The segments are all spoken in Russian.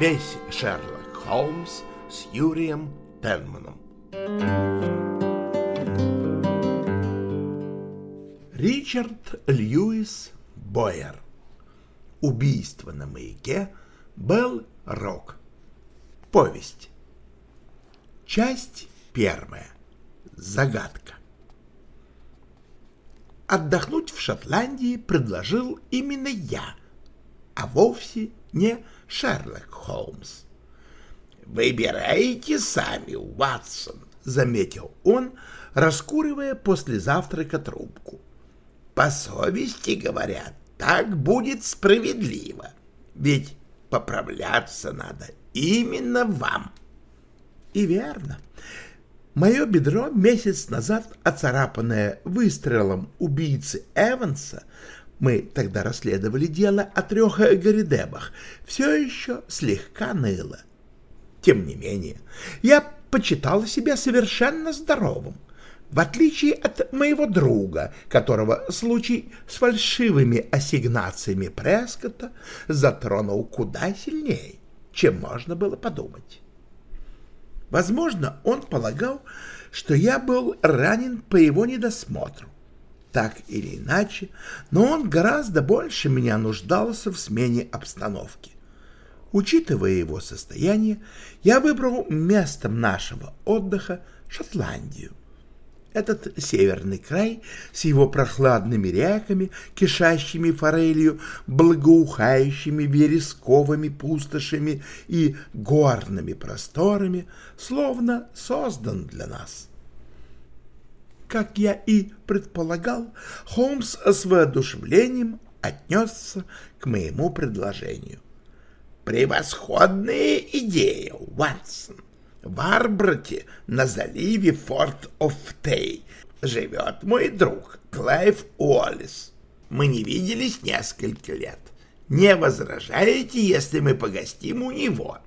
весь Шерлок Холмс с Юрием Пенманом. Ричард Льюис Бойер. Убийство на маяке. Белл Рок. Повесть. Часть первая. Загадка. Отдохнуть в Шотландии предложил именно я, а вовсе не Шерлок Холмс. «Выбирайте сами, Ватсон», — заметил он, раскуривая после завтрака трубку. «По совести, говорят, так будет справедливо, ведь поправляться надо именно вам». И верно. Мое бедро, месяц назад оцарапанное выстрелом убийцы Эванса, мы тогда расследовали дело о трех Гаридебах, все еще слегка ныло. Тем не менее, я почитал себя совершенно здоровым, в отличие от моего друга, которого случай с фальшивыми ассигнациями Прескота затронул куда сильнее, чем можно было подумать. Возможно, он полагал, что я был ранен по его недосмотру. Так или иначе, но он гораздо больше меня нуждался в смене обстановки. Учитывая его состояние, я выбрал местом нашего отдыха Шотландию. Этот северный край с его прохладными реками, кишащими форелью, благоухающими вересковыми пустошами и горными просторами, словно создан для нас. Как я и предполагал, Холмс с воодушевлением отнесся к моему предложению. «Превосходная идея, Ватсон!» В Арбрате на заливе Форт оф Тей живет мой друг Клайв Уоллес. Мы не виделись несколько лет. Не возражаете, если мы погостим у него?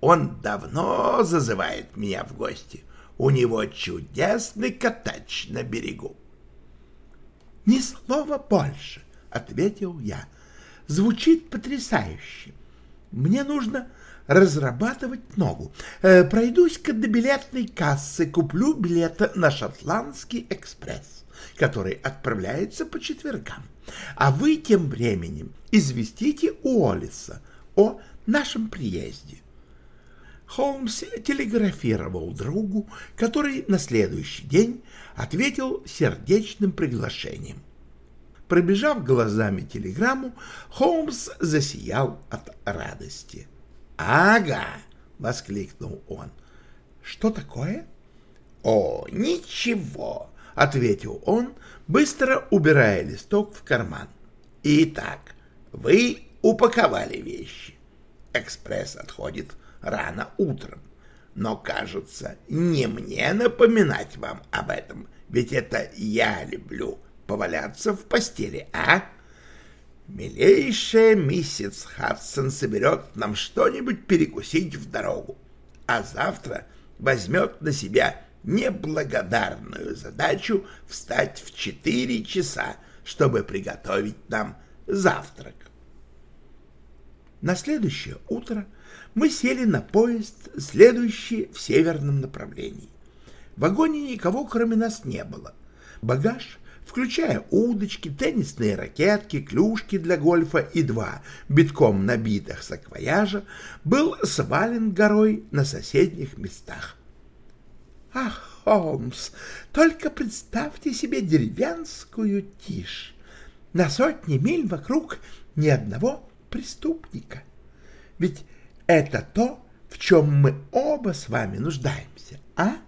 Он давно зазывает меня в гости. У него чудесный коттедж на берегу. — Ни слова больше, — ответил я. — Звучит потрясающе. Мне нужно разрабатывать ногу. Э, Пройдусь-ка до билетной кассы, куплю билеты на Шотландский экспресс, который отправляется по четвергам. А вы тем временем известите Уоллиса о нашем приезде. Холмс телеграфировал другу, который на следующий день ответил сердечным приглашением. Пробежав глазами телеграмму, Холмс засиял от радости. «Ага!» — воскликнул он. «Что такое?» «О, ничего!» — ответил он, быстро убирая листок в карман. «Итак, вы упаковали вещи. Экспресс отходит рано утром. Но, кажется, не мне напоминать вам об этом, ведь это я люблю поваляться в постели, а?» Милейшая миссис Хадсон соберет нам что-нибудь перекусить в дорогу, а завтра возьмет на себя неблагодарную задачу встать в четыре часа, чтобы приготовить нам завтрак. На следующее утро мы сели на поезд, следующий в северном направлении. В вагоне никого, кроме нас, не было. Багаж включая удочки, теннисные ракетки, клюшки для гольфа и два битком набитых саквояжа, был свален горой на соседних местах. Ах, Холмс, только представьте себе деревенскую тишь. На сотни миль вокруг ни одного преступника. Ведь это то, в чем мы оба с вами нуждаемся, а?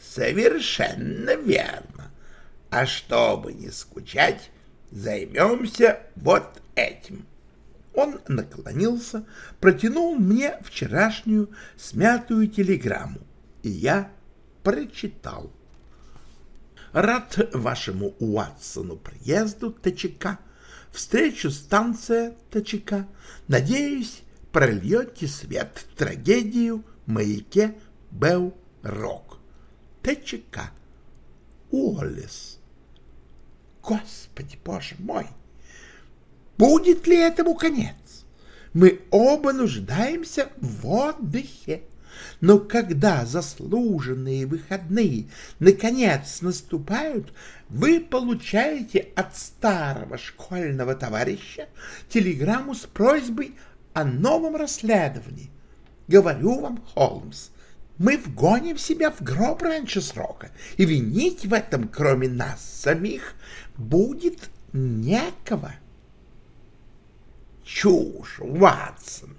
Совершенно верно. А чтобы не скучать, займемся вот этим. Он наклонился, протянул мне вчерашнюю смятую телеграмму, и я прочитал. Рад вашему Уатсону приезду ТЧК. Встречу станция ТЧК. Надеюсь, прольете свет трагедию маяке Бел Рок. ТЧК. Уоллес. Господи, боже мой! Будет ли этому конец? Мы оба нуждаемся в отдыхе. Но когда заслуженные выходные наконец наступают, вы получаете от старого школьного товарища телеграмму с просьбой о новом расследовании. Говорю вам, Холмс, мы вгоним себя в гроб раньше срока, и винить в этом, кроме нас самих, будет некого. Чушь, Ватсон.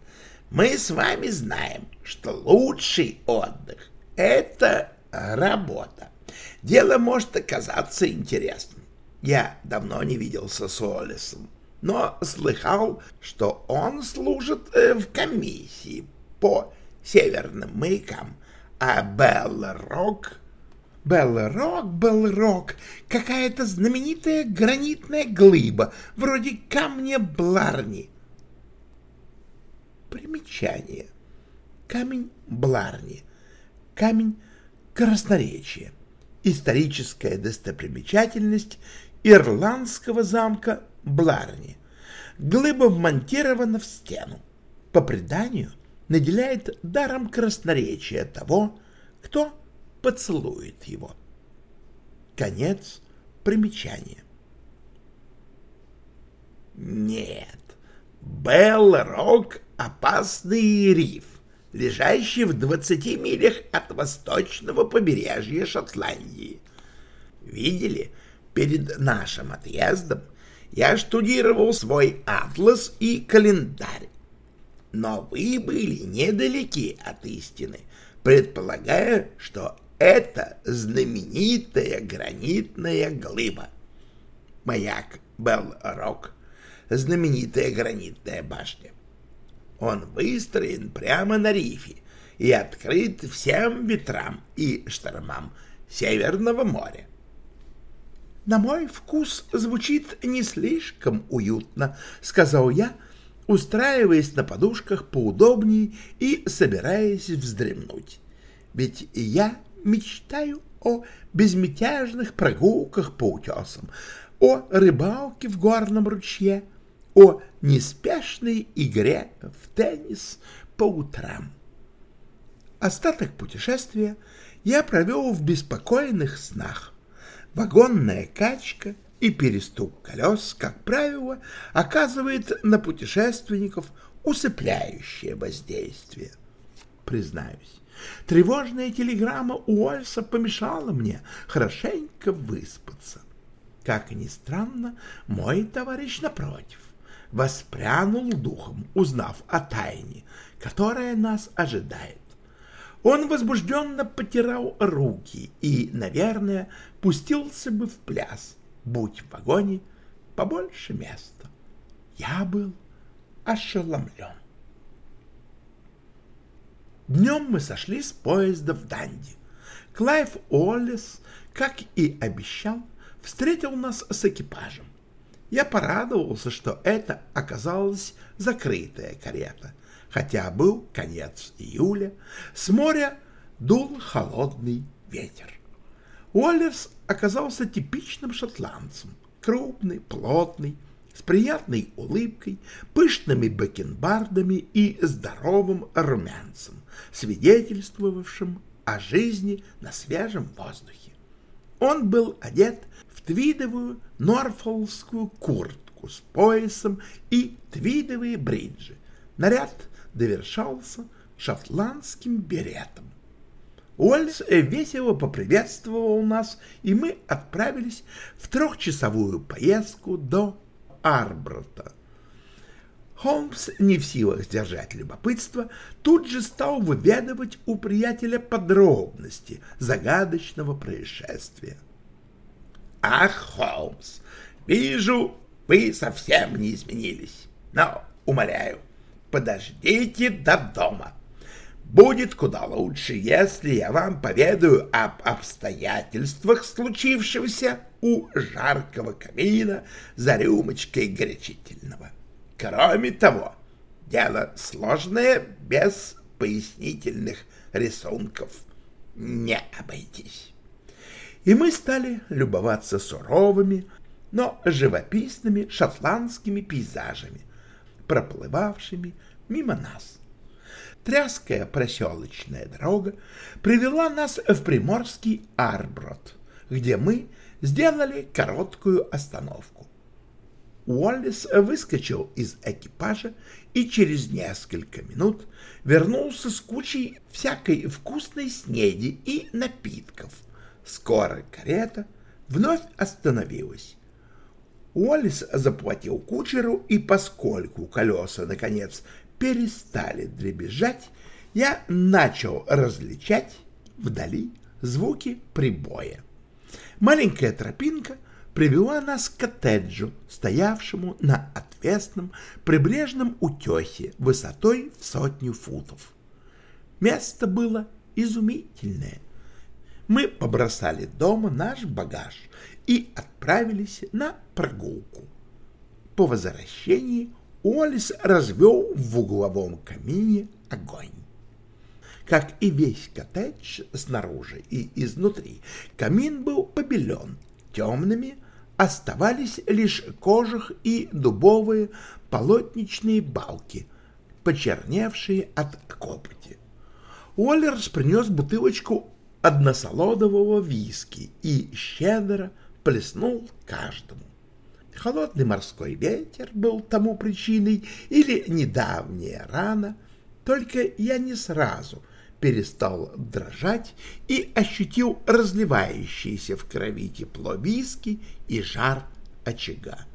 Мы с вами знаем, что лучший отдых — это работа. Дело может оказаться интересным. Я давно не виделся с Олесом, но слыхал, что он служит э, в комиссии по северным маякам, а Белл-Рок... Белл-Рок, Белл-Рок, какая-то знаменитая гранитная глыба, вроде камня Бларни. Примечание. Камень Бларни. Камень красноречия. Историческая достопримечательность ирландского замка Бларни. Глыба вмонтирована в стену. По преданию, наделяет даром красноречия того, кто поцелует его. Конец примечания. Нет, Белл-Рок — опасный риф, лежащий в двадцати милях от восточного побережья Шотландии. Видели, перед нашим отъездом я штудировал свой атлас и календарь но вы были недалеки от истины, предполагая, что это знаменитая гранитная глыба. Маяк Белл-Рок — знаменитая гранитная башня. Он выстроен прямо на рифе и открыт всем ветрам и штормам Северного моря. «На мой вкус звучит не слишком уютно», — сказал я, — устраиваясь на подушках поудобнее и собираясь вздремнуть. Ведь я мечтаю о безмятежных прогулках по утесам, о рыбалке в горном ручье, о неспешной игре в теннис по утрам. Остаток путешествия я провел в беспокойных снах. Вагонная качка — и перестук колес, как правило, оказывает на путешественников усыпляющее воздействие. Признаюсь, тревожная телеграмма Уольса помешала мне хорошенько выспаться. Как ни странно, мой товарищ напротив воспрянул духом, узнав о тайне, которая нас ожидает. Он возбужденно потирал руки и, наверное, пустился бы в пляс, будь в вагоне побольше места. Я был ошеломлен. Днем мы сошли с поезда в Данди. Клайв Уоллес, как и обещал, встретил нас с экипажем. Я порадовался, что это оказалась закрытая карета, хотя был конец июля, с моря дул холодный ветер. Уоллерс оказался типичным шотландцем, крупный, плотный, с приятной улыбкой, пышными бакенбардами и здоровым румянцем, свидетельствовавшим о жизни на свежем воздухе. Он был одет в твидовую норфолскую куртку с поясом и твидовые бриджи. Наряд довершался шотландским беретом. Уоллес весело поприветствовал нас, и мы отправились в трехчасовую поездку до Арброта. Холмс, не в силах сдержать любопытство, тут же стал выведывать у приятеля подробности загадочного происшествия. «Ах, Холмс, вижу, вы совсем не изменились, но, умоляю, подождите до дома». Будет куда лучше, если я вам поведаю об обстоятельствах случившегося у жаркого камина за рюмочкой горячительного. Кроме того, дело сложное, без пояснительных рисунков. Не обойтись. И мы стали любоваться суровыми, но живописными шотландскими пейзажами, проплывавшими мимо нас. Тряская проселочная дорога привела нас в приморский Арброд, где мы сделали короткую остановку. Уоллес выскочил из экипажа и через несколько минут вернулся с кучей всякой вкусной снеди и напитков. Скоро карета вновь остановилась. Уоллес заплатил кучеру, и поскольку колеса, наконец, перестали дребезжать, я начал различать вдали звуки прибоя. Маленькая тропинка привела нас к коттеджу, стоявшему на отвесном прибрежном утесе высотой в сотню футов. Место было изумительное. Мы побросали дома наш багаж и отправились на прогулку. По возвращении Уоллес развел в угловом камине огонь. Как и весь коттедж снаружи и изнутри, камин был побелен темными, оставались лишь кожух и дубовые полотничные балки, почерневшие от копоти. Уоллерс принес бутылочку односолодового виски и щедро плеснул каждому. Холодный морской ветер был тому причиной или недавняя рана, только я не сразу перестал дрожать и ощутил разливающееся в крови тепло виски и жар очага.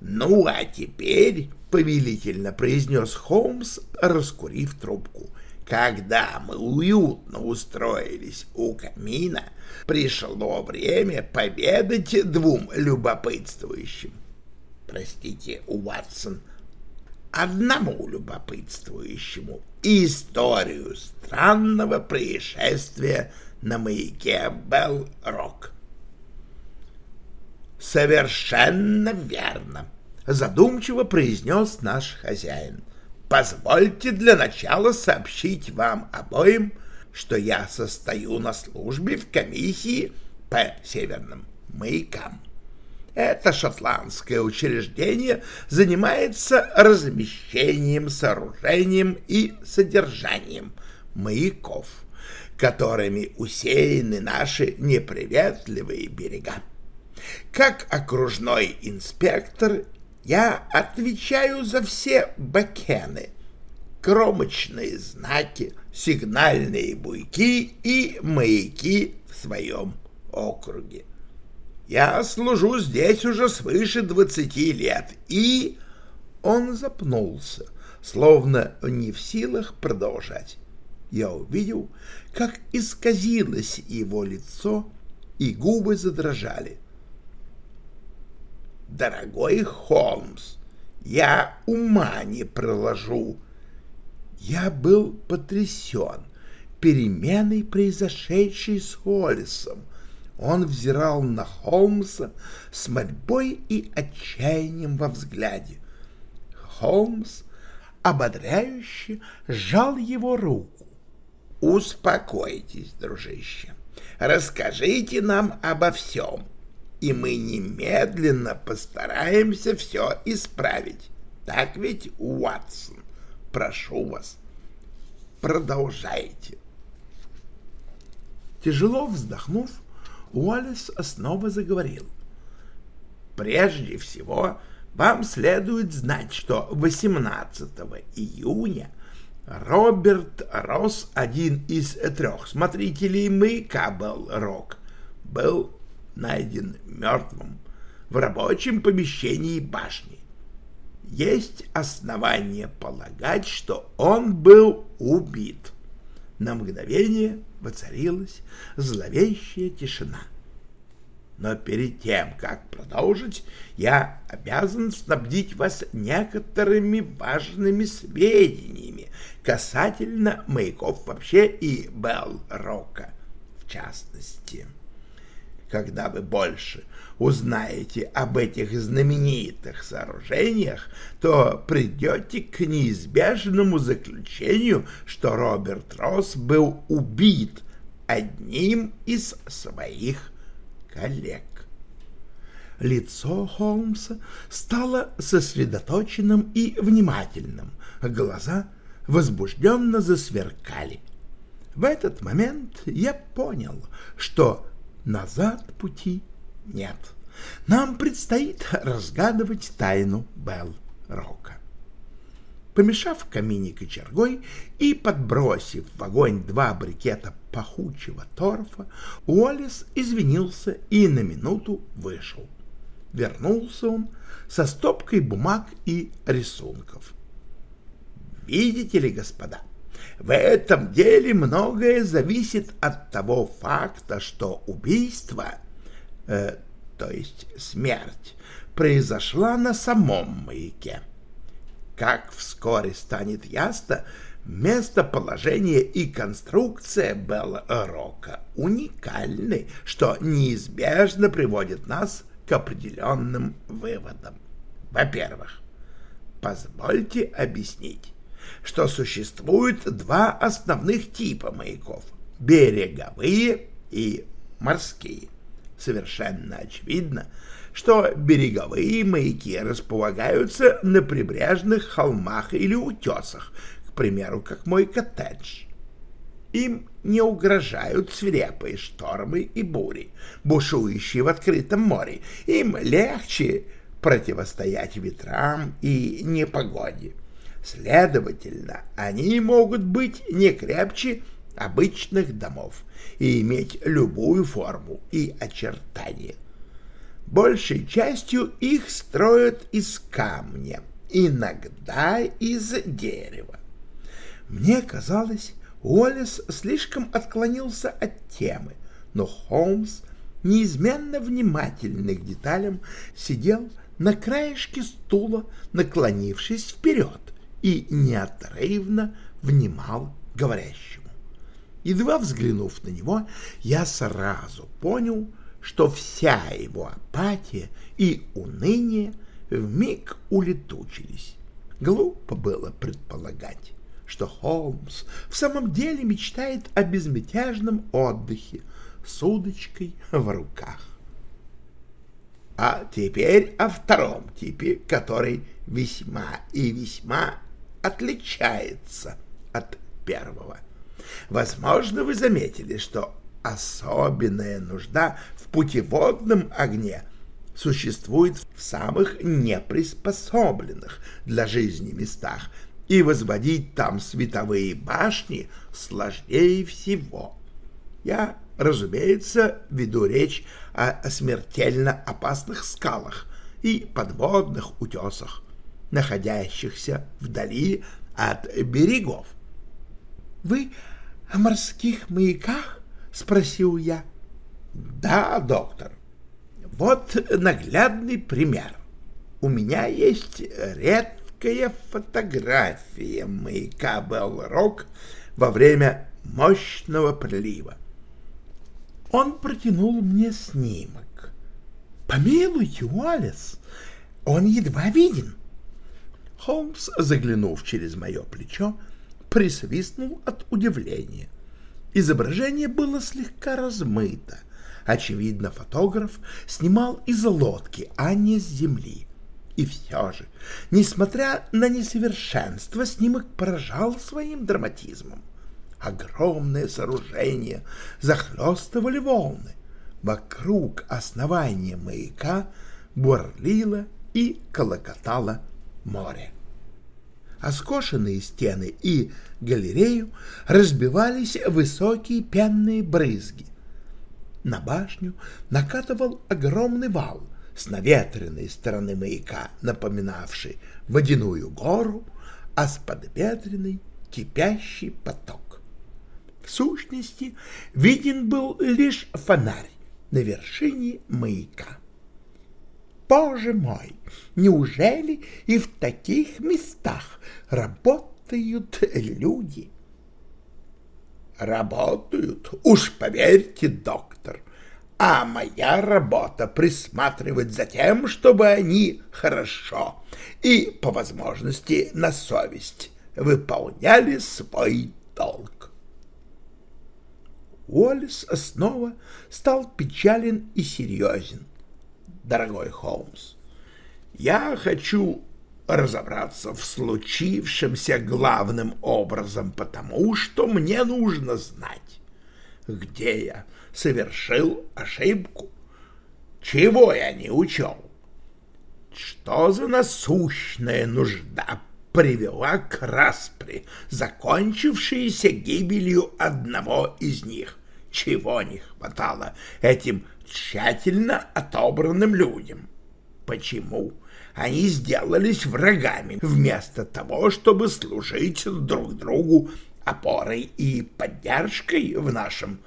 «Ну, а теперь», — повелительно произнес Холмс, раскурив трубку, — «когда мы уютно устроились у камина, пришло время поведать двум любопытствующим. Простите, Уатсон, одному любопытствующему историю странного происшествия на маяке Белл-Рок. «Совершенно верно», — задумчиво произнес наш хозяин. «Позвольте для начала сообщить вам обоим, что я состою на службе в комиссии по северным маякам. Это шотландское учреждение занимается размещением, сооружением и содержанием маяков, которыми усеяны наши неприветливые берега. Как окружной инспектор я отвечаю за все бакены, кромочные знаки, сигнальные буйки и маяки в своем округе. Я служу здесь уже свыше двадцати лет, и... Он запнулся, словно не в силах продолжать. Я увидел, как исказилось его лицо, и губы задрожали. «Дорогой Холмс, я ума не проложу». Я был потрясен переменой, произошедшей с Холлисом, он взирал на Холмса с мольбой и отчаянием во взгляде. Холмс ободряюще сжал его руку. «Успокойтесь, дружище, расскажите нам обо всем, и мы немедленно постараемся все исправить. Так ведь, Уатсон? Прошу вас, продолжайте». Тяжело вздохнув, Уоллес снова заговорил. «Прежде всего, вам следует знать, что 18 июня Роберт Росс, один из трех смотрителей маяка Белл-Рок, был найден мертвым в рабочем помещении башни. Есть основания полагать, что он был убит. На мгновение воцарилась зловещая тишина. Но перед тем, как продолжить, я обязан снабдить вас некоторыми важными сведениями касательно маяков вообще и Белл-Рока в частности. Когда вы больше узнаете об этих знаменитых сооружениях, то придете к неизбежному заключению, что Роберт Росс был убит одним из своих коллег. Лицо Холмса стало сосредоточенным и внимательным, глаза возбужденно засверкали. В этот момент я понял, что назад пути нет. Нам предстоит разгадывать тайну Белл-Рока. Помешав в камине кочергой и подбросив в огонь два брикета пахучего торфа, Уоллес извинился и на минуту вышел. Вернулся он со стопкой бумаг и рисунков. Видите ли, господа, в этом деле многое зависит от того факта, что убийство, э, то есть смерть, произошла на самом маяке. Как вскоре станет ясно, местоположение и конструкция Белла-Рока уникальны, что неизбежно приводит нас к определенным выводам. Во-первых, позвольте объяснить, что существует два основных типа маяков – береговые и морские. Совершенно очевидно, что береговые маяки располагаются на прибрежных холмах или утесах, к примеру, как мой коттедж. Им не угрожают свирепые штормы и бури, бушующие в открытом море. Им легче противостоять ветрам и непогоде. Следовательно, они могут быть не крепче обычных домов и иметь любую форму и очертания. Большей частью их строят из камня, иногда из дерева. Мне казалось, Уоллес слишком отклонился от темы, но Холмс, неизменно внимательный к деталям, сидел на краешке стула, наклонившись вперед, и неотрывно внимал говорящему. Едва взглянув на него, я сразу понял, что вся его апатия и уныние вмиг улетучились. Глупо было предполагать, что Холмс в самом деле мечтает о безмятежном отдыхе с удочкой в руках. А теперь о втором типе, который весьма и весьма отличается от первого. Возможно, вы заметили, что особенная нужда в путеводном огне существует в самых неприспособленных для жизни местах, и возводить там световые башни сложнее всего. Я, разумеется, веду речь о смертельно опасных скалах и подводных утесах, находящихся вдали от берегов. — Вы о морских маяках? — спросил я. — Да, доктор. Вот наглядный пример. У меня есть редкая фотография маяка Белл-Рок во время мощного прилива. Он протянул мне снимок. «Помилуйте, Уоллес, он едва виден». Холмс, заглянув через мое плечо, присвистнул от удивления. Изображение было слегка размыто. Очевидно, фотограф снимал из лодки, а не с земли. И все же, несмотря на несовершенство, снимок поражал своим драматизмом. Огромное сооружение захлестывали волны. Вокруг основания маяка бурлило и колокотало море. Оскошенные стены и галерею разбивались высокие пенные брызги. На башню накатывал огромный вал с наветренной стороны маяка, напоминавший водяную гору, а с подветренной кипящий поток. В сущности, виден был лишь фонарь на вершине маяка. Боже мой, неужели и в таких местах работают люди? Работают, уж поверьте, доктор. А моя работа присматривать за тем, чтобы они хорошо и, по возможности, на совесть выполняли свой долг. Уоллес снова стал печален и серьезен дорогой Холмс. Я хочу разобраться в случившемся главным образом, потому что мне нужно знать, где я совершил ошибку, чего я не учел, что за насущная нужда привела к распри, закончившейся гибелью одного из них, чего не хватало этим тщательно отобранным людям. Почему они сделались врагами, вместо того, чтобы служить друг другу опорой и поддержкой в нашем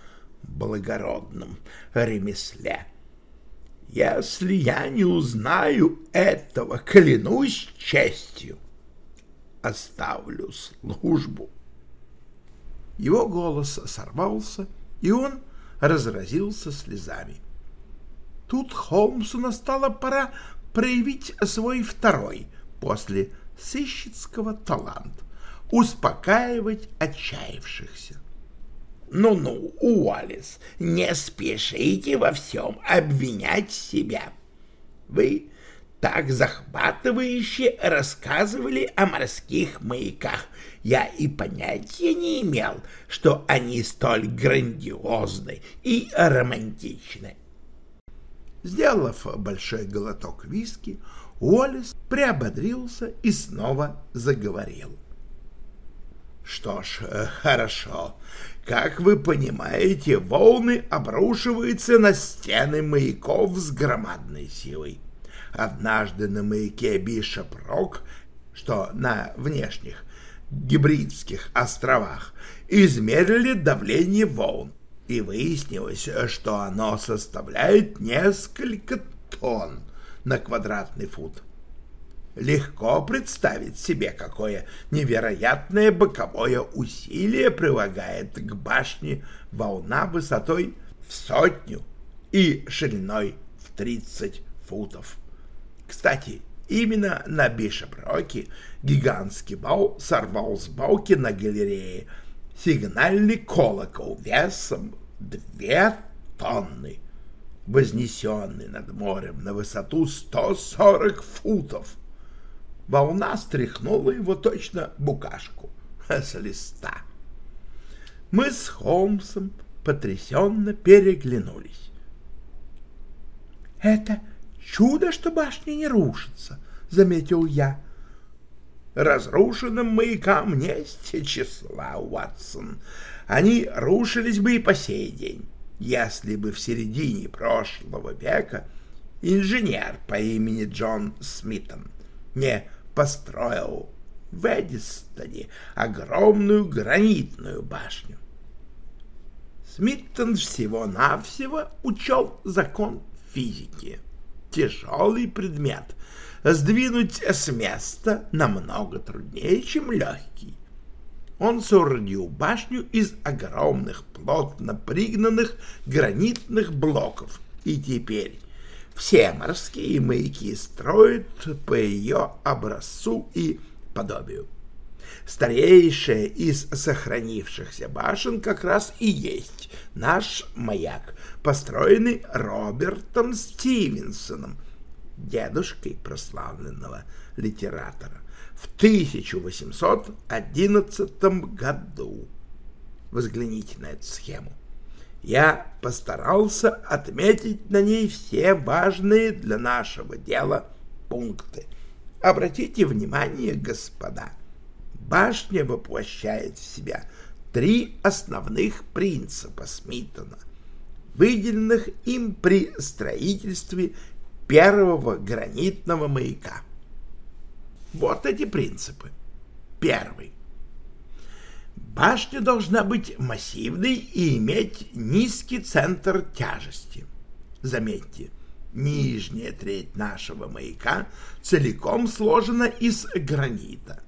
благородном ремесле. Если я не узнаю этого, клянусь честью, оставлю службу. Его голос сорвался, и он разразился слезами. Тут Холмсу настала пора проявить свой второй после сыщицкого талант — успокаивать отчаявшихся. «Ну-ну, Уоллес, не спешите во всем обвинять себя. Вы так захватывающе рассказывали о морских маяках. Я и понятия не имел, что они столь грандиозны и романтичны. Сделав большой глоток виски, Уоллес приободрился и снова заговорил. Что ж, э, хорошо. Как вы понимаете, волны обрушиваются на стены маяков с громадной силой. Однажды на маяке Бишоп-Рок, что на внешних гибридских островах, измерили давление волн и выяснилось, что оно составляет несколько тонн на квадратный фут. Легко представить себе, какое невероятное боковое усилие прилагает к башне волна высотой в сотню и шириной в 30 футов. Кстати, именно на Бишоп-Роке гигантский бал сорвал с балки на галерее сигнальный колокол весом две тонны, вознесенный над морем на высоту 140 футов. Волна стряхнула его точно букашку с листа. Мы с Холмсом потрясенно переглянулись. — Это чудо, что башня не рушится, — заметил я. — Разрушенным маякам несть числа, Уатсон, они рушились бы и по сей день, если бы в середине прошлого века инженер по имени Джон Смитон не построил в Эдистоне огромную гранитную башню. Смиттон всего-навсего учел закон физики. Тяжелый предмет. Сдвинуть с места намного труднее, чем легкий он соорудил башню из огромных плотно пригнанных гранитных блоков, и теперь все морские маяки строят по ее образцу и подобию. Старейшая из сохранившихся башен как раз и есть наш маяк, построенный Робертом Стивенсоном, дедушкой прославленного литератора в 1811 году. Взгляните на эту схему. Я постарался отметить на ней все важные для нашего дела пункты. Обратите внимание, господа, башня воплощает в себя три основных принципа Смитона, выделенных им при строительстве первого гранитного маяка – вот эти принципы. Первый. Башня должна быть массивной и иметь низкий центр тяжести. Заметьте, нижняя треть нашего маяка целиком сложена из гранита.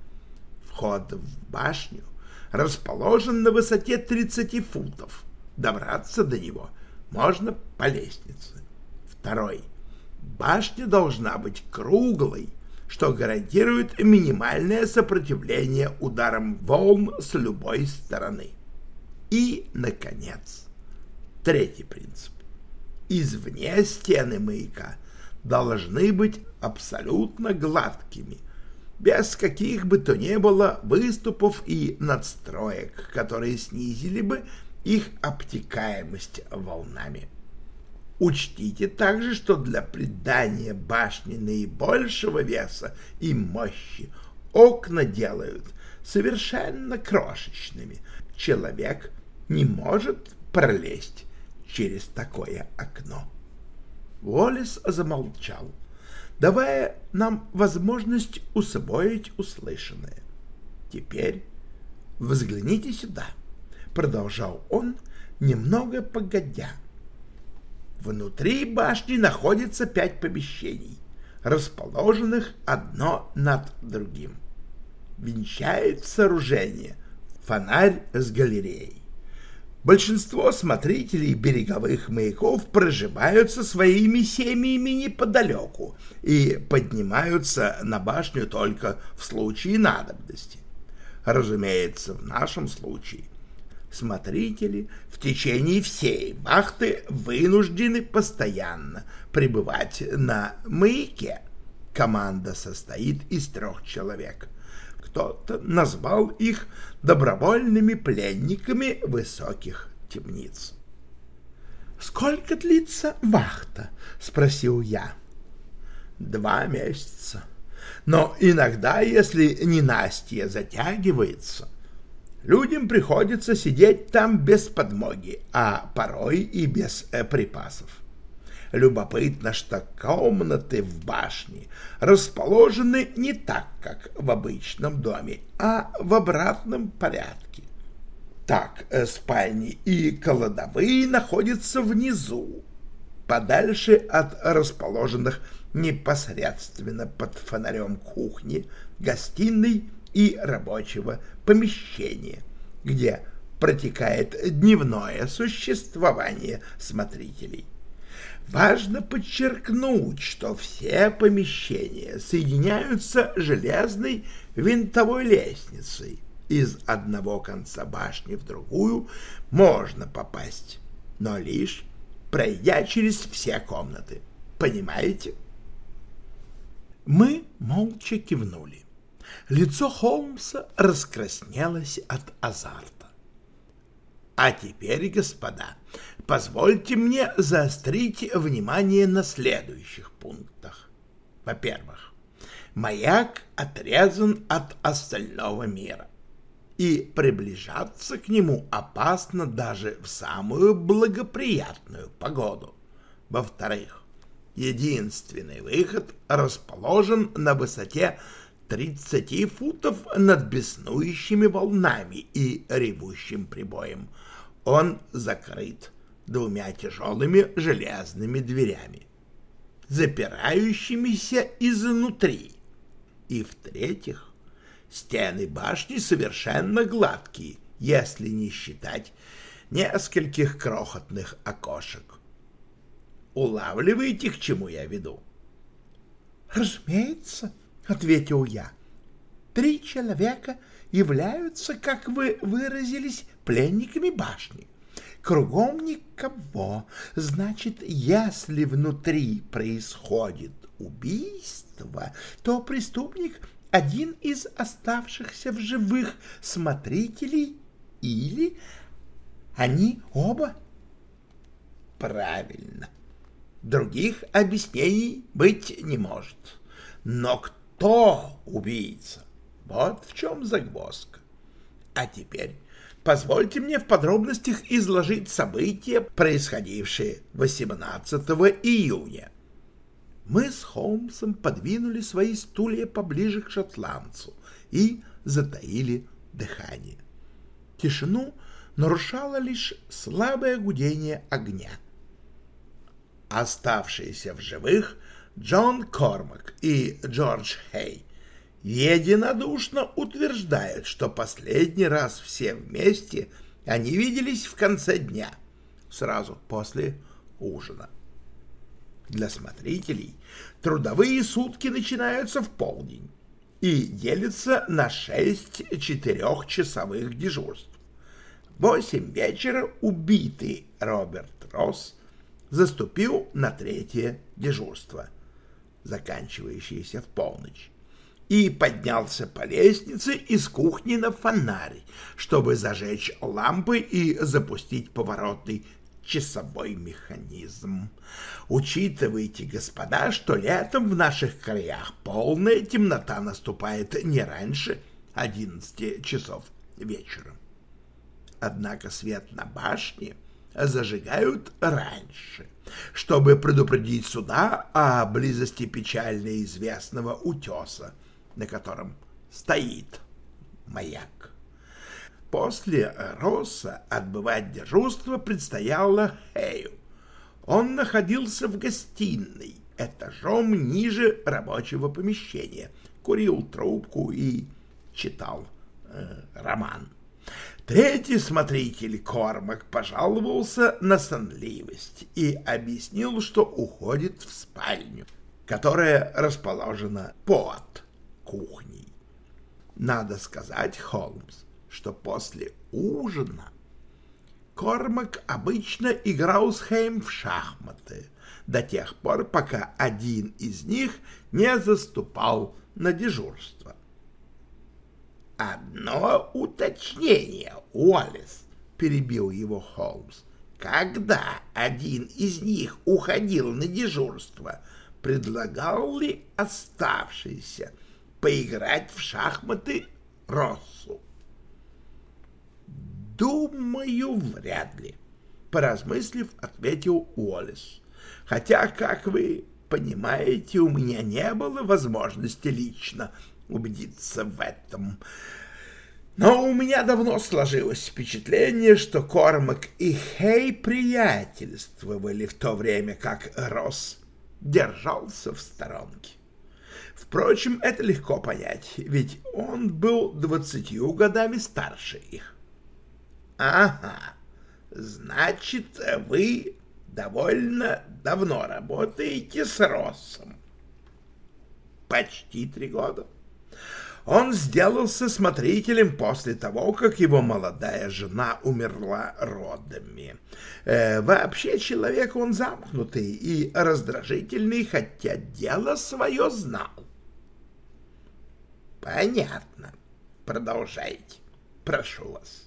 Вход в башню расположен на высоте 30 футов. Добраться до него можно по лестнице. Второй. Башня должна быть круглой что гарантирует минимальное сопротивление ударам волн с любой стороны. И, наконец, третий принцип. Извне стены маяка должны быть абсолютно гладкими, без каких бы то ни было выступов и надстроек, которые снизили бы их обтекаемость волнами. Учтите также, что для придания башне наибольшего веса и мощи окна делают совершенно крошечными. Человек не может пролезть через такое окно. Уоллес замолчал, давая нам возможность усвоить услышанное. «Теперь взгляните сюда», — продолжал он, немного погодя. Внутри башни находится пять помещений, расположенных одно над другим. Венчает сооружение фонарь с галереей. Большинство смотрителей береговых маяков проживают со своими семьями неподалеку и поднимаются на башню только в случае надобности. Разумеется, в нашем случае смотрители в течение всей вахты вынуждены постоянно пребывать на маяке. Команда состоит из трех человек кто-то назвал их добровольными пленниками высоких темниц. «Сколько длится вахта?» — спросил я. «Два месяца. Но иногда, если ненастье затягивается, людям приходится сидеть там без подмоги, а порой и без э, припасов. Любопытно, что комнаты в башне расположены не так, как в обычном доме, а в обратном порядке. Так, э, спальни и кладовые находятся внизу, подальше от расположенных непосредственно под фонарем кухни, гостиной и рабочего помещения, где протекает дневное существование смотрителей. Важно подчеркнуть, что все помещения соединяются железной винтовой лестницей. Из одного конца башни в другую можно попасть, но лишь пройдя через все комнаты. Понимаете? Мы молча кивнули. Лицо Холмса раскраснелось от азарта. А теперь, господа, позвольте мне заострить внимание на следующих пунктах. Во-первых, маяк отрезан от остального мира, и приближаться к нему опасно даже в самую благоприятную погоду. Во-вторых, единственный выход расположен на высоте 30 футов над беснующими волнами и ревущим прибоем. Он закрыт двумя тяжелыми железными дверями, запирающимися изнутри. И в-третьих, стены башни совершенно гладкие, если не считать нескольких крохотных окошек. Улавливаете, к чему я веду? — Разумеется, —— ответил я. «Три человека являются, как вы выразились, пленниками башни. Кругом никого. Значит, если внутри происходит убийство, то преступник — один из оставшихся в живых смотрителей или они оба?» «Правильно. Других объяснений быть не может. Но кто убийца? Вот в чем загвоздка. А теперь позвольте мне в подробностях изложить события, происходившие 18 июня. Мы с Холмсом подвинули свои стулья поближе к шотландцу и затаили дыхание. Тишину нарушало лишь слабое гудение огня. Оставшиеся в живых Джон Кормак и Джордж Хей единодушно утверждают, что последний раз все вместе они виделись в конце дня, сразу после ужина. Для смотрителей трудовые сутки начинаются в полдень и делятся на шесть четырехчасовых дежурств. Восемь вечера убитый Роберт Росс заступил на третье дежурство – заканчивающееся в полночь, и поднялся по лестнице из кухни на фонарь, чтобы зажечь лампы и запустить поворотный часовой механизм. Учитывайте, господа, что летом в наших краях полная темнота наступает не раньше 11 часов вечера. Однако свет на башне зажигают раньше, чтобы предупредить суда о близости печально известного утеса, на котором стоит маяк. После Росса отбывать дежурство предстояло Хэю. Он находился в гостиной, этажом ниже рабочего помещения, курил трубку и читал э, роман. Третий смотритель Кормак пожаловался на сонливость и объяснил, что уходит в спальню, которая расположена под кухней. Надо сказать, Холмс, что после ужина Кормак обычно играл с Хейм в шахматы до тех пор, пока один из них не заступал на дежурство. «Одно уточнение, Уоллес», — перебил его Холмс. «Когда один из них уходил на дежурство, предлагал ли оставшийся поиграть в шахматы Россу?» «Думаю, вряд ли», — поразмыслив, ответил Уоллес. «Хотя, как вы понимаете, у меня не было возможности лично убедиться в этом. Но у меня давно сложилось впечатление, что Кормак и Хей приятельствовали в то время, как Росс держался в сторонке. Впрочем, это легко понять, ведь он был двадцатью годами старше их. Ага, значит, вы довольно давно работаете с Россом. Почти три года. Он сделался смотрителем после того, как его молодая жена умерла родами. Э, вообще человек он замкнутый и раздражительный, хотя дело свое знал. Понятно. Продолжайте. Прошу вас.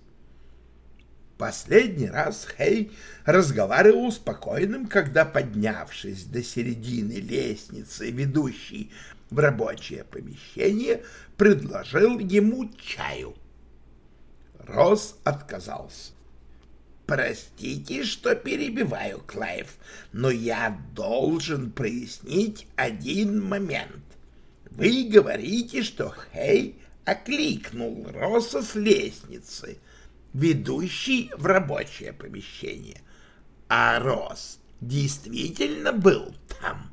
Последний раз Хей разговаривал спокойным, когда, поднявшись до середины лестницы, ведущей в рабочее помещение, предложил ему чаю. Росс отказался. «Простите, что перебиваю, Клайв, но я должен прояснить один момент. Вы говорите, что Хей окликнул Росса с лестницы, ведущий в рабочее помещение. А Рос действительно был там?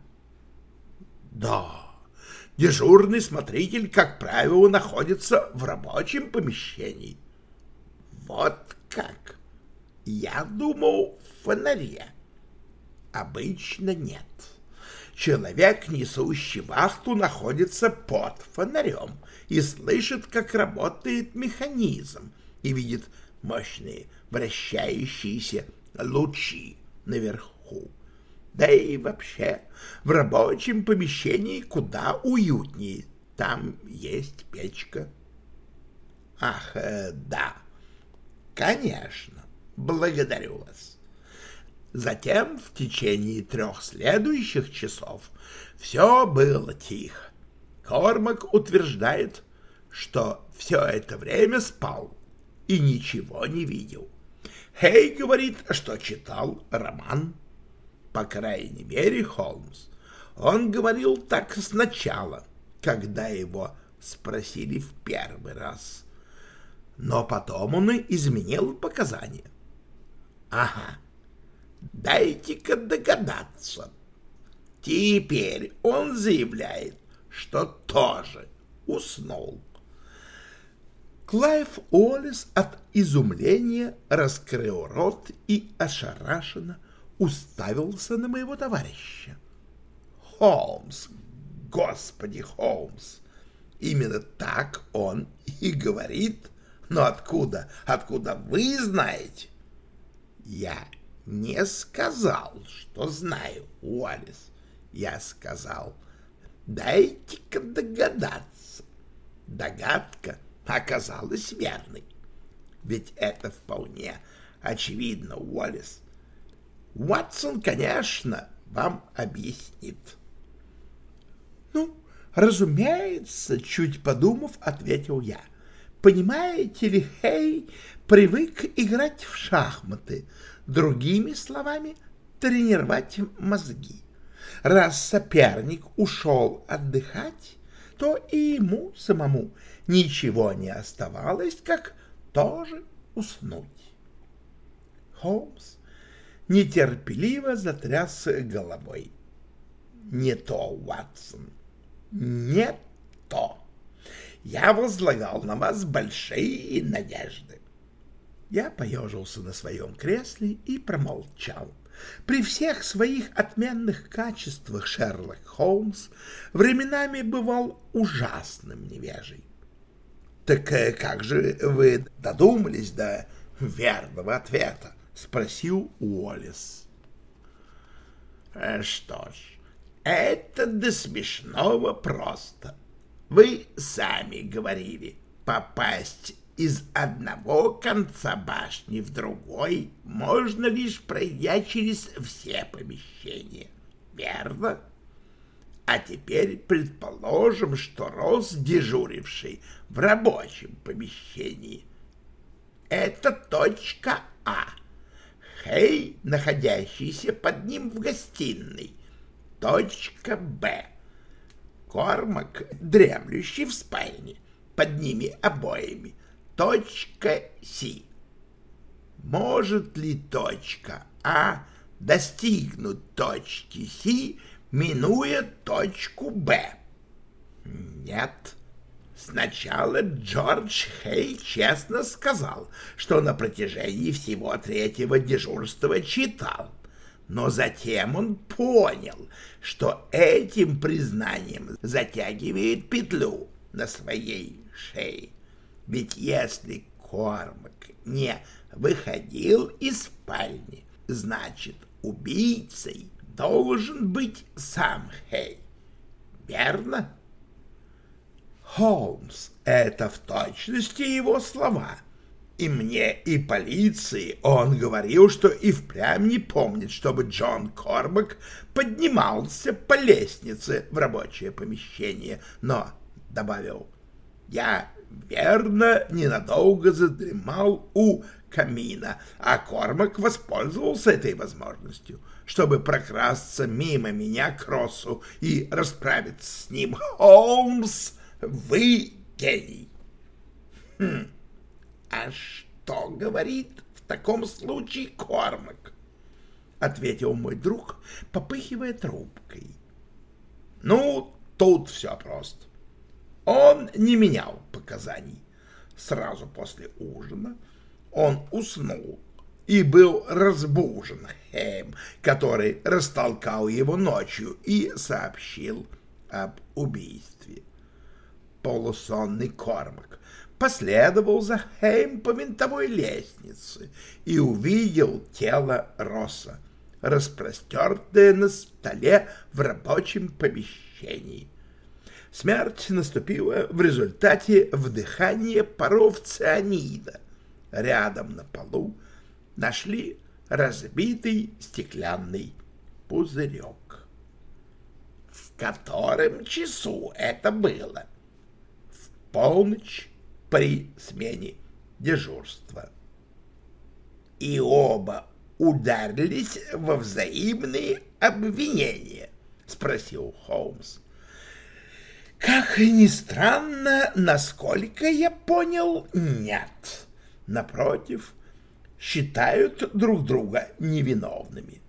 Да. Дежурный смотритель, как правило, находится в рабочем помещении. Вот как. Я думал, в фонаре. Обычно нет. Человек, несущий вахту, находится под фонарем и слышит, как работает механизм, и видит мощные вращающиеся лучи наверху. Да и вообще, в рабочем помещении куда уютнее. Там есть печка. Ах, э, да, конечно, благодарю вас. Затем в течение трех следующих часов все было тихо. Кормак утверждает, что все это время спал и ничего не видел. Хей говорит, что читал роман. По крайней мере, Холмс. Он говорил так сначала, когда его спросили в первый раз. Но потом он изменил показания. Ага, дайте-ка догадаться. Теперь он заявляет, что тоже уснул. Клайв Уоллес от изумления раскрыл рот и ошарашенно уставился на моего товарища. «Холмс! Господи, Холмс! Именно так он и говорит. Но откуда, откуда вы знаете?» «Я не сказал, что знаю, Уоллес. Я сказал, Дайте-ка догадаться. Догадка оказалась верной. Ведь это вполне очевидно, Уоллес. Уотсон, конечно, вам объяснит. Ну, разумеется, чуть подумав, ответил я. Понимаете ли, Хей привык играть в шахматы, другими словами, тренировать мозги. Раз соперник ушел отдыхать, то и ему самому ничего не оставалось, как тоже уснуть. Холмс нетерпеливо затряс головой. «Не то, Уатсон, не то. Я возлагал на вас большие надежды». Я поежился на своем кресле и промолчал. При всех своих отменных качествах Шерлок Холмс временами бывал ужасным невежей. — Так э, как же вы додумались до верного ответа? — спросил Уоллес. «Э, — Что ж, это до смешного просто. Вы сами говорили, попасть из одного конца башни в другой можно лишь пройдя через все помещения. Верно? А теперь предположим, что Рос, дежуривший в рабочем помещении, это точка А. Хей, находящийся под ним в гостиной, точка Б. Кормак, дремлющий в спальне, под ними обоими, точка С. Может ли точка А достигнуть точки С, минуя точку Б? Нет. Сначала Джордж Хей честно сказал, что на протяжении всего третьего дежурства читал, но затем он понял, что этим признанием затягивает петлю на своей шее. Ведь если Кормак не выходил из спальни, значит, убийцей должен быть сам Хей. Верно? Холмс, это в точности его слова. И мне, и полиции он говорил, что и впрямь не помнит, чтобы Джон Корбак поднимался по лестнице в рабочее помещение, но, добавил, я верно ненадолго задремал у камина, а Кормак воспользовался этой возможностью, чтобы прокрасться мимо меня к Россу и расправиться с ним. Холмс, вы гений! Хм, а что говорит в таком случае Кормак? — ответил мой друг, попыхивая трубкой. — Ну, тут все просто. Он не менял показаний. Сразу после ужина он уснул и был разбужен Хэм, который растолкал его ночью и сообщил об убийстве. Полусонный Кормак последовал за Хэм по винтовой лестнице и увидел тело Росса, распростертое на столе в рабочем помещении. Смерть наступила в результате вдыхания паров цианида. Рядом на полу нашли разбитый стеклянный пузырек. В котором часу это было? В полночь при смене дежурства. И оба ударились во взаимные обвинения, спросил Холмс. Как ни странно, насколько я понял, нет. Напротив, считают друг друга невиновными.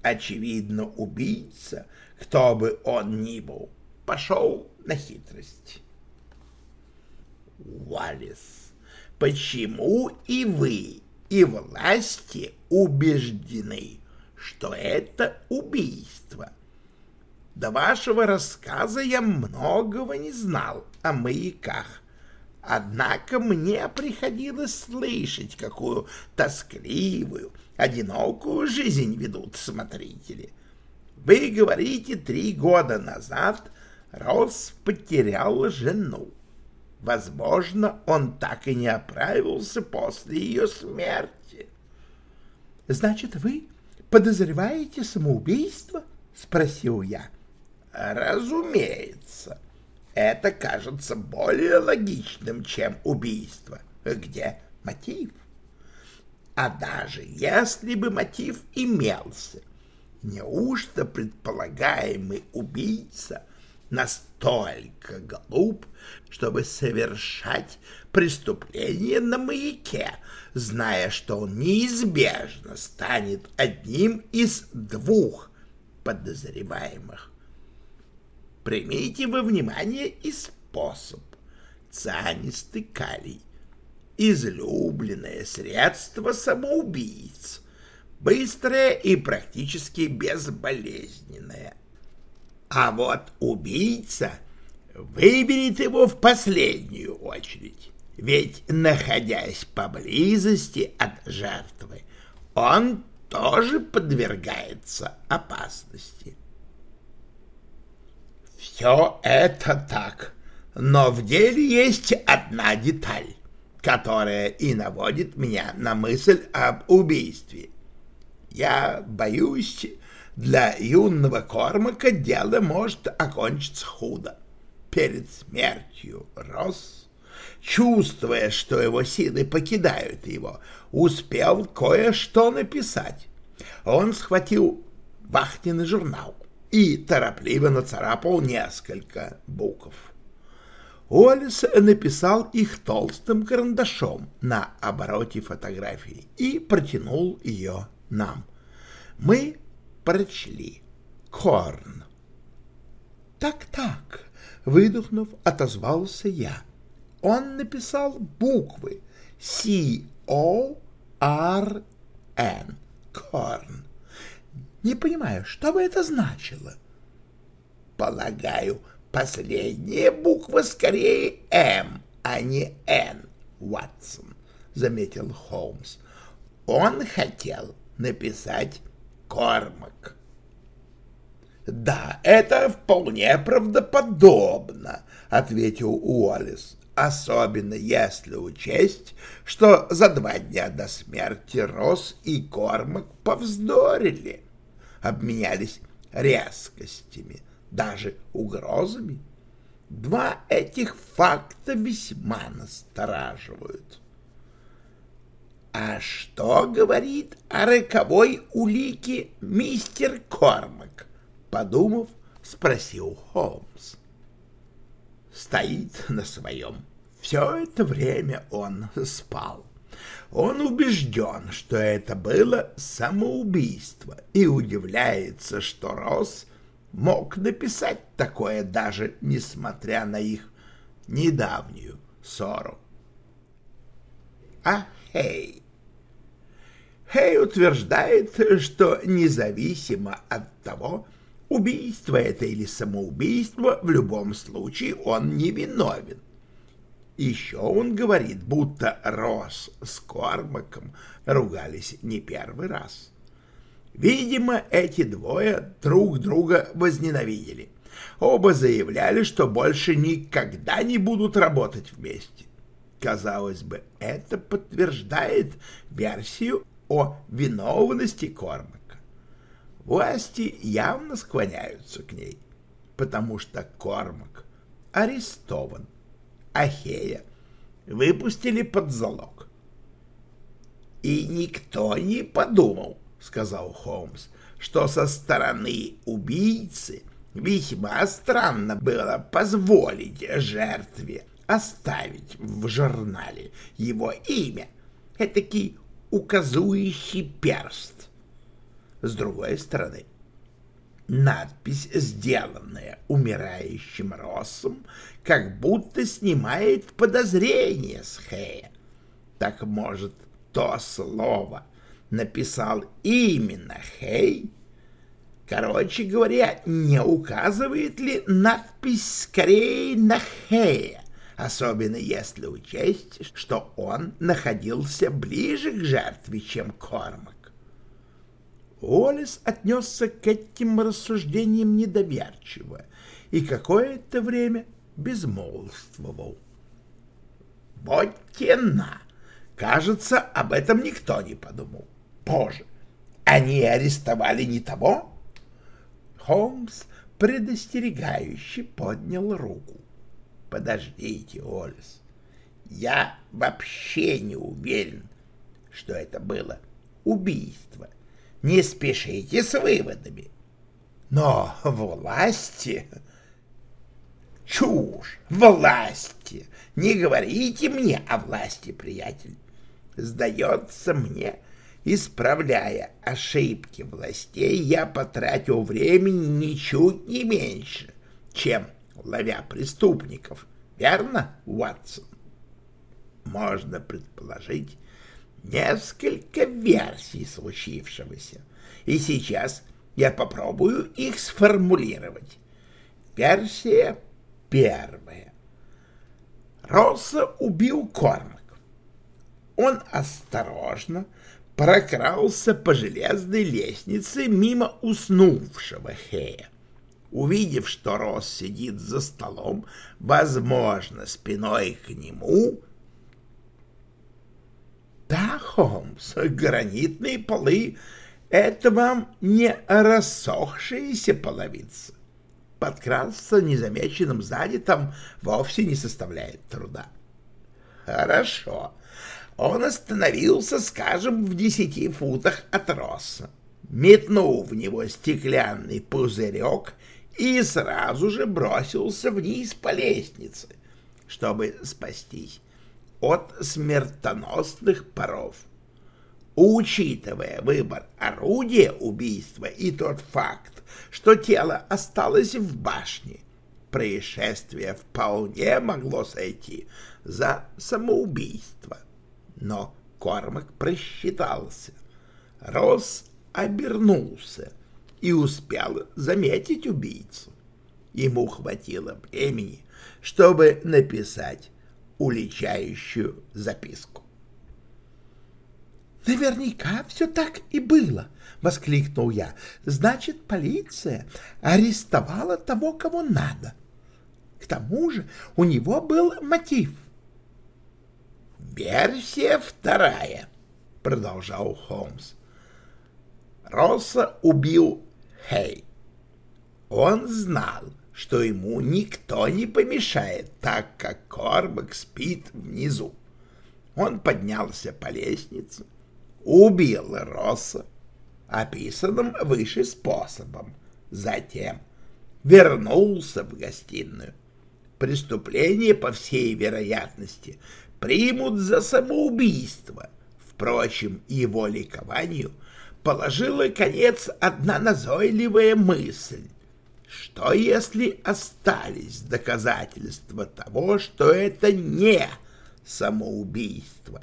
Очевидно, убийца, кто бы он ни был, пошел на хитрость. Уаллес, почему и вы, и власти убеждены, что это убийство? До вашего рассказа я многого не знал о маяках. Однако мне приходилось слышать, какую тоскливую, одинокую жизнь ведут смотрители. Вы говорите, три года назад Росс потерял жену. Возможно, он так и не оправился после ее смерти. — Значит, вы подозреваете самоубийство? — спросил я. — Разумеется. Это кажется более логичным, чем убийство. Где мотив? А даже если бы мотив имелся, неужто предполагаемый убийца настолько глуп, чтобы совершать преступление на маяке, зная, что он неизбежно станет одним из двух подозреваемых. Примите во внимание и способ. Цианистый калий. Излюбленное средство самоубийц. Быстрое и практически безболезненное. А вот убийца выберет его в последнюю очередь, ведь, находясь поблизости от жертвы, он тоже подвергается опасности. Все это так, но в деле есть одна деталь, которая и наводит меня на мысль об убийстве. Я боюсь, для юного Кормака дело может окончиться худо. Перед смертью Росс, чувствуя, что его силы покидают его, успел кое-что написать. Он схватил вахтенный журнал и торопливо нацарапал несколько букв. Уоллес написал их толстым карандашом на обороте фотографии и протянул ее нам. Мы прочли. Корн. Так-так, выдохнув, отозвался я. Он написал буквы C-O-R-N. Корн. Не понимаю, что бы это значило? Полагаю, последняя буква скорее М, а не Н, Ватсон, заметил Холмс. Он хотел написать Кормак. «Да, это вполне правдоподобно», — ответил Уоллес, «особенно если учесть, что за два дня до смерти Росс и Кормак повздорили, обменялись резкостями, даже угрозами. Два этих факта весьма настораживают». «А что говорит о роковой улике мистер Кормак?» Подумав, спросил Холмс. Стоит на своем. Все это время он спал. Он убежден, что это было самоубийство, и удивляется, что Росс мог написать такое даже несмотря на их недавнюю ссору. А Хей. Хей утверждает, что независимо от того, убийство это или самоубийство, в любом случае он не виновен. Еще он говорит, будто Росс с Кормаком ругались не первый раз. Видимо, эти двое друг друга возненавидели. Оба заявляли, что больше никогда не будут работать вместе. Казалось бы, это подтверждает версию о виновности Кормака. Власти явно склоняются к ней, потому что Кормак арестован, а Хея выпустили под залог. «И никто не подумал», — сказал Холмс, — «что со стороны убийцы весьма странно было позволить жертве оставить в журнале его имя, этакий указующий перст. С другой стороны, надпись, сделанная умирающим Россом, как будто снимает подозрение с Хэя. Так может, то слово написал именно Хей? Короче говоря, не указывает ли надпись скорее на Хэя? особенно если учесть, что он находился ближе к жертве, чем Кормак. Уоллес отнесся к этим рассуждениям недоверчиво и какое-то время безмолвствовал. Вот тена! Кажется, об этом никто не подумал. Боже, они арестовали не того? Холмс предостерегающе поднял руку. Подождите, Олес, я вообще не уверен, что это было убийство. Не спешите с выводами. Но власти... Чушь! Власти! Не говорите мне о власти, приятель. Сдается мне, исправляя ошибки властей, я потратил времени ничуть не меньше, чем ловя преступников. Верно, Уотсон? Можно предположить несколько версий случившегося, и сейчас я попробую их сформулировать. Версия первая. Росса убил Кормак. Он осторожно прокрался по железной лестнице мимо уснувшего Хея. Увидев, что Росс сидит за столом, возможно, спиной к нему... Да, Холмс, гранитные полы — это вам не рассохшиеся половицы. Подкрасться незамеченным сзади там вовсе не составляет труда. Хорошо. Он остановился, скажем, в десяти футах от Росса, метнул в него стеклянный пузырек и сразу же бросился вниз по лестнице, чтобы спастись от смертоносных паров. Учитывая выбор орудия убийства и тот факт, что тело осталось в башне, происшествие вполне могло сойти за самоубийство. Но Кормак просчитался. Росс обернулся и успел заметить убийцу. Ему хватило времени, чтобы написать уличающую записку. «Наверняка все так и было», — воскликнул я. «Значит, полиция арестовала того, кого надо. К тому же у него был мотив». «Версия вторая», — продолжал Холмс. Росса убил Хей. Он знал, что ему никто не помешает, так как Корбак спит внизу. Он поднялся по лестнице, убил Росса, описанным выше способом, затем вернулся в гостиную. Преступление, по всей вероятности, примут за самоубийство. Впрочем, его ликованию положила конец одна назойливая мысль. Что если остались доказательства того, что это не самоубийство,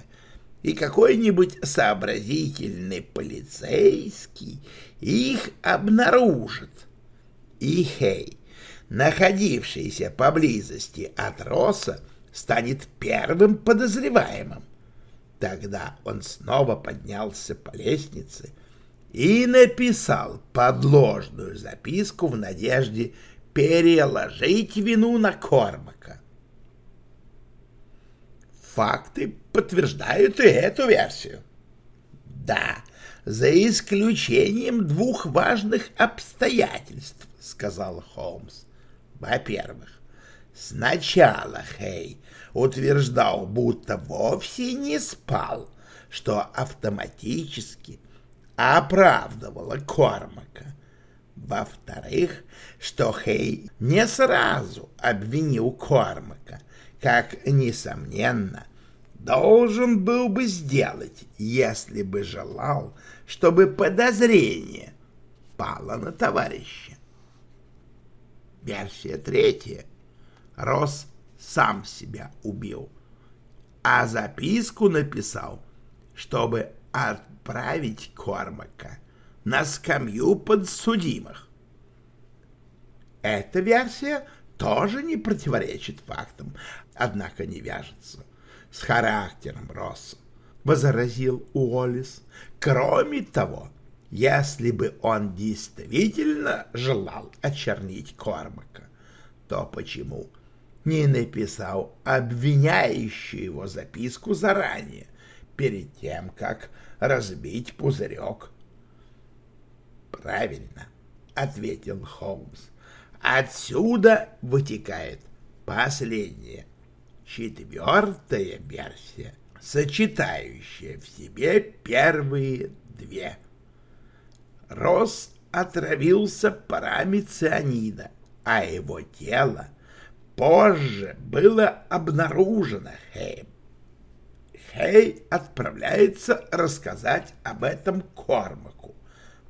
и какой-нибудь сообразительный полицейский их обнаружит? И Хей, находившийся поблизости от Роса, станет первым подозреваемым. Тогда он снова поднялся по лестнице и написал подложную записку в надежде переложить вину на Кормака. Факты подтверждают и эту версию. Да, за исключением двух важных обстоятельств, сказал Холмс. Во-первых, сначала Хей утверждал, будто вовсе не спал, что автоматически оправдывала Кормака. Во-вторых, что Хей не сразу обвинил Кормака, как, несомненно, должен был бы сделать, если бы желал, чтобы подозрение пало на товарища. Версия третья. Рос сам себя убил, а записку написал, чтобы отправить Кормака на скамью подсудимых. Эта версия тоже не противоречит фактам, однако не вяжется с характером Росса, — возразил Уоллес. Кроме того, если бы он действительно желал очернить Кормака, то почему не написал обвиняющую его записку заранее, перед тем, как разбить пузырек? Правильно, ответил Холмс. Отсюда вытекает последняя, четвертая версия, сочетающая в себе первые две. Росс отравился парами цианида, а его тело позже было обнаружено Хэем. Хей отправляется рассказать об этом Кормаку,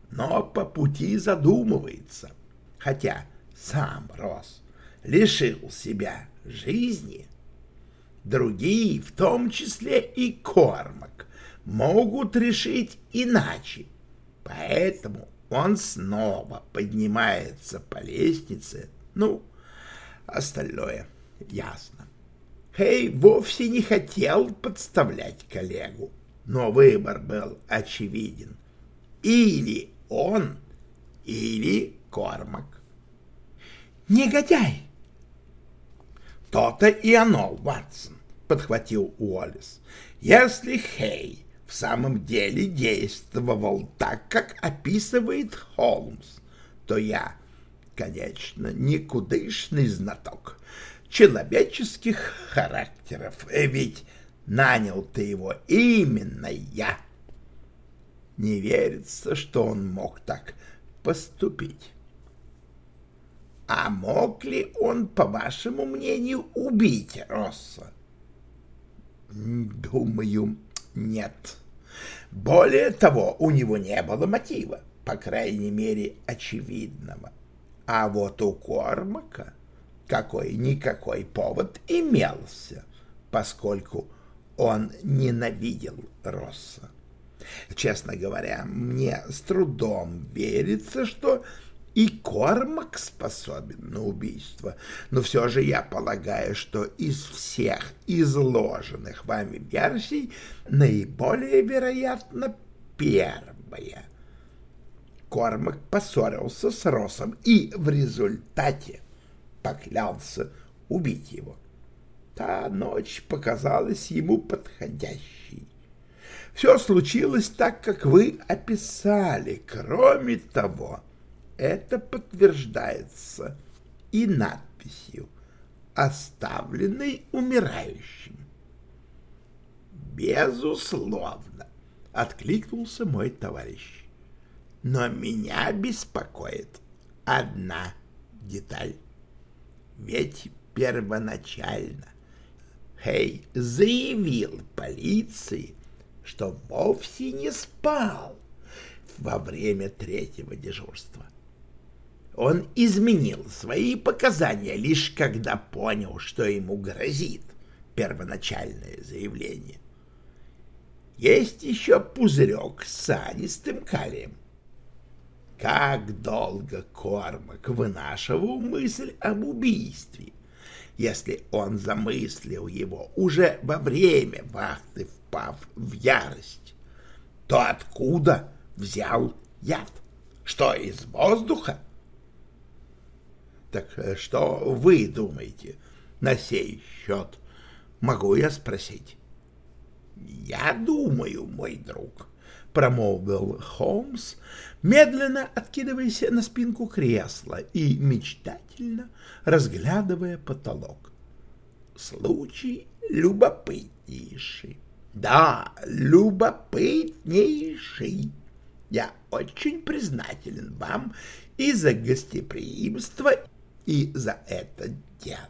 но по пути задумывается, хотя сам Рос лишил себя жизни. Другие, в том числе и Кормак, могут решить иначе, поэтому он снова поднимается по лестнице, ну, остальное ясно. Хей вовсе не хотел подставлять коллегу, но выбор был очевиден. Или он, или Кормак. «Негодяй!» «То-то и оно, Ватсон», — подхватил Уоллес. «Если Хей в самом деле действовал так, как описывает Холмс, то я, конечно, никудышный знаток человеческих характеров, ведь нанял ты его именно я. Не верится, что он мог так поступить. А мог ли он, по вашему мнению, убить Росса? Думаю, нет. Более того, у него не было мотива, по крайней мере, очевидного. А вот у Кормака какой-никакой повод имелся, поскольку он ненавидел Росса. Честно говоря, мне с трудом верится, что и Кормак способен на убийство, но все же я полагаю, что из всех изложенных вами версий наиболее вероятно первая. Кормак поссорился с Росом и в результате поклялся убить его. Та ночь показалась ему подходящей. Все случилось так, как вы описали. Кроме того, это подтверждается и надписью, оставленной умирающим. Безусловно, откликнулся мой товарищ. Но меня беспокоит одна деталь. Ведь первоначально Хей заявил полиции, что вовсе не спал во время третьего дежурства. Он изменил свои показания лишь когда понял, что ему грозит первоначальное заявление. Есть еще пузырек с санистым калием. Как долго Кормак вынашивал мысль об убийстве, если он замыслил его уже во время вахты, впав в ярость, то откуда взял яд? Что, из воздуха? Так что вы думаете на сей счет? Могу я спросить? Я думаю, мой друг, промолвил Холмс, медленно откидываясь на спинку кресла и мечтательно разглядывая потолок. Случай любопытнейший. Да, любопытнейший. Я очень признателен вам и за гостеприимство, и за это дело.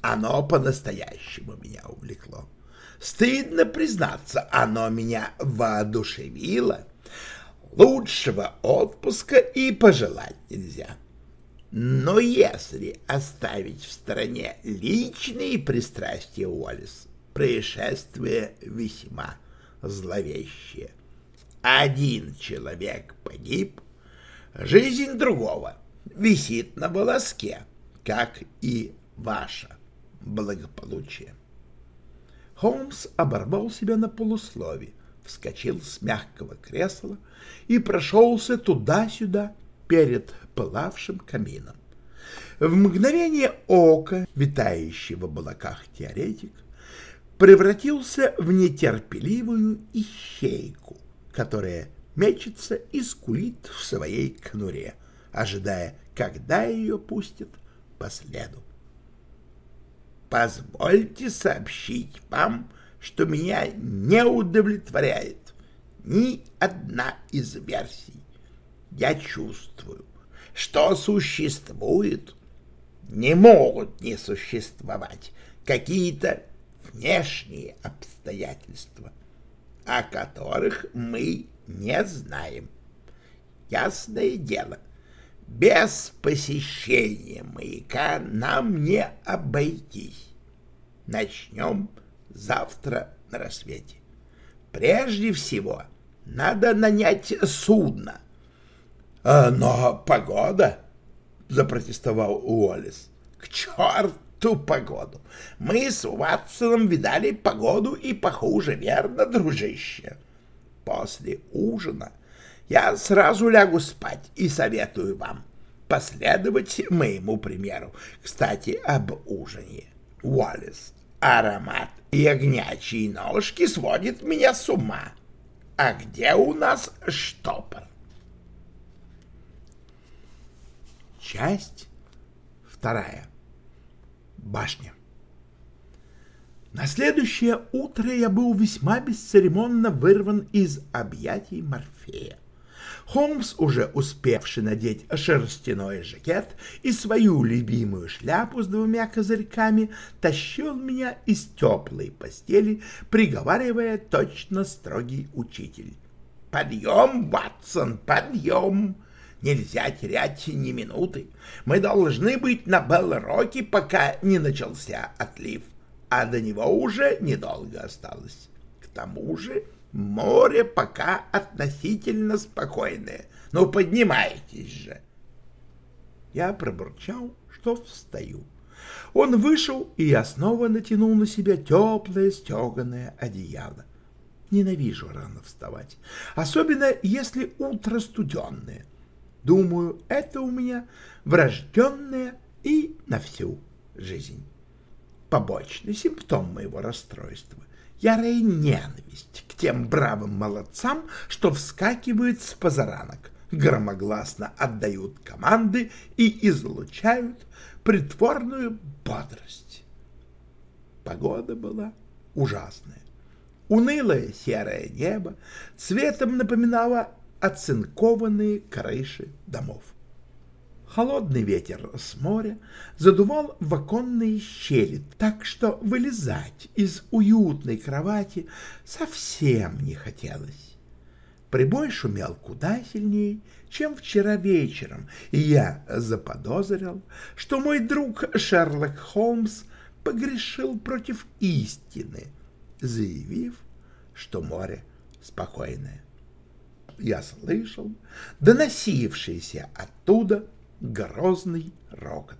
Оно по-настоящему меня увлекло. Стыдно признаться, оно меня воодушевило. Лучшего отпуска и пожелать нельзя. Но если оставить в стороне личные пристрастия Уоллес, происшествие весьма зловещее. Один человек погиб, жизнь другого висит на волоске, как и ваше благополучие. Холмс оборвал себя на полуслове, вскочил с мягкого кресла и прошелся туда-сюда перед пылавшим камином. В мгновение ока, витающий в облаках теоретик, превратился в нетерпеливую ищейку, которая мечется и скулит в своей конуре, ожидая, когда ее пустят по следу. Позвольте сообщить вам, что меня не удовлетворяет ни одна из версий. Я чувствую, что существует, не могут не существовать какие-то внешние обстоятельства, о которых мы не знаем. Ясное дело, без посещения маяка нам не обойтись. Начнем завтра на рассвете. Прежде всего, надо нанять судно. А, но погода, — запротестовал Уоллес, — к черту погоду. Мы с Ватсоном видали погоду и похуже, верно, дружище? После ужина я сразу лягу спать и советую вам последовать моему примеру. Кстати, об ужине. Уоллес, аромат ягнячьей ножки сводит меня с ума. А где у нас штопор? Часть вторая. Башня. На следующее утро я был весьма бесцеремонно вырван из объятий Морфея. Холмс, уже успевший надеть шерстяной жакет и свою любимую шляпу с двумя козырьками, тащил меня из теплой постели, приговаривая точно строгий учитель. «Подъем, Ватсон, подъем! Нельзя терять ни минуты. Мы должны быть на Белл-Роке, пока не начался отлив, а до него уже недолго осталось. К тому же Море пока относительно спокойное. Ну, поднимайтесь же. Я пробурчал, что встаю. Он вышел, и я снова натянул на себя теплое стеганое одеяло. Ненавижу рано вставать, особенно если утро студенное. Думаю, это у меня врожденное и на всю жизнь. Побочный симптом моего расстройства ярая ненависть к тем бравым молодцам, что вскакивают с позаранок, громогласно отдают команды и излучают притворную бодрость. Погода была ужасная. Унылое серое небо цветом напоминало оцинкованные крыши домов. Холодный ветер с моря задувал в оконные щели, так что вылезать из уютной кровати совсем не хотелось. Прибой шумел куда сильнее, чем вчера вечером, и я заподозрил, что мой друг Шерлок Холмс погрешил против истины, заявив, что море спокойное. Я слышал доносившийся оттуда грозный рокот.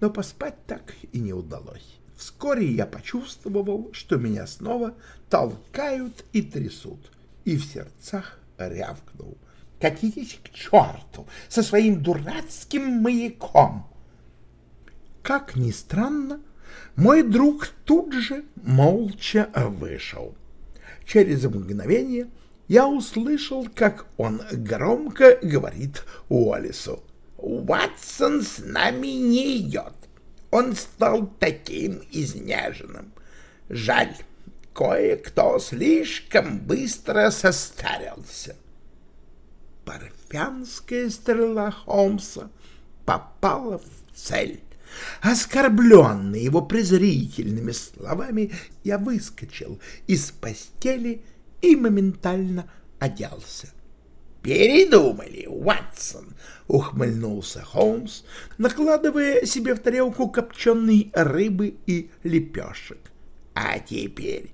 Но поспать так и не удалось. Вскоре я почувствовал, что меня снова толкают и трясут, и в сердцах рявкнул. «Катитесь к черту со своим дурацким маяком!» Как ни странно, мой друг тут же молча вышел. Через мгновение я услышал, как он громко говорит Уоллесу. «Уатсон с нами не идет. Он стал таким изнеженным. Жаль, кое-кто слишком быстро состарился». Парфянская стрела Холмса попала в цель. Оскорбленный его презрительными словами, я выскочил из постели и моментально оделся. «Передумали, Ватсон!» — ухмыльнулся Холмс, накладывая себе в тарелку копченой рыбы и лепешек. «А теперь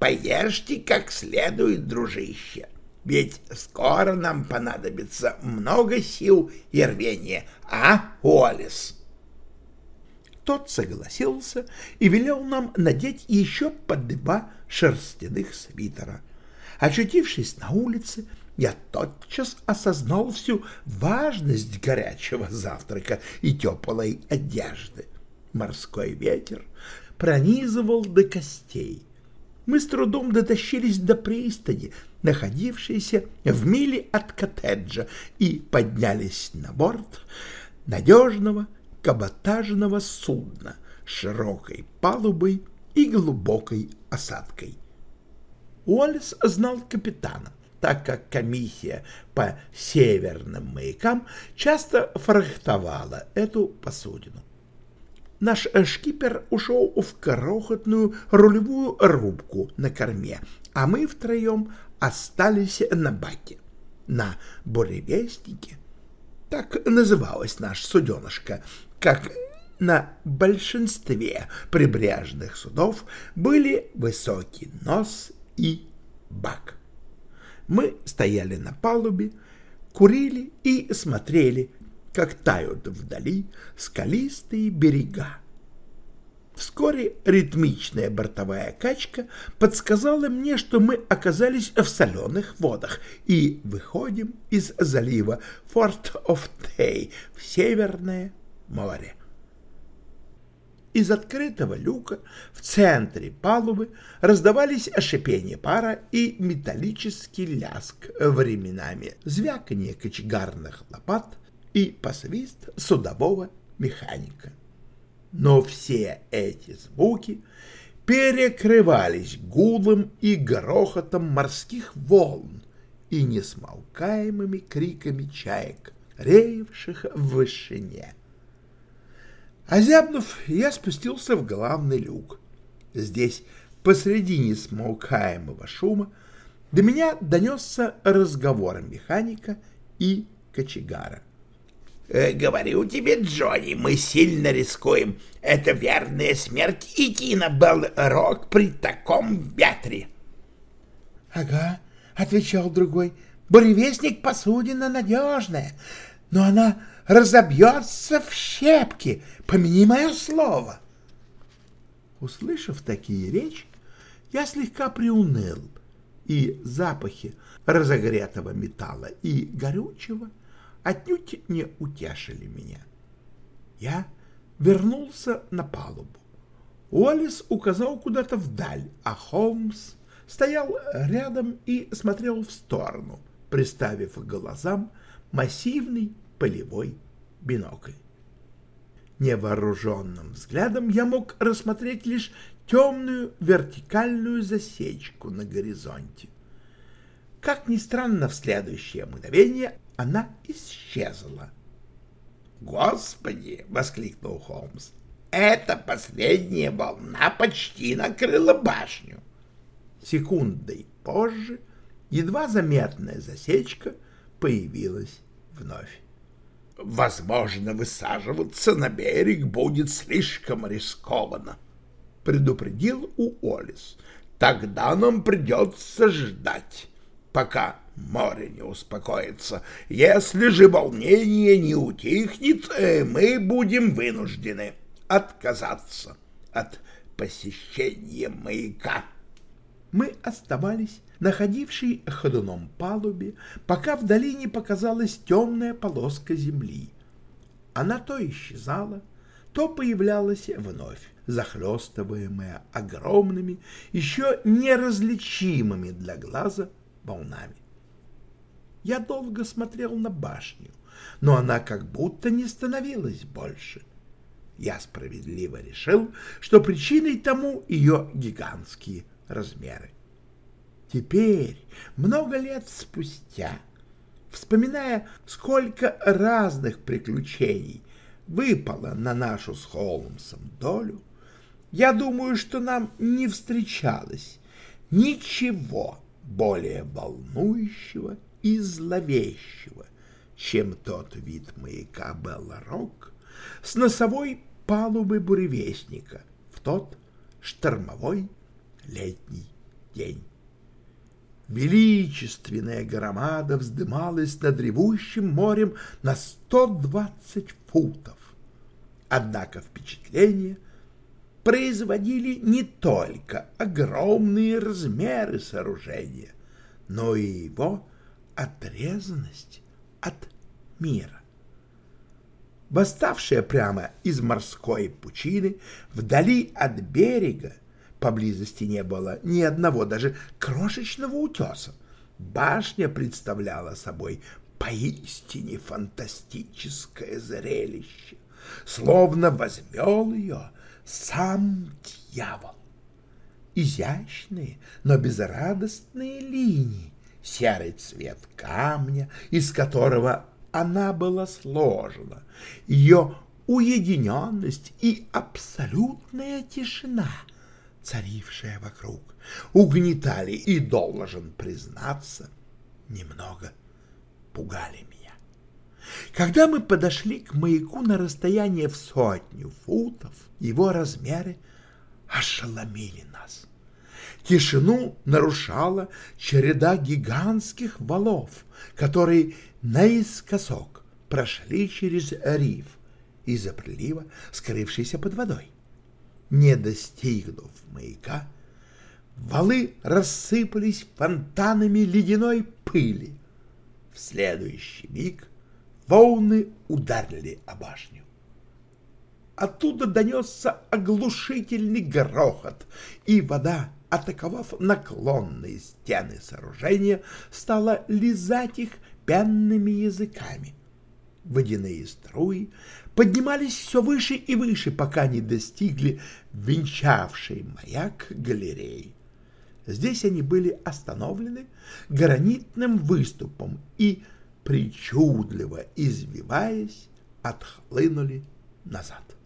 поешьте как следует, дружище, ведь скоро нам понадобится много сил и рвения, а, Уоллес?» Тот согласился и велел нам надеть еще по два шерстяных свитера — Очутившись на улице, я тотчас осознал всю важность горячего завтрака и теплой одежды. Морской ветер пронизывал до костей. Мы с трудом дотащились до пристани, находившейся в миле от коттеджа, и поднялись на борт надежного каботажного судна с широкой палубой и глубокой осадкой. Уоллес знал капитана, так как комиссия по северным маякам часто фрахтовала эту посудину. Наш шкипер ушел в крохотную рулевую рубку на корме, а мы втроем остались на баке, на буревестнике. Так называлось наш суденышко, как на большинстве прибрежных судов были высокий нос и бак. Мы стояли на палубе, курили и смотрели, как тают вдали скалистые берега. Вскоре ритмичная бортовая качка подсказала мне, что мы оказались в соленых водах и выходим из залива Форт оф Тей в Северное море. Из открытого люка в центре палубы раздавались шипение пара и металлический ляск, временами звяканье кочегарных лопат и посвист судового механика. Но все эти звуки перекрывались гулом и грохотом морских волн и несмолкаемыми криками чаек, реевших в вышине. Озябнув, я спустился в главный люк. Здесь, посреди несмолкаемого шума, до меня донесся разговор механика и кочегара. «Э, «Говорю тебе, Джонни, мы сильно рискуем. Это верная смерть идти на Белл-Рок при таком ветре». «Ага», — отвечал другой, — «буревестник посудина надежная, но она разобьется в щепки, помяни мое слово. Услышав такие речи, я слегка приуныл, и запахи разогретого металла и горючего отнюдь не утешили меня. Я вернулся на палубу. Уоллес указал куда-то вдаль, а Холмс стоял рядом и смотрел в сторону, приставив к глазам массивный полевой бинокль. Невооруженным взглядом я мог рассмотреть лишь темную вертикальную засечку на горизонте. Как ни странно, в следующее мгновение она исчезла. «Господи!» — воскликнул Холмс. «Эта последняя волна почти накрыла башню». Секундой позже едва заметная засечка появилась вновь. Возможно, высаживаться на берег будет слишком рискованно, — предупредил Уоллес. Тогда нам придется ждать, пока море не успокоится. Если же волнение не утихнет, э, мы будем вынуждены отказаться от посещения маяка. Мы оставались находившей ходуном палубе, пока вдали не показалась темная полоска земли. Она то исчезала, то появлялась вновь, захлестываемая огромными, еще неразличимыми для глаза волнами. Я долго смотрел на башню, но она как будто не становилась больше. Я справедливо решил, что причиной тому ее гигантские размеры. Теперь, много лет спустя, вспоминая, сколько разных приключений выпало на нашу с Холмсом долю, я думаю, что нам не встречалось ничего более волнующего и зловещего, чем тот вид маяка Белла-Рок с носовой палубы буревестника в тот штормовой летний день. Величественная громада вздымалась над ревущим морем на 120 футов. Однако впечатление производили не только огромные размеры сооружения, но и его отрезанность от мира. Восставшая прямо из морской пучины, вдали от берега, поблизости не было ни одного даже крошечного утеса, башня представляла собой поистине фантастическое зрелище, словно возвел ее сам дьявол. Изящные, но безрадостные линии, серый цвет камня, из которого она была сложена, ее уединенность и абсолютная тишина, царившая вокруг, угнетали и, должен признаться, немного пугали меня. Когда мы подошли к маяку на расстояние в сотню футов, его размеры ошеломили нас. Тишину нарушала череда гигантских валов, которые наискосок прошли через риф из-за прилива, скрывшийся под водой. Не достигнув маяка, валы рассыпались фонтанами ледяной пыли. В следующий миг волны ударили о башню. Оттуда донесся оглушительный грохот, и вода, атаковав наклонные стены сооружения, стала лизать их пенными языками. Водяные струи поднимались все выше и выше, пока не достигли венчавшей маяк галереи. Здесь они были остановлены гранитным выступом и, причудливо извиваясь, отхлынули назад.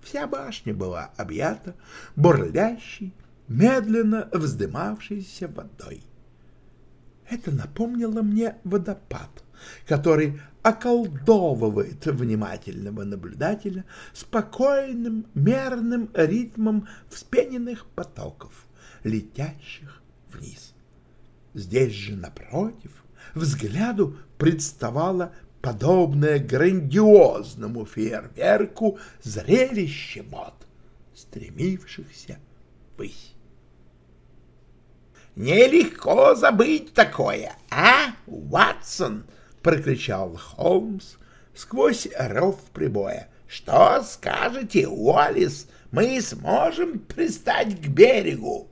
Вся башня была объята бурлящей, медленно вздымавшейся водой. Это напомнило мне водопад, который околдовывает внимательного наблюдателя спокойным, мерным ритмом вспененных потоков, летящих вниз. Здесь же, напротив, взгляду представало подобное грандиозному фейерверку зрелище мод, стремившихся ввысь. «Нелегко забыть такое, а, Ватсон?» — прокричал Холмс сквозь рев прибоя. «Что скажете, Уоллес? Мы сможем пристать к берегу?»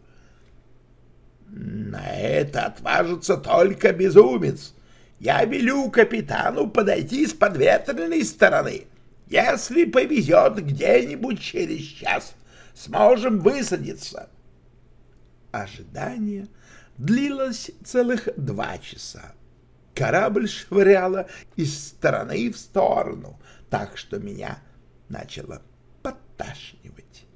«На это отважится только безумец. Я велю капитану подойти с подветренной стороны. Если повезет где-нибудь через час, сможем высадиться». Ожидание длилось целых два часа. Корабль швыряло из стороны в сторону, так что меня начало подташнивать.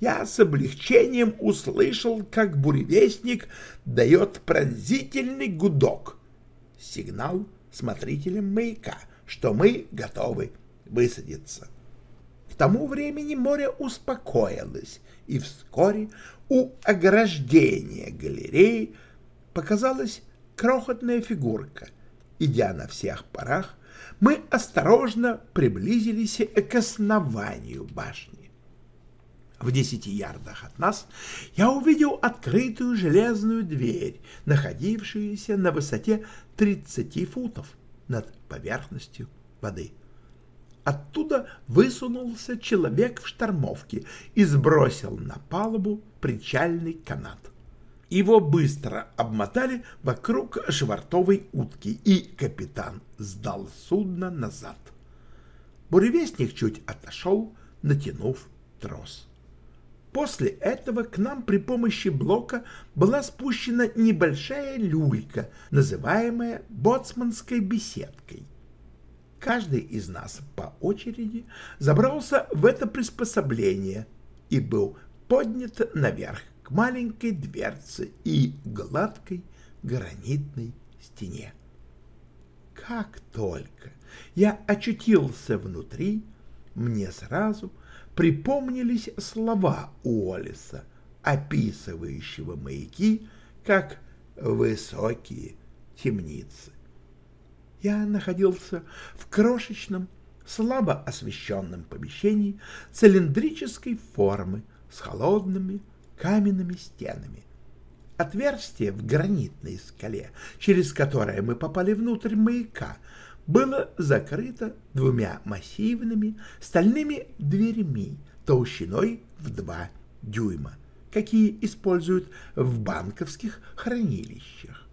Я с облегчением услышал, как буревестник дает пронзительный гудок. Сигнал смотрителям маяка, что мы готовы высадиться. К тому времени море успокоилось, и вскоре у ограждения галереи показалась крохотная фигурка. Идя на всех парах, мы осторожно приблизились к основанию башни. В десяти ярдах от нас я увидел открытую железную дверь, находившуюся на высоте 30 футов над поверхностью воды. Оттуда высунулся человек в штормовке и сбросил на палубу причальный канат. Его быстро обмотали вокруг швартовой утки, и капитан сдал судно назад. Буревестник чуть отошел, натянув трос. После этого к нам при помощи блока была спущена небольшая люлька, называемая боцманской беседкой. Каждый из нас по очереди забрался в это приспособление и был поднят наверх маленькой дверце и гладкой гранитной стене. Как только я очутился внутри, мне сразу припомнились слова Уоллеса, описывающего маяки как высокие темницы я находился в крошечном, слабо освещенном помещении цилиндрической формы с холодными каменными стенами. Отверстие в гранитной скале, через которое мы попали внутрь маяка, было закрыто двумя массивными стальными дверьми толщиной в два дюйма, какие используют в банковских хранилищах.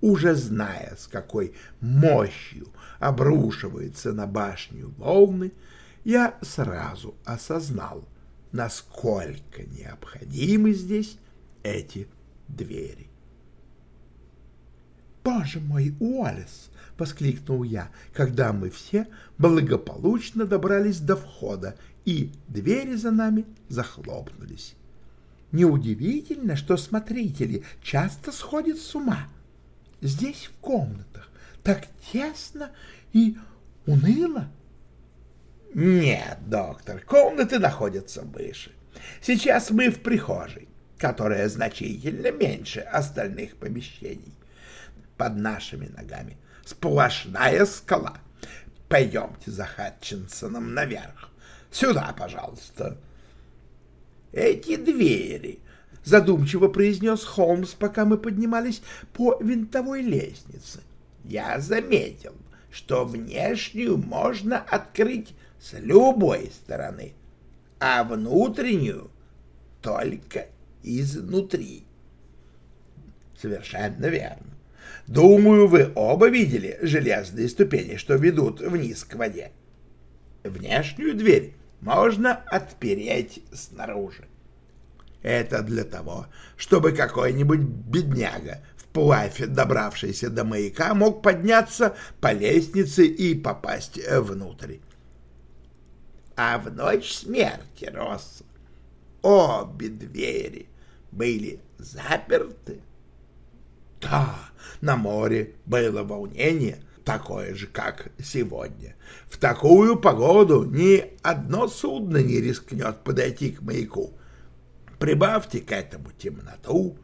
Уже зная, с какой мощью обрушивается на башню волны, я сразу осознал, насколько необходимы здесь эти двери. «Боже мой, Уоллес!» — воскликнул я, когда мы все благополучно добрались до входа, и двери за нами захлопнулись. Неудивительно, что смотрители часто сходят с ума. Здесь, в комнатах, так тесно и уныло. Нет, доктор, комнаты находятся выше. Сейчас мы в прихожей, которая значительно меньше остальных помещений. Под нашими ногами сплошная скала. Пойдемте за Хатчинсоном наверх. Сюда, пожалуйста. Эти двери, задумчиво произнес Холмс, пока мы поднимались по винтовой лестнице. Я заметил, что внешнюю можно открыть с любой стороны, а внутреннюю только изнутри. Совершенно верно. Думаю, вы оба видели железные ступени, что ведут вниз к воде. Внешнюю дверь можно отпереть снаружи. Это для того, чтобы какой-нибудь бедняга, вплавь добравшийся до маяка, мог подняться по лестнице и попасть внутрь. А в ночь смерти Росса обе двери были заперты. Да, на море было волнение, такое же, как сегодня. В такую погоду ни одно судно не рискнет подойти к маяку. Прибавьте к этому темноту,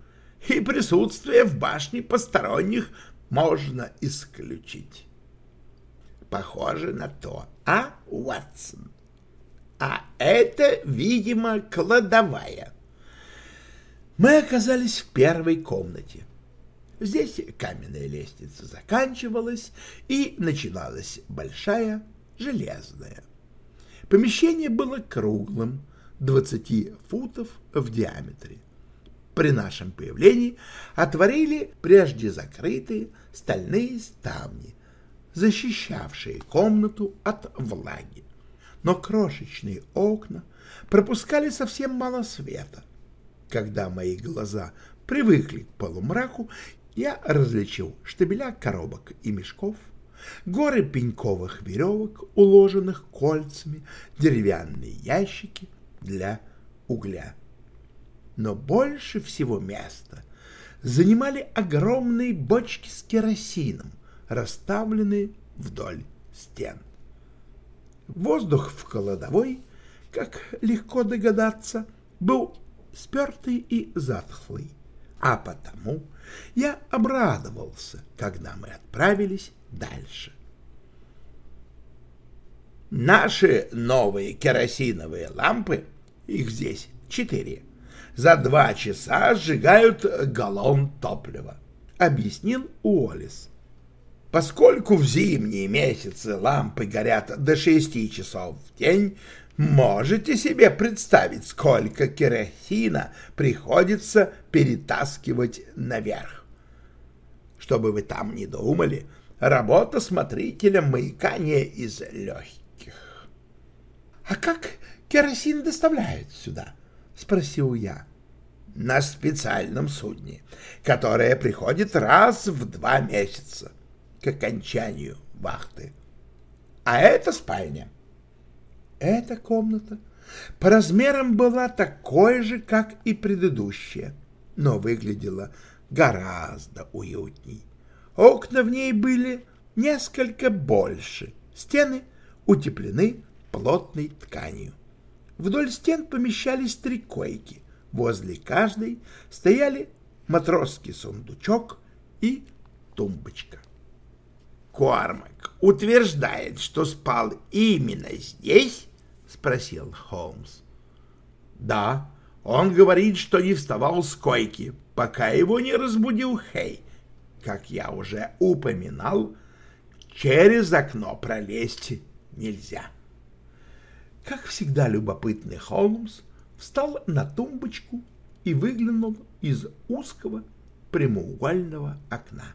и присутствие в башне посторонних можно исключить. Похоже на то, а, Уатсон? А это, видимо, кладовая. Мы оказались в первой комнате. Здесь каменная лестница заканчивалась, и начиналась большая железная. Помещение было круглым, 20 футов в диаметре. При нашем появлении отворили прежде закрытые стальные ставни, защищавшие комнату от влаги. Но крошечные окна пропускали совсем мало света. Когда мои глаза привыкли к полумраку, я различил штабеля коробок и мешков, горы пеньковых веревок, уложенных кольцами, деревянные ящики для угля. Но больше всего места занимали огромные бочки с керосином, расставленные вдоль стен. Воздух в кладовой, как легко догадаться, был спертый и затхлый, а потому я обрадовался, когда мы отправились дальше. Наши новые керосиновые лампы, их здесь четыре, за два часа сжигают галлон топлива, объяснил Уоллес. Поскольку в зимние месяцы лампы горят до шести часов в день, Можете себе представить, сколько керосина приходится перетаскивать наверх? Чтобы вы там не думали, работа смотрителя маяка не из легких. — А как керосин доставляют сюда? — спросил я. — На специальном судне, которое приходит раз в два месяца к окончанию вахты. А это спальня. Эта комната по размерам была такой же, как и предыдущая, но выглядела гораздо уютней. Окна в ней были несколько больше, стены утеплены плотной тканью. Вдоль стен помещались три койки, возле каждой стояли матросский сундучок и тумбочка. Кормак утверждает, что спал именно здесь? — спросил Холмс. — Да, Он говорит, что не вставал с койки, пока его не разбудил Хей. Как я уже упоминал, через окно пролезть нельзя. Как всегда любопытный Холмс встал на тумбочку и выглянул из узкого прямоугольного окна.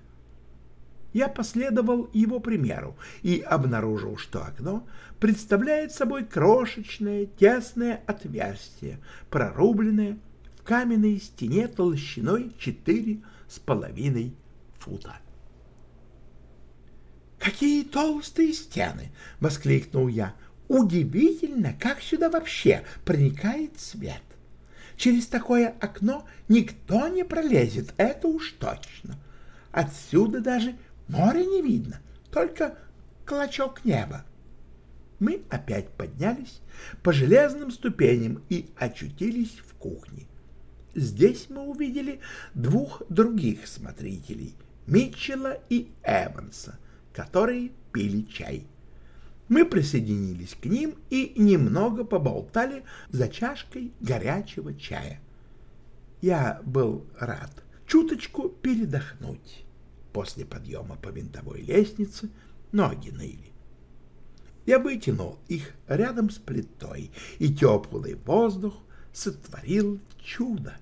Я последовал его примеру и обнаружил, что окно представляет собой крошечное тесное отверстие, прорубленное в каменной стене толщиной четыре с половиной фута. «Какие толстые стены!» — воскликнул я. «Удивительно, как сюда вообще проникает свет! Через такое окно никто не пролезет, это уж точно. Отсюда даже море не видно, только клочок неба. Мы опять поднялись по железным ступеням и очутились в кухне. Здесь мы увидели двух других смотрителей — Митчелла и Эванса, которые пили чай. Мы присоединились к ним и немного поболтали за чашкой горячего чая. Я был рад чуточку передохнуть. После подъема по винтовой лестнице ноги ныли. Я вытянул их рядом с плитой, и теплый воздух сотворил чудо.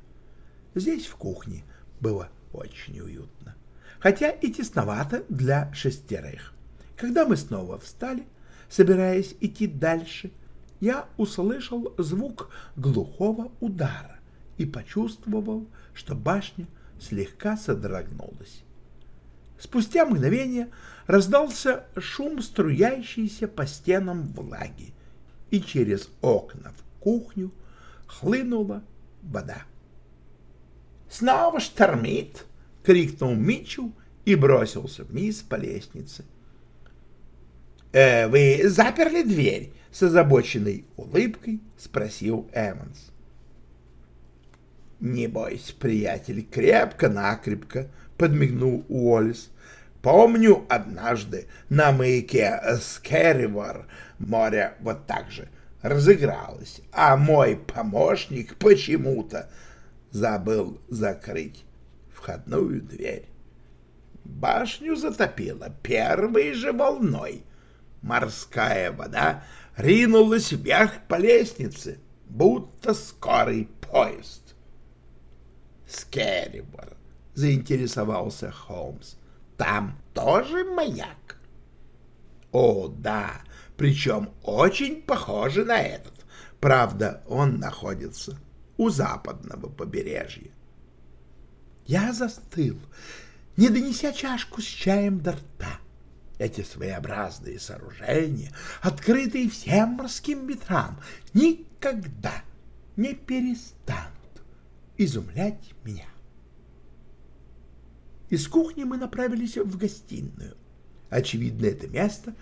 Здесь, в кухне, было очень уютно хотя и тесновато для шестерых. Когда мы снова встали, собираясь идти дальше, я услышал звук глухого удара и почувствовал, что башня слегка содрогнулась. Спустя мгновение раздался шум струящейся по стенам влаги, и через окна в кухню хлынула вода. «Снова штормит!» крикнул Митчелл и бросился вниз по лестнице. «Э, «Вы заперли дверь?» — с озабоченной улыбкой спросил Эванс. «Не бойся, приятель, крепко-накрепко», — подмигнул Уоллес. «Помню, однажды на маяке Скэривор море вот так же разыгралось, а мой помощник почему-то забыл закрыть входную дверь. Башню затопило первой же волной. Морская вода ринулась вверх по лестнице, будто скорый поезд. «Скеррибор», — заинтересовался Холмс, — «там тоже маяк?» «О, да, причем очень похоже на этот. Правда, он находится у западного побережья. Я застыл, не донеся чашку с чаем до рта. Эти своеобразные сооружения, открытые всем морским ветрам, никогда не перестанут изумлять меня. Из кухни мы направились в гостиную. Очевидно, это место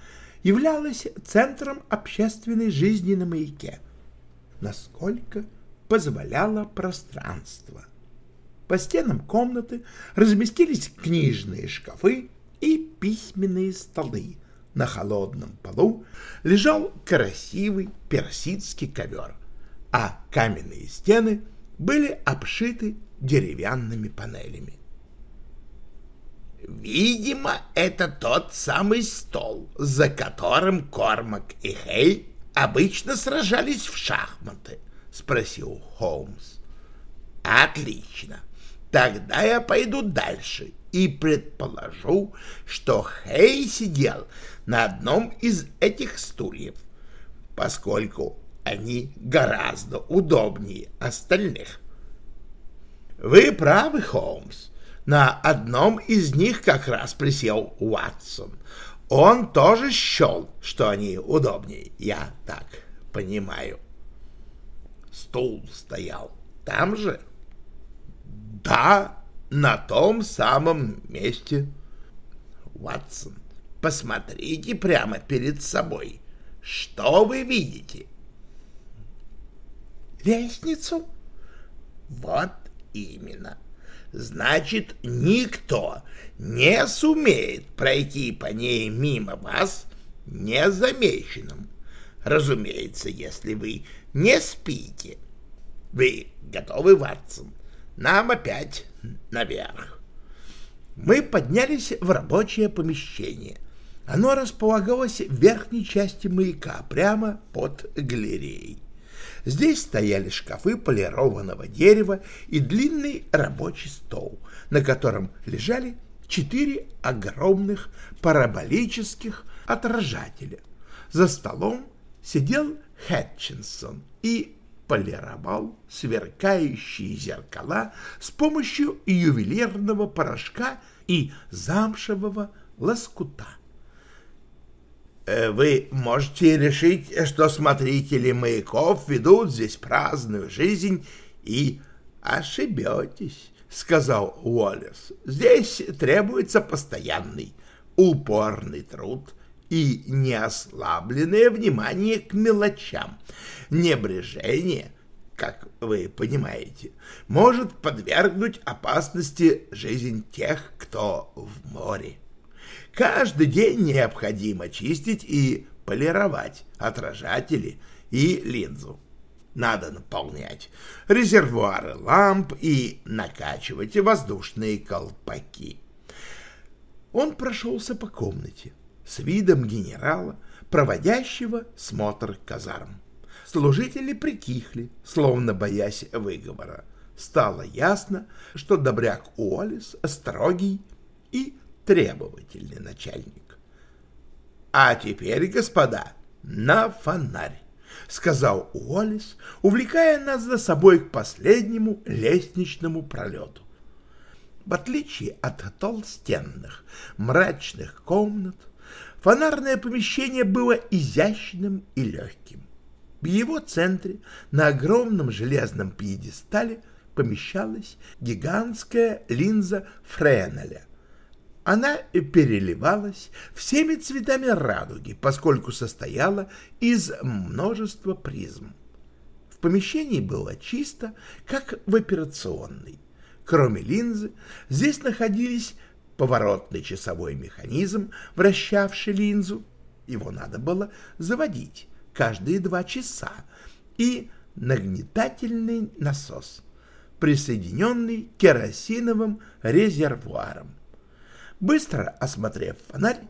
являлось центром общественной жизни на маяке, насколько позволяло пространство — по стенам комнаты разместились книжные шкафы и письменные столы. На холодном полу лежал красивый персидский ковер, а каменные стены были обшиты деревянными панелями. «Видимо, это тот самый стол, за которым Кормак и Хей обычно сражались в шахматы», — спросил Холмс. «Отлично. Тогда я пойду дальше и предположу, что Хей сидел на одном из этих стульев, поскольку они гораздо удобнее остальных. Вы правы, Холмс. На одном из них как раз присел Уатсон. Он тоже счел, что они удобнее, я так понимаю. Стул стоял там же. — да, на том самом месте. Ватсон, посмотрите прямо перед собой. Что вы видите? Лестницу? Вот именно. Значит, никто не сумеет пройти по ней мимо вас незамеченным. Разумеется, если вы не спите. Вы Готовы, Ватсон? Нам опять наверх. Мы поднялись в рабочее помещение. Оно располагалось в верхней части маяка, прямо под галереей. Здесь стояли шкафы полированного дерева и длинный рабочий стол, на котором лежали четыре огромных параболических отражателя. За столом сидел Хэтчинсон и полировал сверкающие зеркала с помощью ювелирного порошка и замшевого лоскута. Э, вы можете решить, что смотрители маяков ведут здесь праздную жизнь и ошибетесь, — сказал Уоллес. Здесь требуется постоянный, упорный труд и неослабленное внимание к мелочам. Небрежение, как вы понимаете, может подвергнуть опасности жизнь тех, кто в море. Каждый день необходимо чистить и полировать отражатели и линзу. Надо наполнять резервуары ламп и накачивать воздушные колпаки. Он прошелся по комнате с видом генерала, проводящего смотр казарм. Служители притихли, словно боясь выговора. Стало ясно, что добряк Уоллес строгий и требовательный начальник. — А теперь, господа, на фонарь, — сказал Уоллес, увлекая нас за собой к последнему лестничному пролету. В отличие от толстенных, мрачных комнат, фонарное помещение было изящным и легким. В его центре на огромном железном пьедестале помещалась гигантская линза Френеля — она переливалась всеми цветами радуги, поскольку состояла из множества призм. В помещении было чисто, как в операционной. Кроме линзы, здесь находились поворотный часовой механизм, вращавший линзу, его надо было заводить каждые два часа, и нагнетательный насос, присоединенный керосиновым резервуарам. Быстро осмотрев фонарь,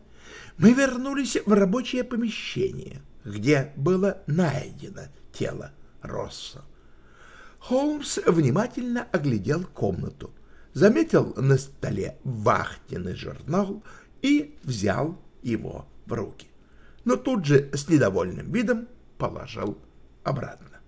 мы вернулись в рабочее помещение, где было найдено тело Росса. Холмс внимательно оглядел комнату, заметил на столе вахтенный журнал и взял его в руки, но тут же с недовольным видом положил обратно.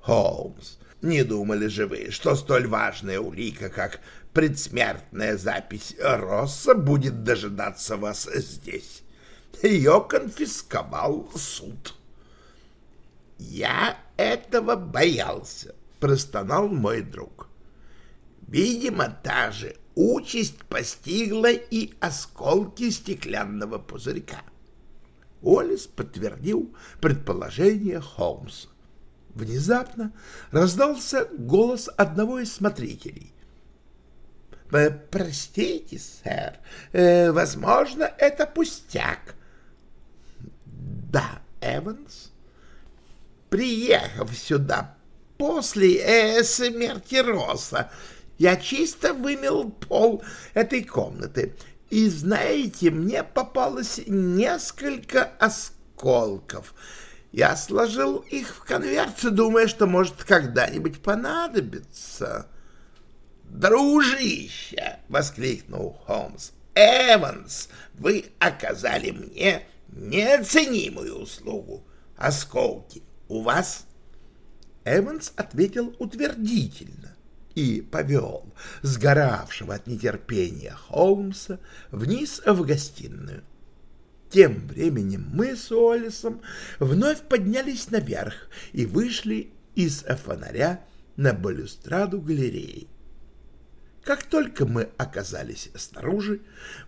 Холмс, не думали же вы, что столь важная улика, как предсмертная запись Росса будет дожидаться вас здесь. Ее конфисковал суд. Я этого боялся, простонал мой друг. Видимо, та же участь постигла и осколки стеклянного пузырька. Олис подтвердил предположение Холмса. Внезапно раздался голос одного из смотрителей. Э, «Простите, сэр, э, возможно, это пустяк». «Да, Эванс, приехав сюда после э, смерти Росса, я чисто вымел пол этой комнаты, и, знаете, мне попалось несколько осколков». Я сложил их в конверт, думая, что может когда-нибудь понадобиться. «Дружище!» — воскликнул Холмс. «Эванс, вы оказали мне неоценимую услугу. Осколки у вас?» Эванс ответил утвердительно и повел сгоравшего от нетерпения Холмса вниз в гостиную. Тем временем мы с Уоллесом вновь поднялись наверх и вышли из фонаря на балюстраду галереи. Как только мы оказались снаружи,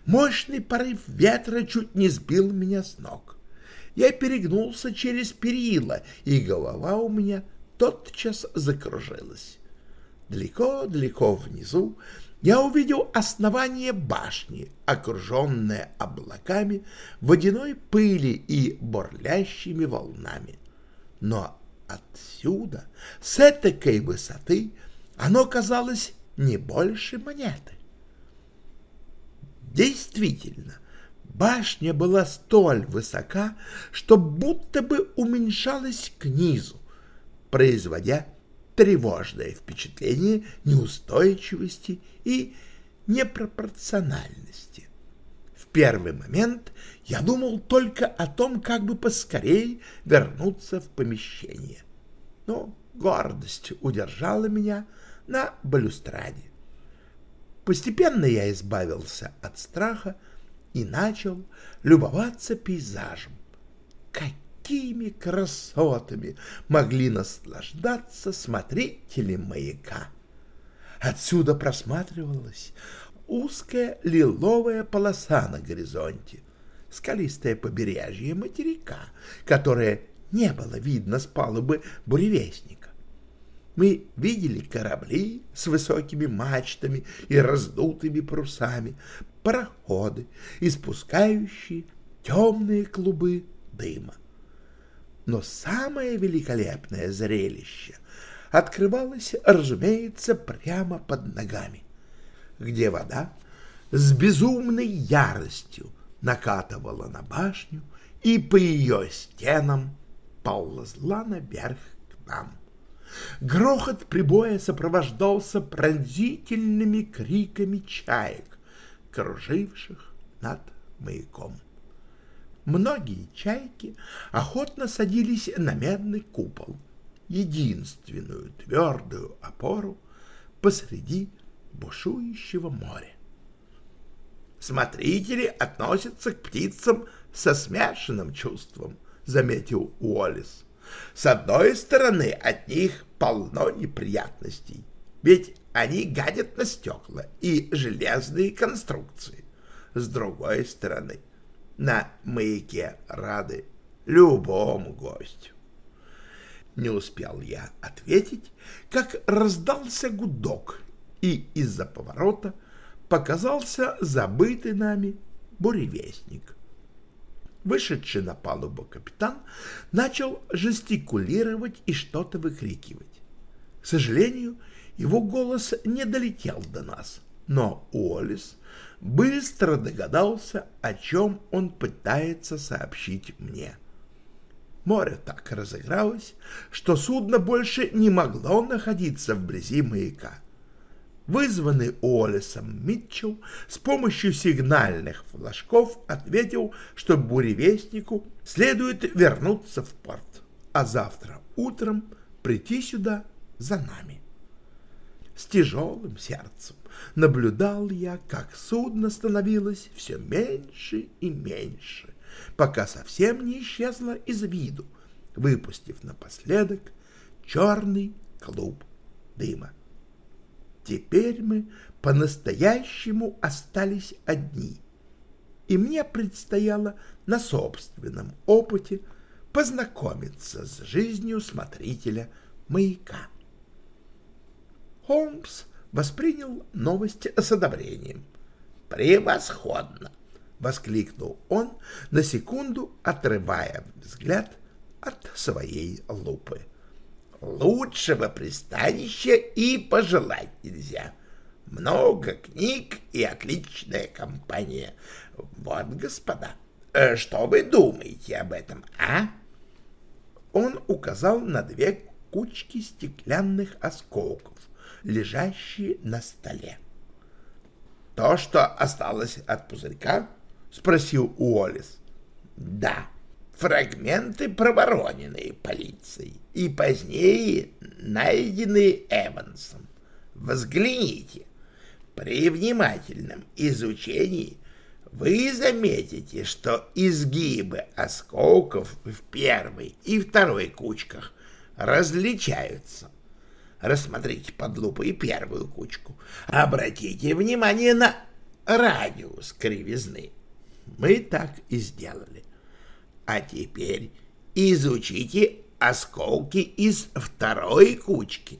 мощный порыв ветра чуть не сбил меня с ног. Я перегнулся через перила, и голова у меня тотчас закружилась. Далеко-далеко внизу я увидел основание башни, окруженное облаками водяной пыли и бурлящими волнами. Но Отсюда, с этакой высоты, оно казалось не больше монеты. Действительно, башня была столь высока, что будто бы уменьшалась к низу, производя тревожное впечатление неустойчивости и непропорциональности. В первый момент я думал только о том, как бы поскорее вернуться в помещение. Но гордость удержала меня на балюстраде. Постепенно я избавился от страха и начал любоваться пейзажем. Какими красотами могли наслаждаться смотрители маяка! Отсюда просматривалась узкая лиловая полоса на горизонте, скалистое побережье материка, которое не было видно с палубы буревестника мы видели корабли с высокими мачтами и раздутыми парусами, пароходы, испускающие темные клубы дыма. Но самое великолепное зрелище открывалось, разумеется, прямо под ногами, где вода с безумной яростью накатывала на башню и по ее стенам ползла наверх к нам. Грохот прибоя сопровождался пронзительными криками чаек, круживших над маяком. Многие чайки охотно садились на медный купол, единственную твердую опору посреди бушующего моря. Смотрители относятся к птицам со смешанным чувством, заметил Уоллес. С одной стороны, от них полно неприятностей, ведь они гадят на стекла и железные конструкции. С другой стороны, на маяке рады любому гостю. Не успел я ответить, как раздался гудок, и из-за поворота показался забытый нами буревестник. Вышедший на палубу капитан начал жестикулировать и что-то выкрикивать. К сожалению, его голос не долетел до нас, но Уоллес быстро догадался, о чем он пытается сообщить мне. Море так разыгралось, что судно больше не могло находиться вблизи маяка вызванный Олесом Митчелл, с помощью сигнальных флажков ответил, что буревестнику следует вернуться в порт, а завтра утром прийти сюда за нами. С тяжелым сердцем наблюдал я, как судно становилось все меньше и меньше, пока совсем не исчезло из виду, выпустив напоследок черный клуб дыма. Теперь мы по-настоящему остались одни, и мне предстояло на собственном опыте познакомиться с жизнью смотрителя маяка. Холмс воспринял новость с одобрением. «Превосходно!» — воскликнул он, на секунду отрывая взгляд от своей лупы. Лучшего пристанища и пожелать нельзя. Много книг и отличная компания. Вот, господа, э, что вы думаете об этом, а? Он указал на две кучки стеклянных осколков, лежащие на столе. «То, что осталось от пузырька?» — спросил Уоллес. «Да», фрагменты, провороненные полицией и позднее найденные Эвансом. Взгляните, при внимательном изучении вы заметите, что изгибы осколков в первой и второй кучках различаются. Рассмотрите под лупой первую кучку. Обратите внимание на радиус кривизны. Мы так и сделали. А теперь изучите осколки из второй кучки.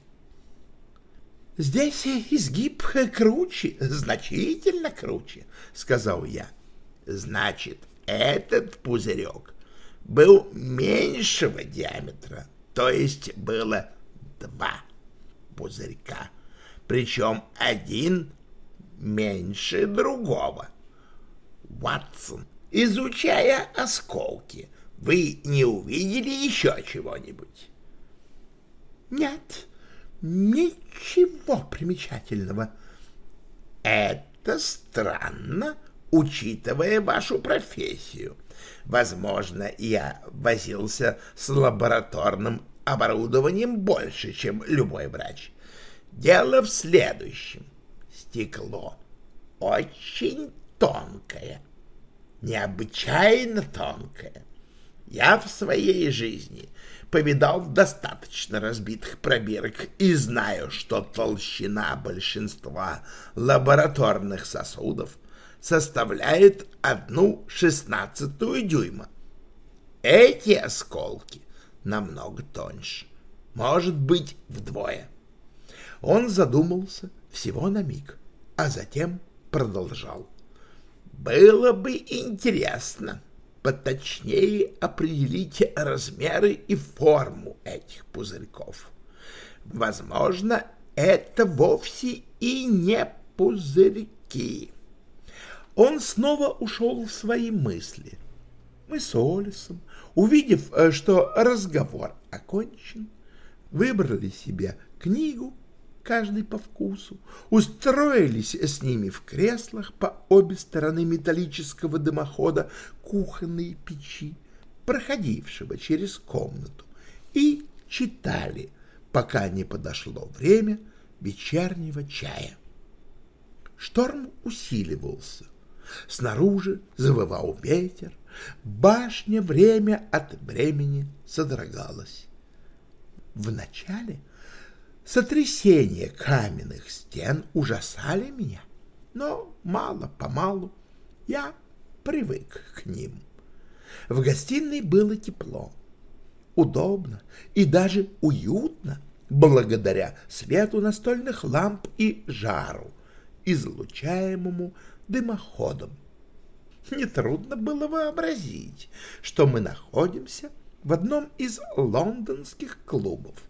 — Здесь изгиб круче, значительно круче, — сказал я. — Значит, этот пузырек был меньшего диаметра, То есть было два пузырька, причем один меньше другого. Ватсон, изучая осколки, вы не увидели еще чего-нибудь? Нет, ничего примечательного. Это странно, учитывая вашу профессию. Возможно, я возился с лабораторным оборудованием больше, чем любой врач. Дело в следующем. Стекло очень тонкое, необычайно тонкое. Я в своей жизни повидал достаточно разбитых пробирок и знаю, что толщина большинства лабораторных сосудов составляет одну шестнадцатую дюйма. Эти осколки намного тоньше, может быть, вдвое. Он задумался всего на миг, а затем продолжал. Было бы интересно поточнее определить размеры и форму этих пузырьков. Возможно, это вовсе и не пузырьки. Он снова ушел в свои мысли. Мы с Олесом, увидев, э, что разговор окончен, выбрали себе книгу, каждый по вкусу, устроились с ними в креслах по обе стороны металлического дымохода кухонной печи, проходившего через комнату, и читали, пока не подошло время вечернего чая. Шторм усиливался. Снаружи завывал ветер, башня время от времени содрогалась. Вначале сотрясения каменных стен ужасали меня, но мало-помалу я привык к ним. В гостиной было тепло, удобно и даже уютно, благодаря свету настольных ламп и жару, излучаемому дымоходом. Нетрудно было вообразить, что мы находимся в одном из лондонских клубов.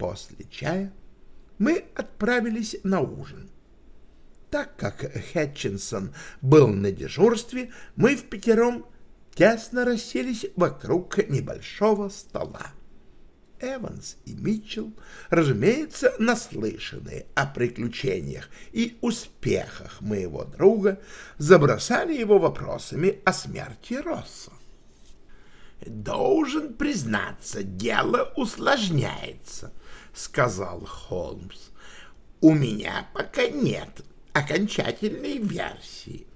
После чая мы отправились на ужин. Так как Хэтчинсон был на дежурстве, мы в пятером тесно расселись вокруг небольшого стола. Эванс и Митчелл, разумеется, наслышанные о приключениях и успехах моего друга, забросали его вопросами о смерти Росса. «Должен признаться, дело усложняется», — сказал Холмс. «У меня пока нет окончательной версии».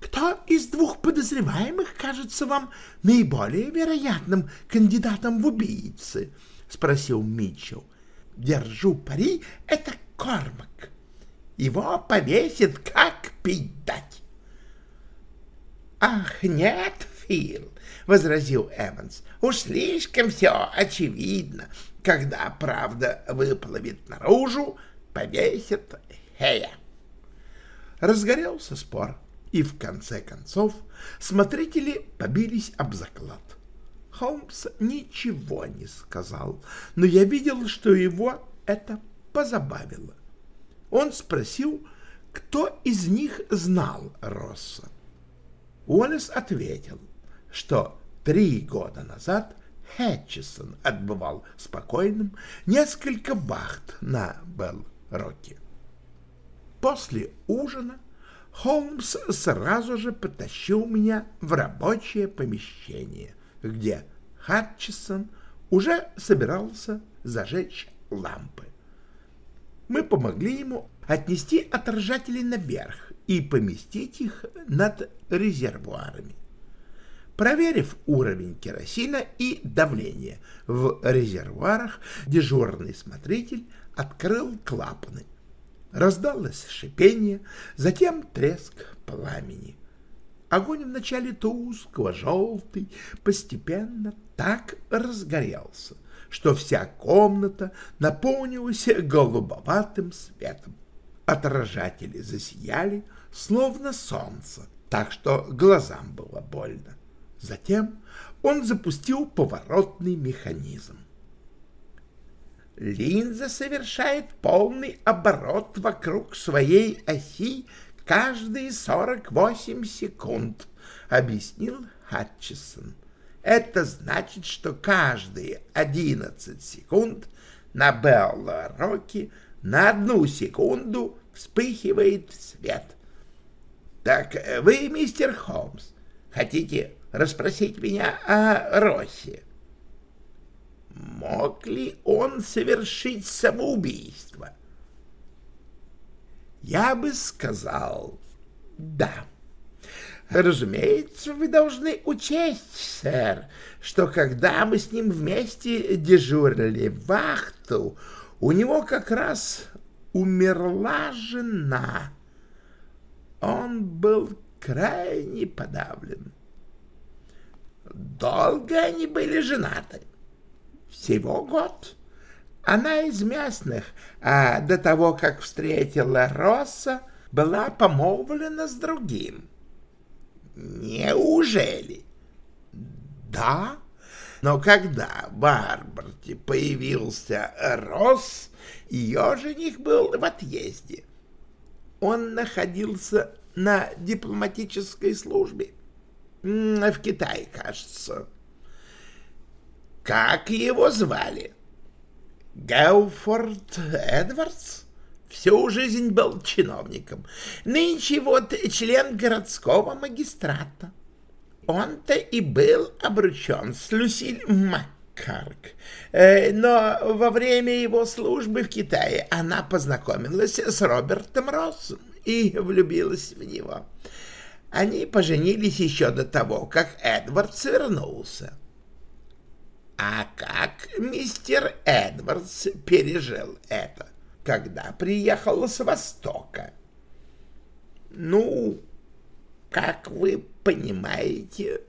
Кто из двух подозреваемых кажется вам наиболее вероятным кандидатом в убийцы? — спросил Митчелл. — Держу пари, это Кормак. Его повесит, как пить дать. — Ах, нет, Фил, — возразил Эванс, — уж слишком все очевидно. Когда правда выплывет наружу, повесит Хея. Разгорелся спор и в конце концов смотрители побились об заклад. Холмс ничего не сказал, но я видел, что его это позабавило. Он спросил, кто из них знал Росса. Уоллес ответил, что три года назад Хэтчисон отбывал спокойным несколько вахт на Белл-Роке. После ужина Холмс сразу же потащил меня в рабочее помещение, где Хатчисон уже собирался зажечь лампы. Мы помогли ему отнести отражатели наверх и поместить их над резервуарами. Проверив уровень керосина и давление в резервуарах, дежурный смотритель открыл клапаны Раздалось шипение, затем треск пламени. Огонь вначале тускло, желтый, постепенно так разгорелся, что вся комната наполнилась голубоватым светом. Отражатели засияли, словно солнце, так что глазам было больно. Затем он запустил поворотный механизм. линза совершает полный оборот вокруг своей оси каждые 48 секунд, объяснил Хатчесон. Это значит, что каждые 11 секунд на Белла Роки на одну секунду вспыхивает свет. Так вы, мистер Холмс, хотите расспросить меня о Россе? Мог ли он совершить самоубийство? Я бы сказал «да». Разумеется, вы должны учесть, сэр, что когда мы с ним вместе дежурили вахту, у него как раз умерла жена. Он был крайне подавлен. Долго они были женаты? Всего год. Она из местных, а до того, как встретила Росса, была помолвлена с другим. Неужели? Да. Но когда в Барбарте появился Росс, ее жених был в отъезде. Он находился на дипломатической службе. В Китае, кажется. Как его звали? Гауфорд Эдвардс? Всю жизнь был чиновником. Нынче вот член городского магистрата. Он-то и был обручен с Люсиль Маккарк. Э, но во время его службы в Китае она познакомилась с Робертом Россом и влюбилась в него. Они поженились еще до того, как Эдвард свернулся. А как мистер Эдвардс пережил это, когда приехал с Востока? Ну, как вы понимаете,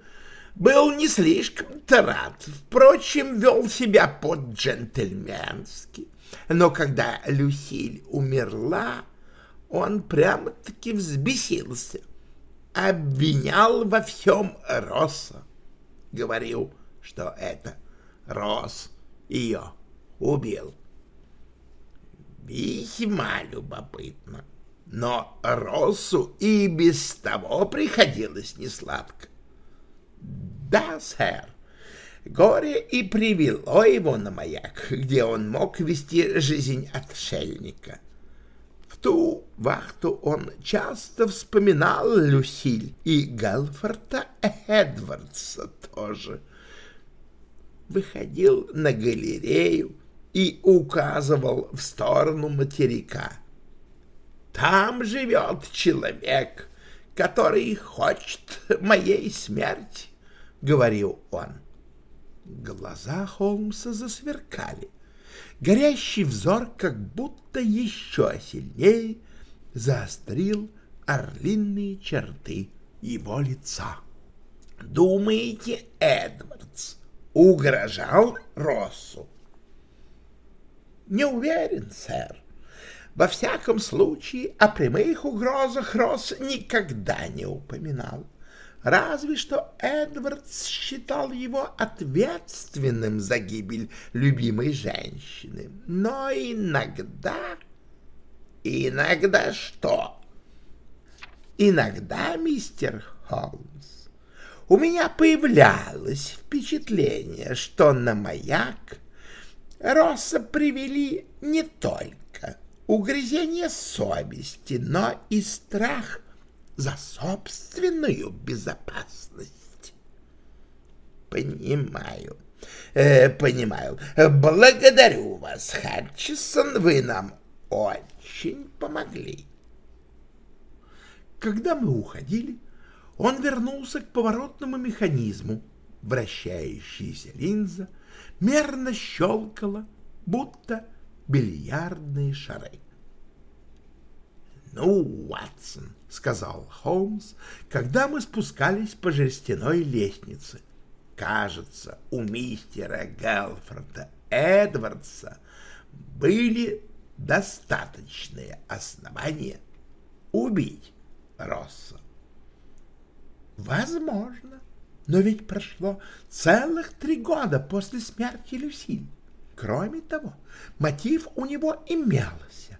был не слишком-то впрочем, вел себя по-джентльменски. Но когда Люсиль умерла, он прямо-таки взбесился, обвинял во всем Росса, говорил, что это Рос ее убил. Весьма любопытно. Но Россу и без того приходилось несладко. Да, сэр, горе и привело его на маяк, где он мог вести жизнь отшельника. Ту вахту он часто вспоминал Люсиль и Галфорта Эдвардса тоже — выходил на галерею и указывал в сторону материка. «Там живет человек, который хочет моей смерти», — говорил он. Глаза Холмса засверкали. Горящий взор как будто еще сильнее заострил орлиные черты его лица. «Думаете, Эдвардс угрожал Россу? Не уверен, сэр. Во всяком случае, о прямых угрозах Росс никогда не упоминал. Разве что Эдвардс считал его ответственным за гибель любимой женщины. Но иногда... Иногда что? Иногда, мистер Холмс, у меня появлялось впечатление, что на маяк Росса привели не только угрызение совести, но и страх за собственную безопасность. Понимаю, э, понимаю. Благодарю вас, Хатчисон, вы нам очень помогли. Когда мы уходили, он вернулся к поворотному механизму. Вращающаяся линза мерно щелкала, будто бильярдные шары. «Ну, Уатсон», — сказал Холмс, когда мы спускались по жерстяной лестнице, — «кажется, у мистера Гэлфорда Эдвардса были достаточные основания убить Росса. Возможно. Но ведь прошло целых три года после смерти Люсиль. Кроме того, мотив у него имелся,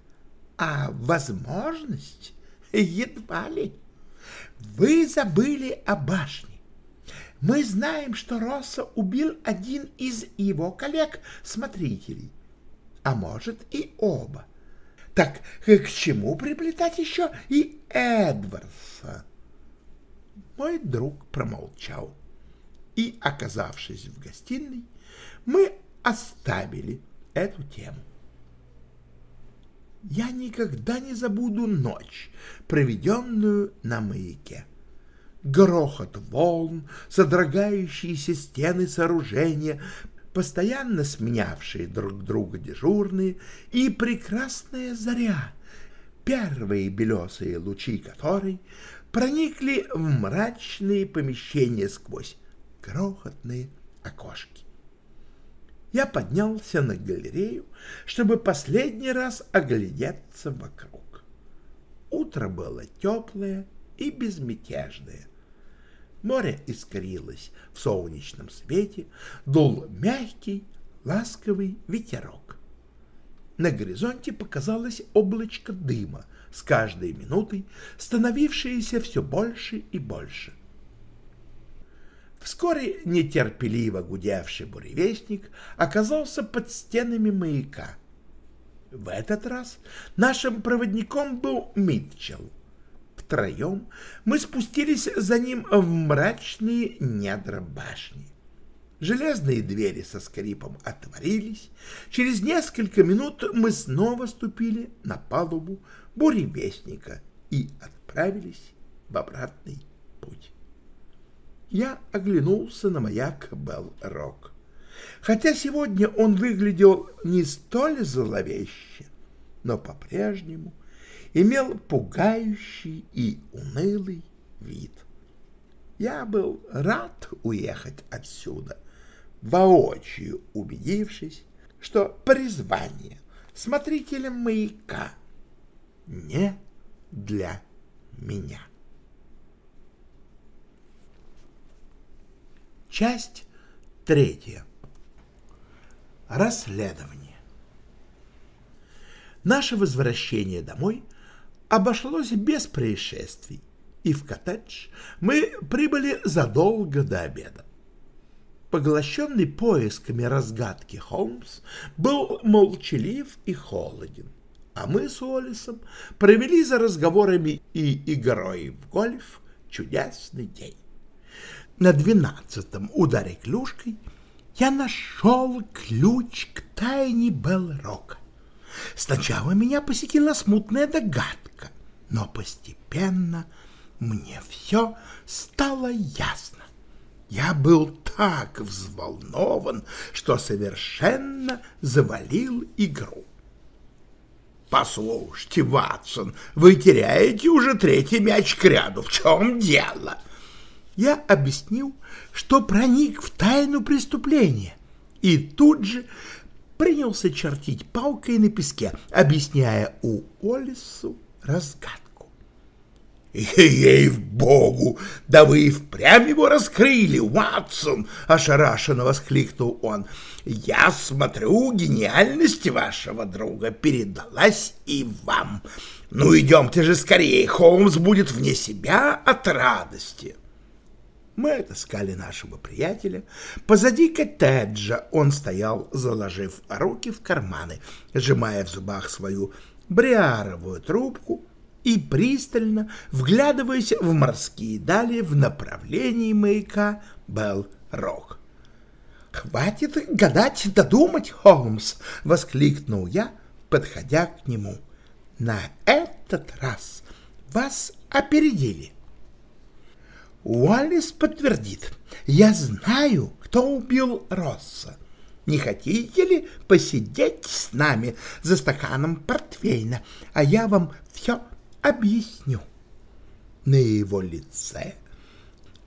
а возможность едва ли. Вы забыли о башне. Мы знаем, что Росса убил один из его коллег-смотрителей, а может и оба. Так к чему приплетать еще и Эдвардса? Мой друг промолчал, и, оказавшись в гостиной, мы оставили эту тему. Я никогда не забуду ночь, проведенную на маяке. Грохот волн, содрогающиеся стены сооружения, постоянно сменявшие друг друга дежурные, и прекрасная заря, первые белесые лучи которой проникли в мрачные помещения сквозь крохотные окошки. Я поднялся на галерею, чтобы последний раз оглядеться вокруг. Утро было теплое и безмятежное. Море искрилось в солнечном свете, дул мягкий, ласковый ветерок. На горизонте показалось облачко дыма, с каждой минутой становившееся все больше и больше. Вскоре нетерпеливо гудевший буревестник оказался под стенами маяка. В этот раз нашим проводником был Митчелл втроем мы спустились за ним в мрачные недра башни. Железные двери со скрипом отворились. Через несколько минут мы снова ступили на палубу буревестника и отправились в обратный путь. Я оглянулся на маяк Белл-Рок. Хотя сегодня он выглядел не столь зловеще, но по-прежнему имел пугающий и унылый вид. Я был рад уехать отсюда, воочию убедившись, что призвание смотрителя маяка не для меня. Часть третья. Расследование. Наше возвращение домой обошлось без происшествий, и в коттедж мы прибыли задолго до обеда. Поглощенный поисками разгадки Холмс был молчалив и холоден, а мы с Уоллесом провели за разговорами и игрой в гольф чудесный день. На двенадцатом ударе клюшкой я нашел ключ к тайне Белл-Рока. Сначала меня посетила смутная догадка, но постепенно мне все стало ясно. Я был так взволнован, что совершенно завалил игру. «Послушайте, Ватсон, вы теряете уже третий мяч к ряду. В чем дело?» Я объяснил, что проник в тайну преступления, и тут же принялся чертить палкой на песке, объясняя у Олису разгадку. «Ей-богу! Да вы и впрямь его раскрыли, Уатсон!» — ошарашенно воскликнул он. «Я смотрю, гениальность вашего друга передалась и вам. Ну, идемте же скорее, Холмс будет вне себя от радости». Мы отыскали нашего приятеля. Позади коттеджа он стоял, заложив руки в карманы, сжимая в зубах свою бриаровую трубку и пристально вглядываясь в морские дали в направлении маяка Белл-Рок. «Хватит гадать, додумать, Холмс!» — воскликнул я, подходя к нему. «На этот раз вас опередили». Уоллес подтвердит. Я знаю, кто убил Росса. Не хотите ли посидеть с нами за стаканом портвейна, а я вам все объясню? На его лице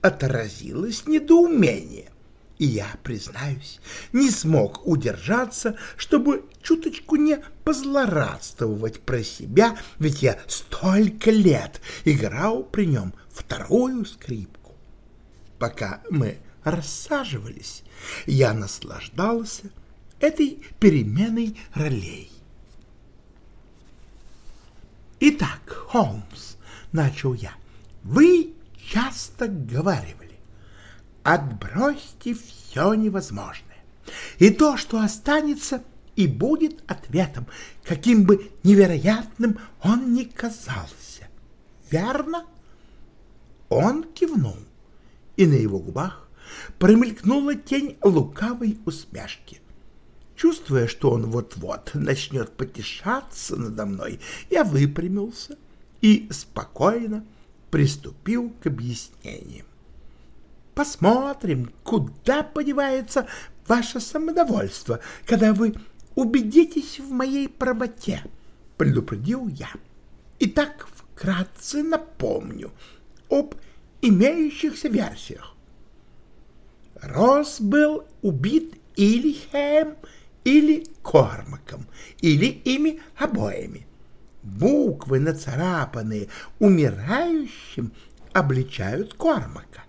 отразилось недоумение, и я, признаюсь, не смог удержаться, чтобы чуточку не позлорадствовать про себя, ведь я столько лет играл при нем вторую скрипку. Пока мы рассаживались, я наслаждался этой переменой ролей. «Итак, Холмс», — начал я, — «вы часто говаривали, отбросьте все невозможное, и то, что останется, и будет ответом, каким бы невероятным он ни казался. Верно?» Он кивнул, и на его губах промелькнула тень лукавой усмешки. Чувствуя, что он вот-вот начнет потешаться надо мной, я выпрямился и спокойно приступил к объяснениям. Посмотрим, куда подевается ваше самодовольство, когда вы убедитесь в моей правоте, — предупредил я. Итак, вкратце напомню об имеющихся версиях. Росс был убит или Хэм, или Кормаком, или ими обоими. Буквы, нацарапанные умирающим, обличают Кормака.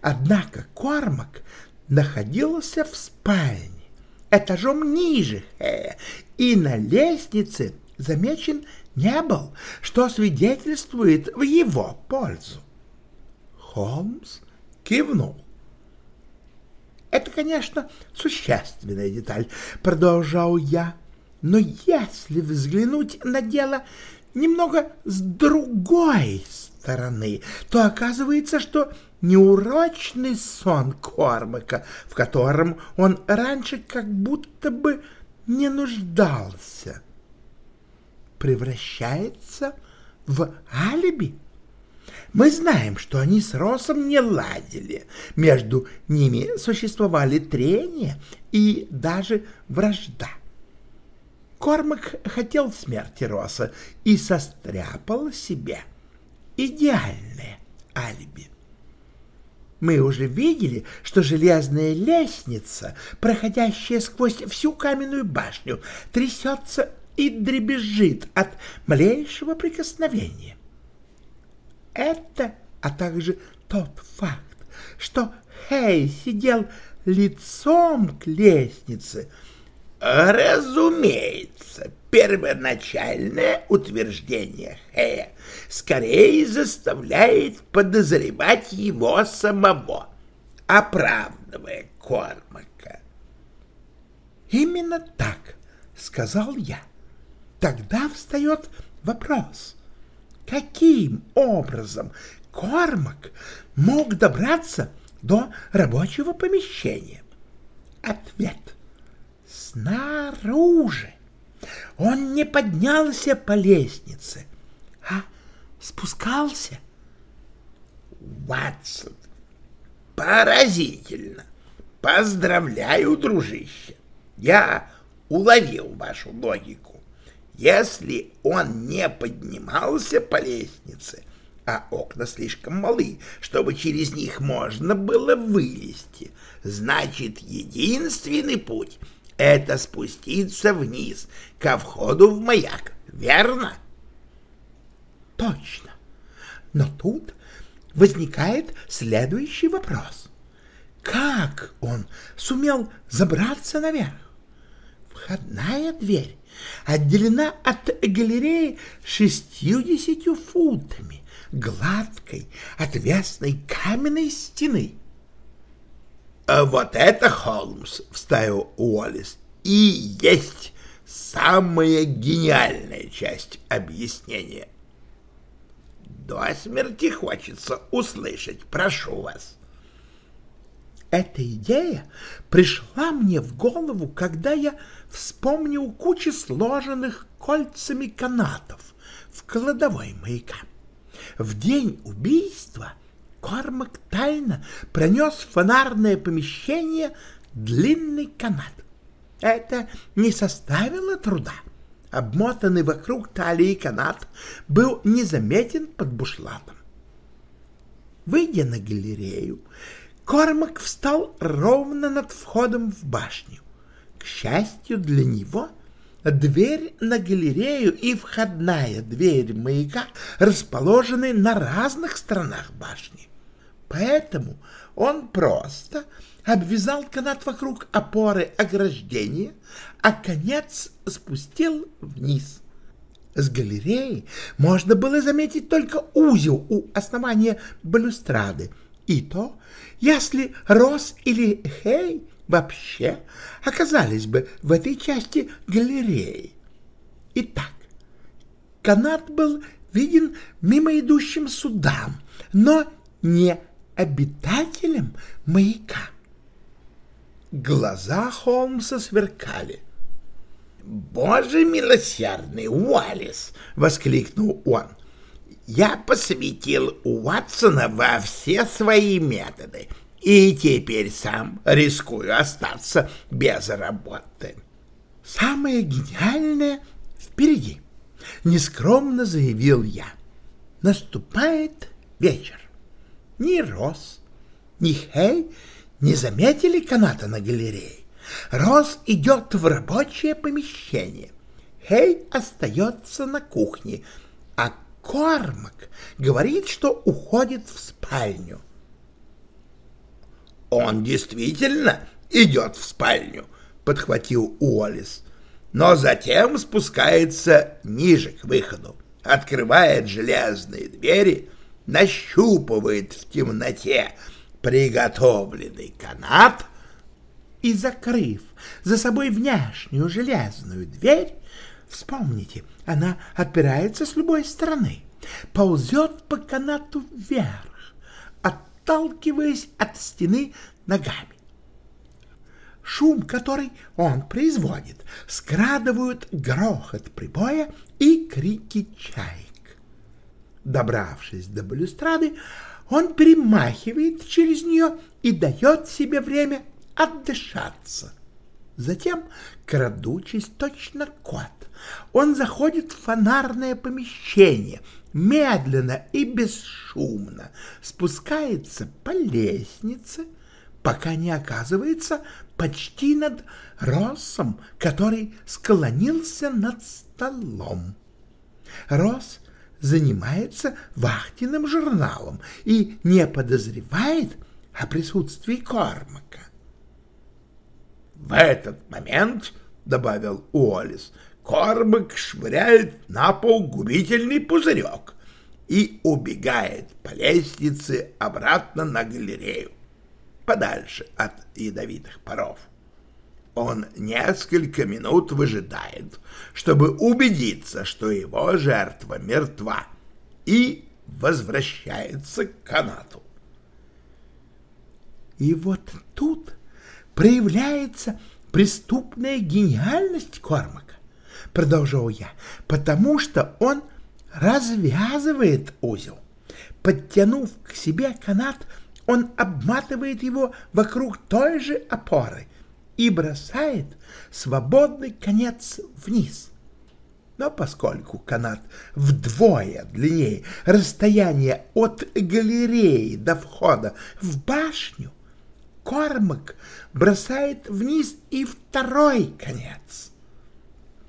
Однако Кормак находился в спальне, этажом ниже Хэя, и на лестнице замечен не был, что свидетельствует в его пользу. Холмс кивнул. Это, конечно, существенная деталь, продолжал я. Но если взглянуть на дело немного с другой стороны, то оказывается, что неурочный сон Кормака, в котором он раньше как будто бы не нуждался, превращается в алиби. Мы знаем, что они с Росом не ладили. Между ними существовали трения и даже вражда. Кормак хотел смерти Роса и состряпал себе идеальное алиби. Мы уже видели, что железная лестница, проходящая сквозь всю каменную башню, трясется и дребезжит от малейшего прикосновения. Это, а также тот факт, что Хей сидел лицом к лестнице, Разумеется, первоначальное утверждение Хэя скорее заставляет подозревать его самого, оправдывая Кормака. Именно так, сказал я. Тогда встает вопрос, каким образом Кормак мог добраться до рабочего помещения? Ответ — снаружи. Он не поднялся по лестнице, а спускался. Ватсон, поразительно. Поздравляю, дружище. Я уловил вашу логику. Если он не поднимался по лестнице, а окна слишком малы, чтобы через них можно было вылезти, значит, единственный путь — это спуститься вниз, ко входу в маяк, верно? Точно. Но тут возникает следующий вопрос. Как он сумел забраться наверх? Входная дверь отделена от галереи шестьюдесятью футами гладкой, отвесной каменной стены. А вот это, Холмс, — вставил Уоллес, — и есть самая гениальная часть объяснения. До смерти хочется услышать, прошу вас. Эта идея пришла мне в голову, когда я вспомнил кучу сложенных кольцами канатов в кладовой маяка. В день убийства Кормак тайно пронес в фонарное помещение длинный канат. Это не составило труда. Обмотанный вокруг талии канат был незаметен под бушлатом. Выйдя на галерею, Кормак встал ровно над входом в башню. К счастью для него, дверь на галерею и входная дверь маяка расположены на разных сторонах башни. Поэтому он просто обвязал канат вокруг опоры ограждения, а конец спустил вниз. С галереи можно было заметить только узел у основания балюстрады, и то, если Рос или Хей вообще оказались бы в этой части галереи. Итак, канат был виден мимо идущим судам, но не обитателем маяка. Глаза Холмса сверкали. «Боже милосердный, Уоллес!» — воскликнул он. «Я посвятил Уатсона во все свои методы, и теперь сам рискую остаться без работы». «Самое гениальное впереди!» — нескромно заявил я. «Наступает вечер. Ни Рос, ни Хей не заметили каната на галерее. Рос идет в рабочее помещение. Хей остается на кухне, а Кормак говорит, что уходит в спальню. «Он действительно идет в спальню», — подхватил Уоллес, но затем спускается ниже к выходу, открывает железные двери, нащупывает в темноте приготовленный канат и, закрыв за собой внешнюю железную дверь, вспомните, она отпирается с любой стороны, ползет по канату вверх, отталкиваясь от стены ногами. Шум, который он производит, скрадывают грохот прибоя и крики чаек. Добравшись до балюстрады, он перемахивает через нее и дает себе время отдышаться. Затем, крадучись точно кот, он заходит в фонарное помещение, медленно и бесшумно спускается по лестнице, пока не оказывается почти над Россом, который склонился над столом. Росс занимается вахтенным журналом и не подозревает о присутствии Кормака. В этот момент, — добавил Уоллес, — Кормак швыряет на пол губительный пузырек и убегает по лестнице обратно на галерею, подальше от ядовитых паров. Он несколько минут выжидает, чтобы убедиться, что его жертва мертва, и возвращается к канату. И вот тут проявляется преступная гениальность Кормака, продолжал я, потому что он развязывает узел. Подтянув к себе канат, он обматывает его вокруг той же опоры и бросает свободный конец вниз. Но поскольку канат вдвое длиннее расстояние от галереи до входа в башню, Кормак бросает вниз и второй конец.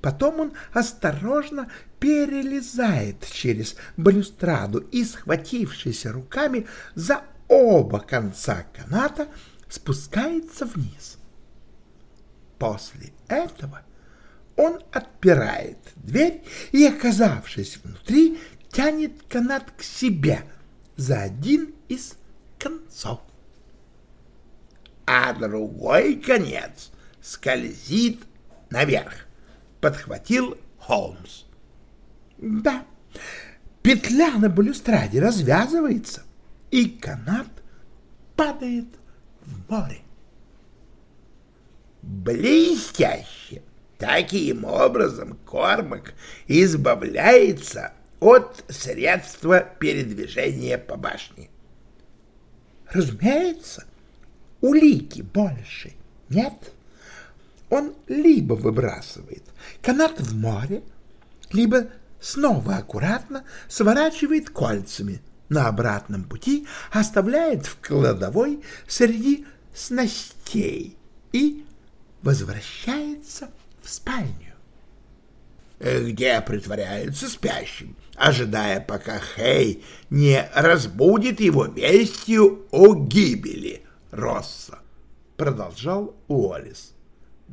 Потом он осторожно перелезает через балюстраду и, схватившись руками за оба конца каната, спускается вниз. После этого он отпирает дверь и, оказавшись внутри, тянет канат к себе за один из концов а другой конец скользит наверх, — подхватил Холмс. — Да, петля на балюстраде развязывается, и канат падает в море. Блестяще! Таким образом Кормак избавляется от средства передвижения по башне. Разумеется, улики больше нет. Он либо выбрасывает канат в море, либо снова аккуратно сворачивает кольцами на обратном пути, оставляет в кладовой среди снастей и возвращается в спальню. Где притворяется спящим, ожидая, пока Хей не разбудит его вестью о гибели Росса. продолжал Уоллес.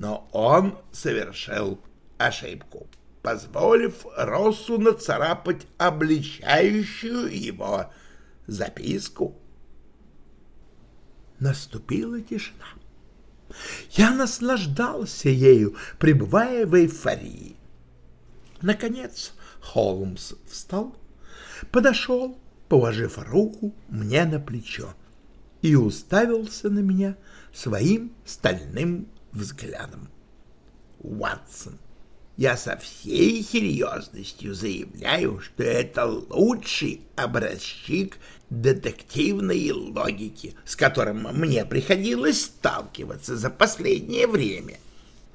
Но он совершил ошибку, позволив Россу нацарапать обличающую его записку. Наступила тишина. Я наслаждался ею, пребывая в эйфории. Наконец Холмс встал, подошел, положив руку мне на плечо, и уставился на меня своим стальным взглядом. Уатсон, я со всей серьезностью заявляю, что это лучший образчик детективной логики, с которым мне приходилось сталкиваться за последнее время.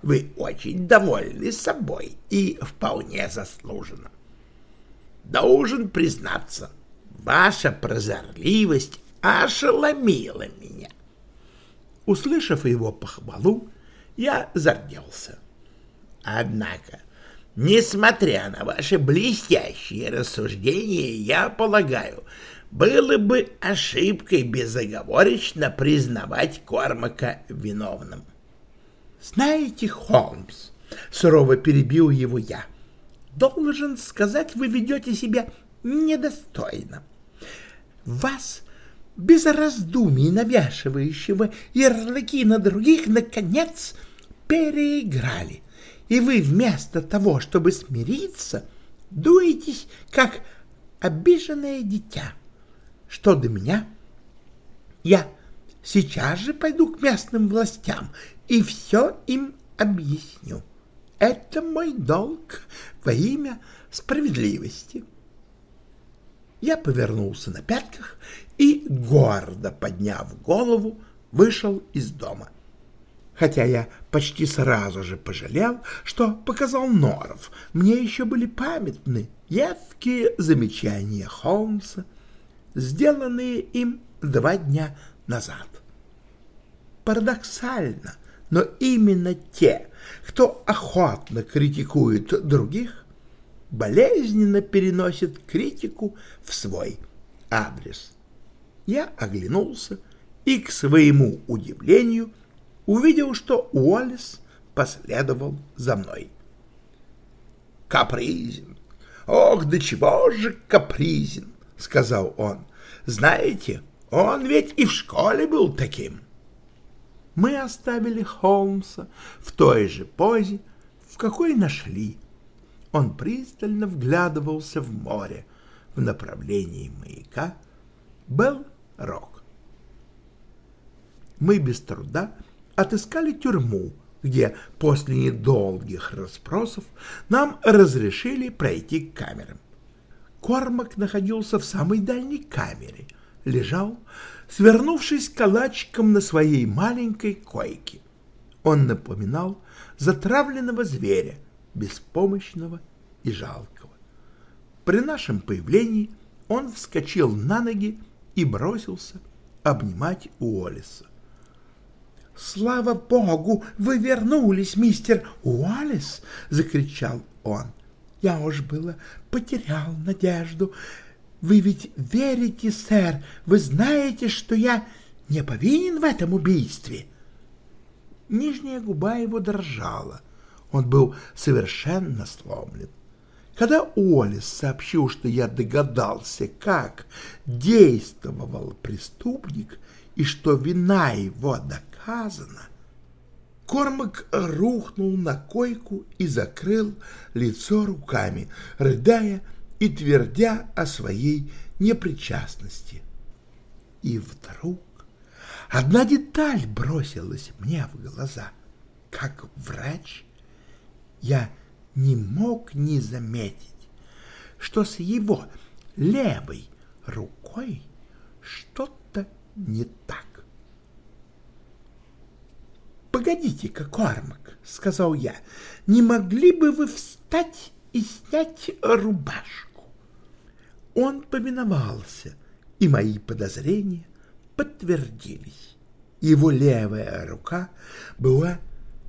Вы очень довольны собой и вполне заслуженно. Должен признаться, ваша прозорливость ошеломила меня. Услышав его похвалу, я зарделся. Однако, несмотря на ваши блестящие рассуждения, я полагаю, было бы ошибкой безоговорочно признавать Кормака виновным. «Знаете, Холмс», — сурово перебил его я, — «должен сказать, вы ведете себя недостойно. Вас, без раздумий навешивающего ярлыки на других, наконец переиграли и вы вместо того, чтобы смириться, дуетесь, как обиженное дитя. Что до меня? Я сейчас же пойду к местным властям и все им объясню. Это мой долг во имя справедливости. Я повернулся на пятках и, гордо подняв голову, вышел из дома хотя я почти сразу же пожалел, что показал Норов. Мне еще были памятны едкие замечания Холмса, сделанные им два дня назад. Парадоксально, но именно те, кто охотно критикует других, болезненно переносят критику в свой адрес. Я оглянулся и, к своему удивлению, увидел, что Уоллес последовал за мной. «Капризен! Ох, до чего же капризен!» — сказал он. «Знаете, он ведь и в школе был таким». Мы оставили Холмса в той же позе, в какой нашли. Он пристально вглядывался в море в направлении маяка Белл-Рок. Мы без труда отыскали тюрьму, где после недолгих расспросов нам разрешили пройти к камерам. Кормак находился в самой дальней камере, лежал, свернувшись калачиком на своей маленькой койке. Он напоминал затравленного зверя, беспомощного и жалкого. При нашем появлении он вскочил на ноги и бросился обнимать Уоллеса. «Слава богу, вы вернулись, мистер Уоллес!» — закричал он. «Я уж было потерял надежду. Вы ведь верите, сэр, вы знаете, что я не повинен в этом убийстве?» Нижняя губа его дрожала. Он был совершенно сломлен. Когда Уоллес сообщил, что я догадался, как действовал преступник и что вина его доказана. Кормак рухнул на койку и закрыл лицо руками, рыдая и твердя о своей непричастности. И вдруг одна деталь бросилась мне в глаза. Как врач я не мог не заметить, что с его левой рукой что-то не так. «Погодите-ка, Кормак», — сказал я, — «не могли бы вы встать и снять рубашку?» Он повиновался, и мои подозрения подтвердились. Его левая рука была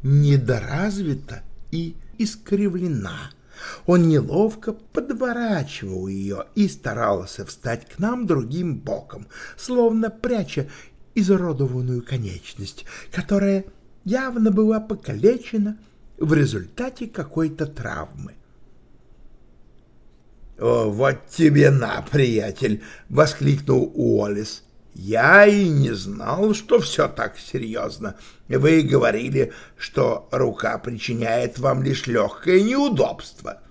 недоразвита и искривлена. Он неловко подворачивал ее и старался встать к нам другим боком, словно пряча изуродованную конечность, которая явно была покалечена в результате какой-то травмы. «О, вот тебе на, приятель!» — воскликнул Уоллес. «Я и не знал, что все так серьезно. Вы говорили, что рука причиняет вам лишь легкое неудобство».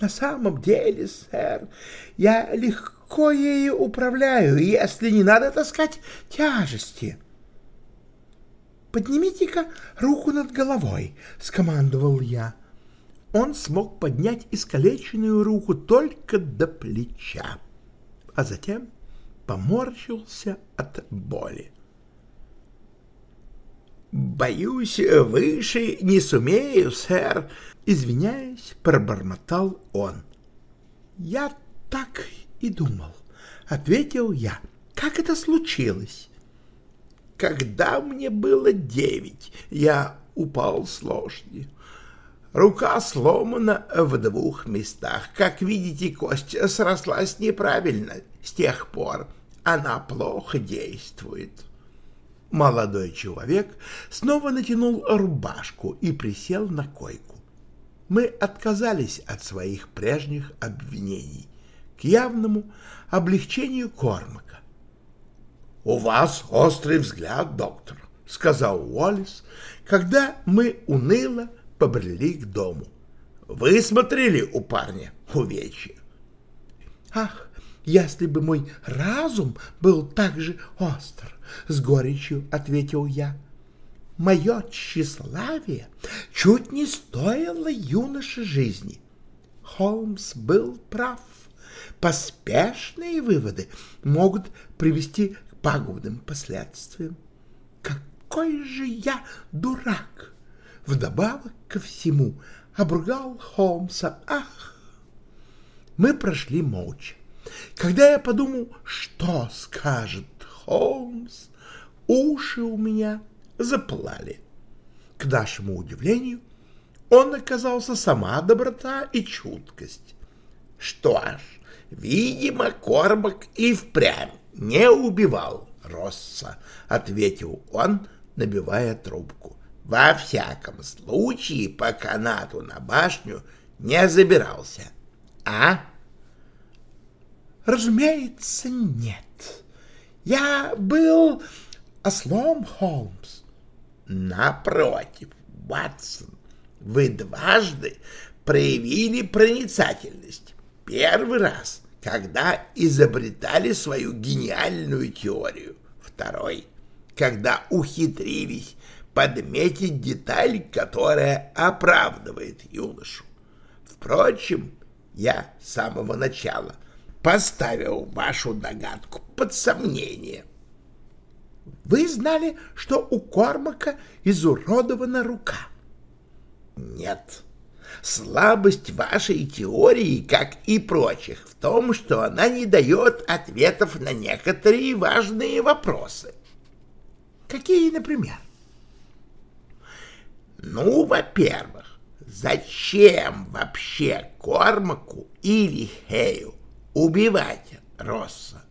«На самом деле, сэр, я легко ею управляю, если не надо таскать тяжести». «Поднимите-ка руку над головой», — скомандовал я он смог поднять искалеченную руку только до плеча, а затем поморщился от боли. «Боюсь, выше не сумею, сэр», — извиняясь, пробормотал он. «Я так и думал», — ответил я. «Как это случилось?» «Когда мне было девять, я упал с лошади. Рука сломана в двух местах. Как видите, кость срослась неправильно. С тех пор она плохо действует. Молодой человек снова натянул рубашку и присел на койку. Мы отказались от своих прежних обвинений к явному облегчению Кормака. — У вас острый взгляд, доктор, — сказал Уоллес, когда мы уныло побрели к дому. Вы смотрели у парня увечья? Ах, если бы мой разум был так же остр, с горечью ответил я. Мое тщеславие чуть не стоило юноше жизни. Холмс был прав. Поспешные выводы могут привести к пагубным последствиям. Какой же я дурак! Вдобавок ко всему обругал Холмса. Ах! Мы прошли молча. Когда я подумал, что скажет Холмс, уши у меня заплали. К нашему удивлению, он оказался сама доброта и чуткость. Что ж, видимо, Корбак и впрямь не убивал Росса, — ответил он, набивая трубку. Во всяком случае, по канату на башню не забирался. А? Разумеется, нет. Я был ослом, Холмс. Напротив, Ватсон, вы дважды проявили проницательность. Первый раз, когда изобретали свою гениальную теорию. Второй, когда ухитрились подметить деталь, которая оправдывает юношу. Впрочем, я с самого начала поставил вашу догадку под сомнение. Вы знали, что у Кормака изуродована рука? Нет. Слабость вашей теории, как и прочих, в том, что она не дает ответов на некоторые важные вопросы. Какие, например? Ну, во-первых, зачем вообще Кормаку или Хею убивать Росса?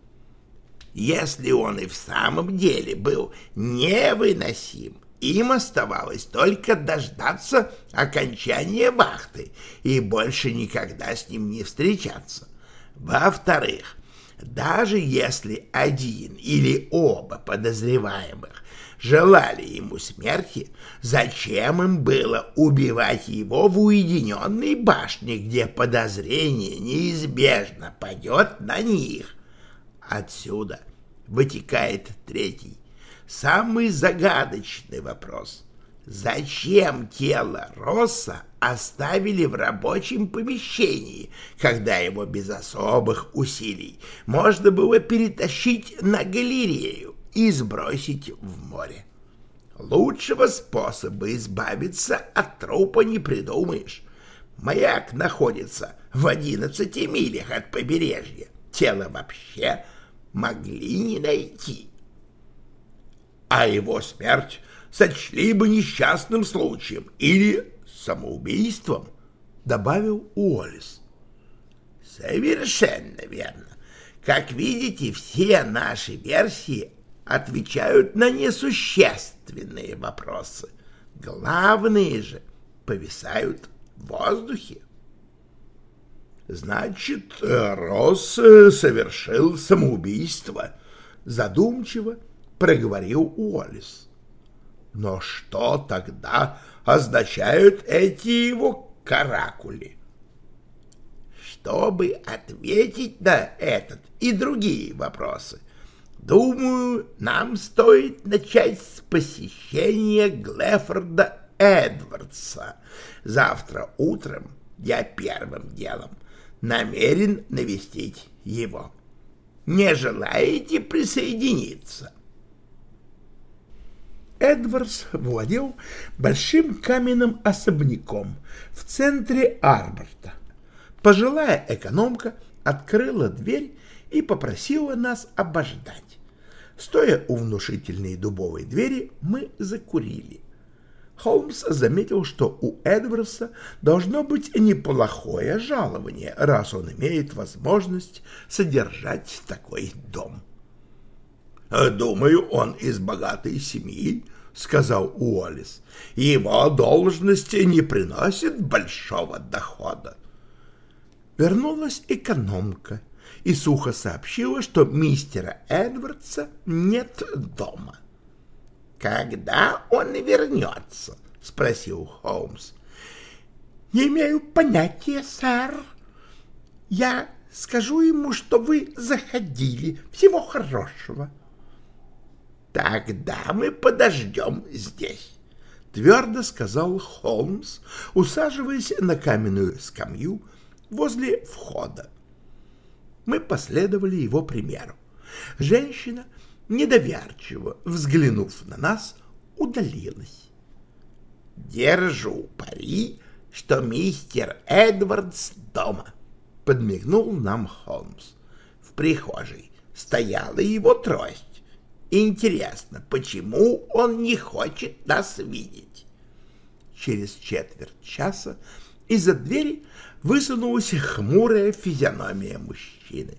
Если он и в самом деле был невыносим, им оставалось только дождаться окончания вахты и больше никогда с ним не встречаться. Во-вторых, даже если один или оба подозреваемых желали ему смерти, зачем им было убивать его в уединенной башне, где подозрение неизбежно падет на них? Отсюда вытекает третий, самый загадочный вопрос. Зачем тело Росса оставили в рабочем помещении, когда его без особых усилий можно было перетащить на галерею? И сбросить в море. Лучшего способа избавиться от трупа не придумаешь. Маяк находится в одиннадцати милях от побережья. Тело вообще могли не найти. А его смерть сочли бы несчастным случаем или самоубийством, добавил Уоллес. Совершенно верно. Как видите, все наши версии отвечают на несущественные вопросы. Главные же повисают в воздухе. Значит, Росс совершил самоубийство, задумчиво проговорил Уоллес. Но что тогда означают эти его каракули? Чтобы ответить на этот и другие вопросы, думаю, нам стоит начать с посещения Глефорда Эдвардса. Завтра утром я первым делом намерен навестить его. Не желаете присоединиться? Эдвардс владел большим каменным особняком в центре Арборта. Пожилая экономка открыла дверь и попросила нас обождать. Стоя у внушительной дубовой двери, мы закурили. Холмс заметил, что у Эдвардса должно быть неплохое жалование, раз он имеет возможность содержать такой дом. «Думаю, он из богатой семьи», — сказал Уоллес. «Его должности не приносит большого дохода». Вернулась экономка и сухо сообщила, что мистера Эдвардса нет дома. «Когда он вернется?» — спросил Холмс. «Не имею понятия, сэр. Я скажу ему, что вы заходили. Всего хорошего». «Тогда мы подождем здесь», — твердо сказал Холмс, усаживаясь на каменную скамью возле входа. Мы последовали его примеру. Женщина недоверчиво взглянув на нас, удалилась. «Держу пари, что мистер Эдвардс дома», — подмигнул нам Холмс. В прихожей стояла его трость. Интересно, почему он не хочет нас видеть? Через четверть часа из-за двери высунулась хмурая физиономия мужчины.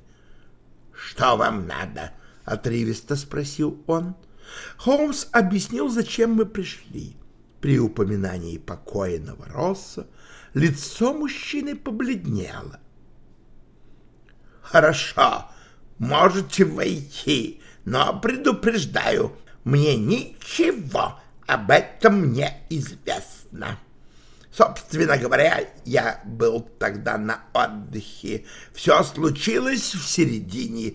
«Что вам надо?» — отрывисто спросил он. Холмс объяснил, зачем мы пришли. При упоминании покойного Росса лицо мужчины побледнело. «Хорошо, можете войти, но предупреждаю, мне ничего об этом не известно. Собственно говоря, я был тогда на отдыхе. Все случилось в середине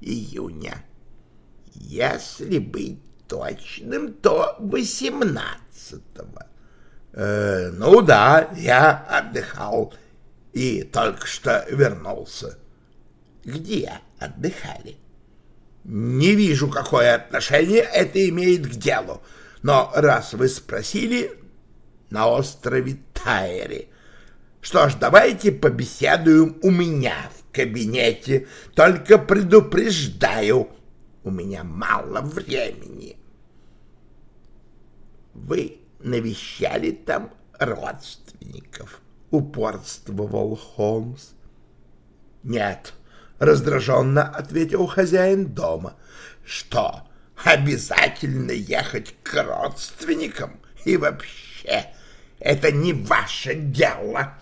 июня. Если быть точным, то восемнадцатого. Э, ну да, я отдыхал и только что вернулся. Где отдыхали? Не вижу, какое отношение это имеет к делу, но раз вы спросили, на острове Тайре. Что ж, давайте побеседуем у меня в кабинете, только предупреждаю, у меня мало времени. Вы навещали там родственников? Упорствовал Холмс. Нет, раздраженно ответил хозяин дома. Что, обязательно ехать к родственникам? И вообще, это не ваше дело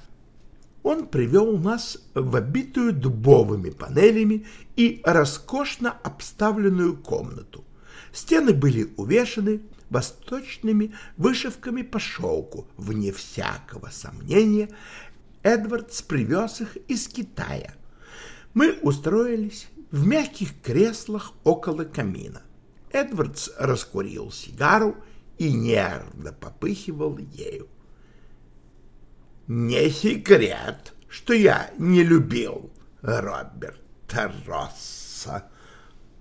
он привел нас в обитую дубовыми панелями и роскошно обставленную комнату. Стены были увешаны восточными вышивками по шелку. Вне всякого сомнения, Эдвардс привез их из Китая. Мы устроились в мягких креслах около камина. Эдвардс раскурил сигару и нервно попыхивал ею. Не секрет, что я не любил Роберта Росса,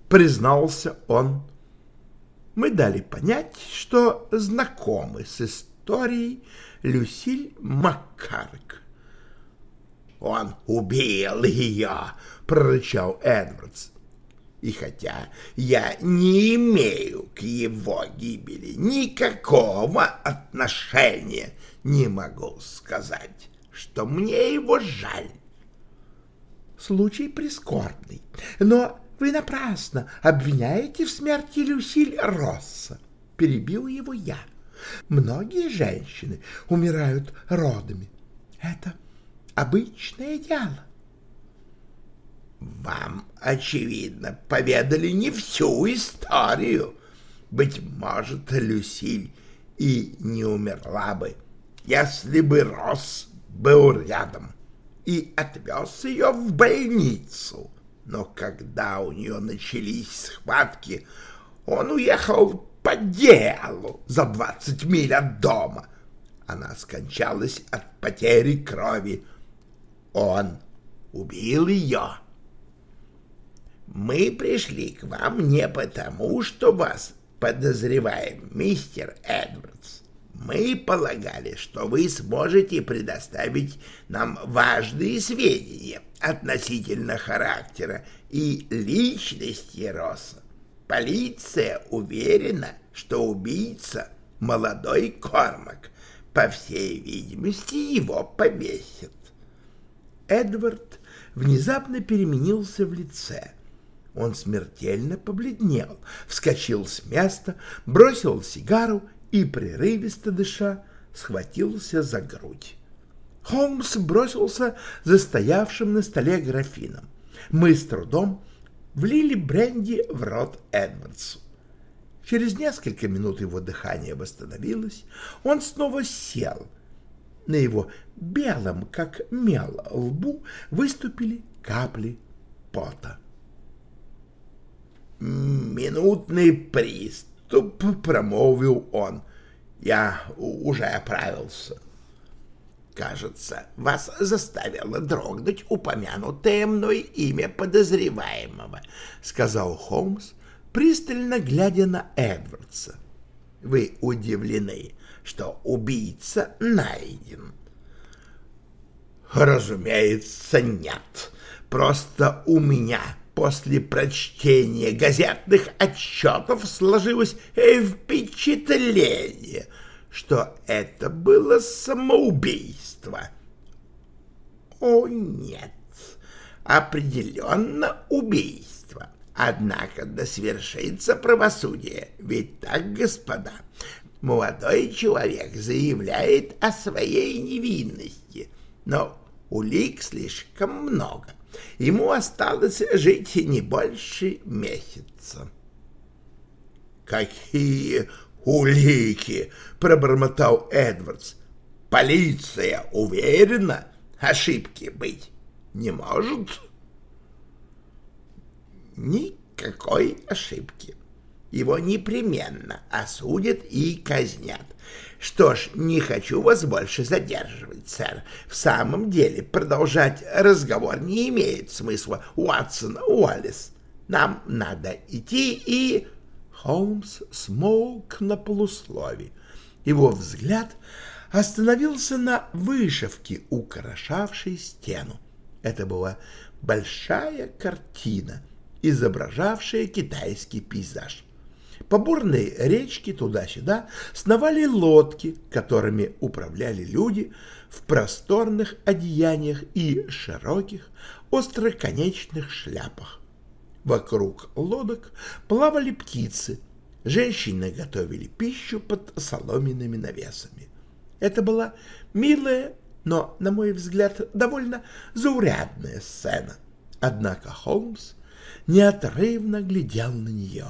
признался он. Мы дали понять, что знакомы с историей Люсиль Маккарк. «Он убил ее!» — прорычал Эдвардс. И хотя я не имею к его гибели никакого отношения, не могу сказать, что мне его жаль. Случай прискорбный, но вы напрасно обвиняете в смерти Люсиль Росса, — перебил его я. Многие женщины умирают родами. Это обычное дело. Вам, очевидно, поведали не всю историю. Быть может, Люсиль и не умерла бы, если бы Росс был рядом и отвез ее в больницу. Но когда у нее начались схватки, он уехал по делу за двадцать миль от дома. Она скончалась от потери крови. Он убил ее. Мы пришли к вам не потому, что вас подозреваем, мистер Эдвардс. Мы полагали, что вы сможете предоставить нам важные сведения относительно характера и личности Росса. Полиция уверена, что убийца — молодой Кормак. По всей видимости, его повесят. Эдвард внезапно переменился в лице. Он смертельно побледнел, вскочил с места, бросил сигару и, прерывисто дыша, схватился за грудь. Холмс бросился за стоявшим на столе графином. Мы с трудом влили бренди в рот Эдвардсу. Через несколько минут его дыхание восстановилось, он снова сел. На его белом, как мел, лбу выступили капли пота. «Минутный приступ», — промолвил он. «Я уже оправился». Кажется, вас заставило дрогнуть упомянутое мной имя подозреваемого, — сказал Холмс, пристально глядя на Эдвардса. Вы удивлены, что убийца найден? Разумеется, нет. Просто у меня после прочтения газетных отчетов сложилось впечатление — что это было самоубийство. О, нет, определенно убийство. Однако да свершится правосудие, ведь так, господа, молодой человек заявляет о своей невинности, но улик слишком много. Ему осталось жить не больше месяца. Какие улики!» — пробормотал Эдвардс. «Полиция уверена, ошибки быть не может?» «Никакой ошибки. Его непременно осудят и казнят. Что ж, не хочу вас больше задерживать, сэр. В самом деле продолжать разговор не имеет смысла, Уотсон Уоллес. Нам надо идти и...» Холмс смолк на полуслове. Его взгляд остановился на вышивке, украшавшей стену. Это была большая картина, изображавшая китайский пейзаж. По бурной речке туда-сюда сновали лодки, которыми управляли люди в просторных одеяниях и широких остроконечных шляпах. Вокруг лодок плавали птицы, женщины готовили пищу под соломенными навесами. Это была милая, но, на мой взгляд, довольно заурядная сцена. Однако Холмс неотрывно глядел на нее.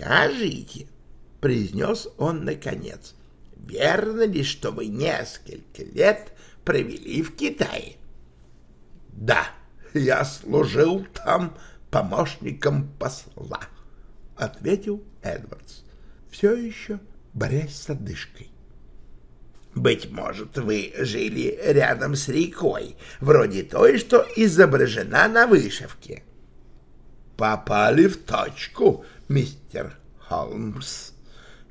«Скажите», — произнес он наконец, — «верно ли, что вы несколько лет провели в Китае?» «Да, я служил там помощником посла, — ответил Эдвардс, все еще борясь с одышкой. — Быть может, вы жили рядом с рекой, вроде той, что изображена на вышивке. — Попали в точку, мистер Холмс.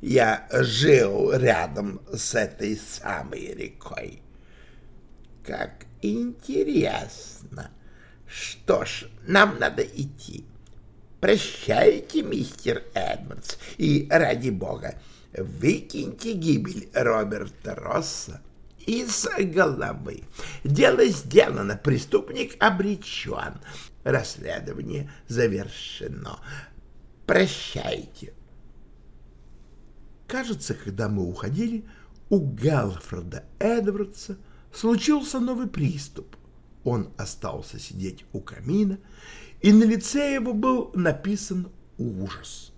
Я жил рядом с этой самой рекой. — Как интересно! — что ж, нам надо идти. Прощайте, мистер Эдвардс, и, ради бога, выкиньте гибель Роберта Росса из головы. Дело сделано, преступник обречен. Расследование завершено. Прощайте. Кажется, когда мы уходили, у Галфреда Эдвардса случился новый приступ. Он остался сидеть у камина, и на лице его был написан ужас.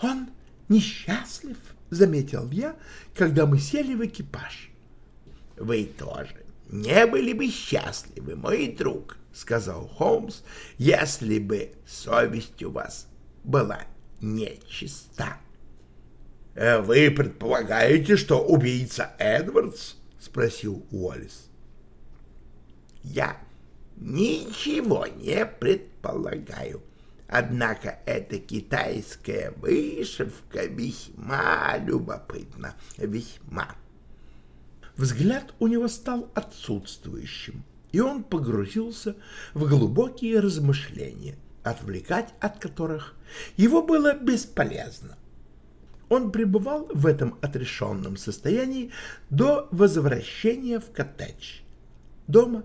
«Он несчастлив», — заметил я, когда мы сели в экипаж. «Вы тоже не были бы счастливы, мой друг», — сказал Холмс, — «если бы совесть у вас была нечиста». «Э, «Вы предполагаете, что убийца Эдвардс?» — спросил Уоллес. «Я ничего не предполагаю. Однако эта китайская вышивка весьма любопытна, весьма». Взгляд у него стал отсутствующим, и он погрузился в глубокие размышления, отвлекать от которых его было бесполезно. Он пребывал в этом отрешенном состоянии до возвращения в коттедж. Дома,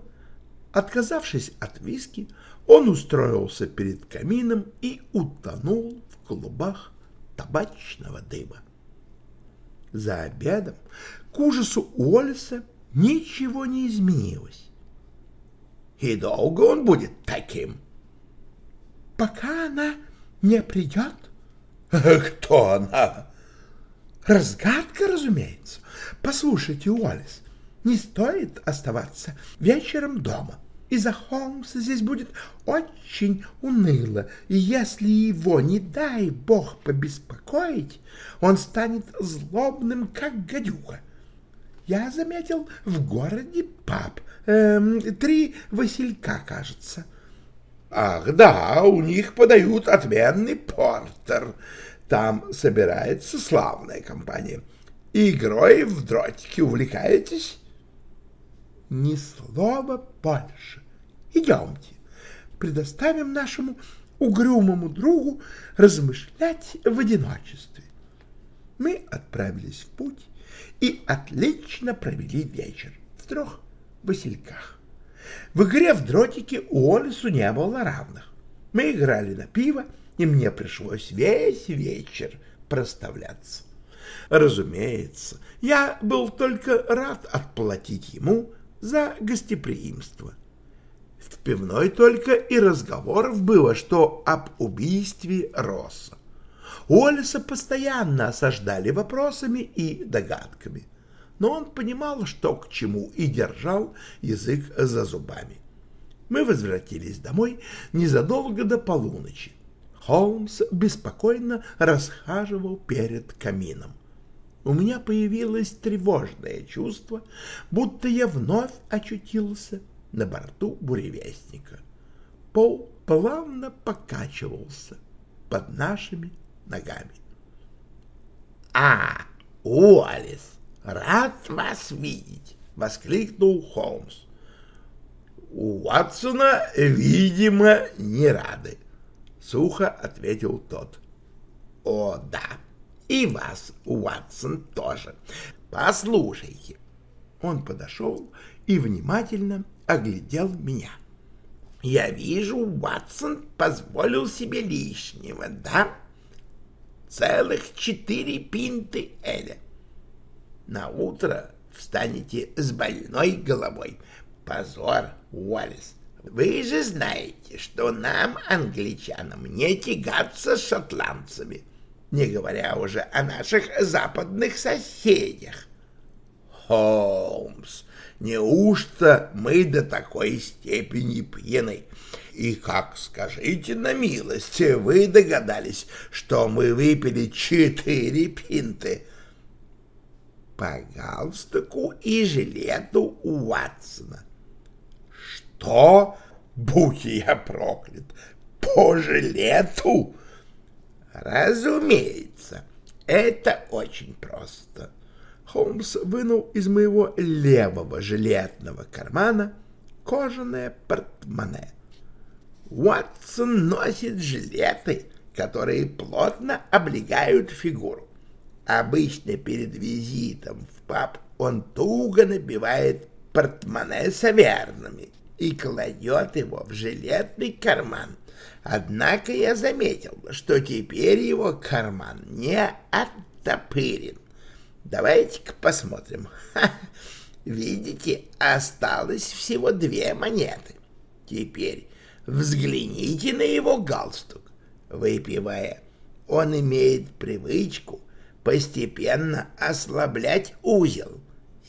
отказавшись от виски, он устроился перед камином и утонул в клубах табачного дыма. За обедом к ужасу Уоллеса ничего не изменилось. И долго он будет таким? Пока она не придет. Кто она? Разгадка, разумеется. Послушайте, Уоллес, не стоит оставаться вечером дома. Из-за Холмса здесь будет очень уныло, и если его, не дай бог, побеспокоить, он станет злобным, как гадюка. Я заметил в городе паб. Эм, три василька, кажется. Ах, да, у них подают отменный портер. Там собирается славная компания. Игрой в дротики увлекаетесь? Ни слова больше. Идемте, предоставим нашему угрюмому другу размышлять в одиночестве. Мы отправились в путь и отлично провели вечер в трех васильках. В игре в дротики у Олесу не было равных. Мы играли на пиво, и мне пришлось весь вечер проставляться. Разумеется, я был только рад отплатить ему за гостеприимство. В пивной только и разговоров было, что об убийстве Росса. Уоллеса постоянно осаждали вопросами и догадками, но он понимал, что к чему, и держал язык за зубами. Мы возвратились домой незадолго до полуночи. Холмс беспокойно расхаживал перед камином. У меня появилось тревожное чувство, будто я вновь очутился на борту буревестника. Пол плавно покачивался под нашими ногами. — А, Уоллес, рад вас видеть! — воскликнул Холмс. — У Ватсона, видимо, не рады, — сухо ответил тот. — О, да, и вас, Уатсон, тоже. Послушайте. Он подошел и внимательно оглядел меня. — Я вижу, Уатсон позволил себе лишнего, да? — целых четыре пинты Эля. На утро встанете с больной головой. Позор, Уоллес. Вы же знаете, что нам, англичанам, не тягаться с шотландцами, не говоря уже о наших западных соседях. Холмс, неужто мы до такой степени пьяны? И как, скажите на милость, вы догадались, что мы выпили четыре пинты? По галстуку и жилету Уатсона. Что? Будь я проклят! По жилету? Разумеется, это очень просто. Холмс вынул из моего левого жилетного кармана кожаное портмоне. Уотсон носит жилеты, которые плотно облегают фигуру. Обычно перед визитом в паб он туго набивает портмоне с авернами и кладет его в жилетный карман. Однако я заметил, что теперь его карман не оттопырен. Давайте-ка посмотрим. Ха, видите, осталось всего две монеты. Теперь взгляните на его галстук. Выпивая, он имеет привычку постепенно ослаблять узел.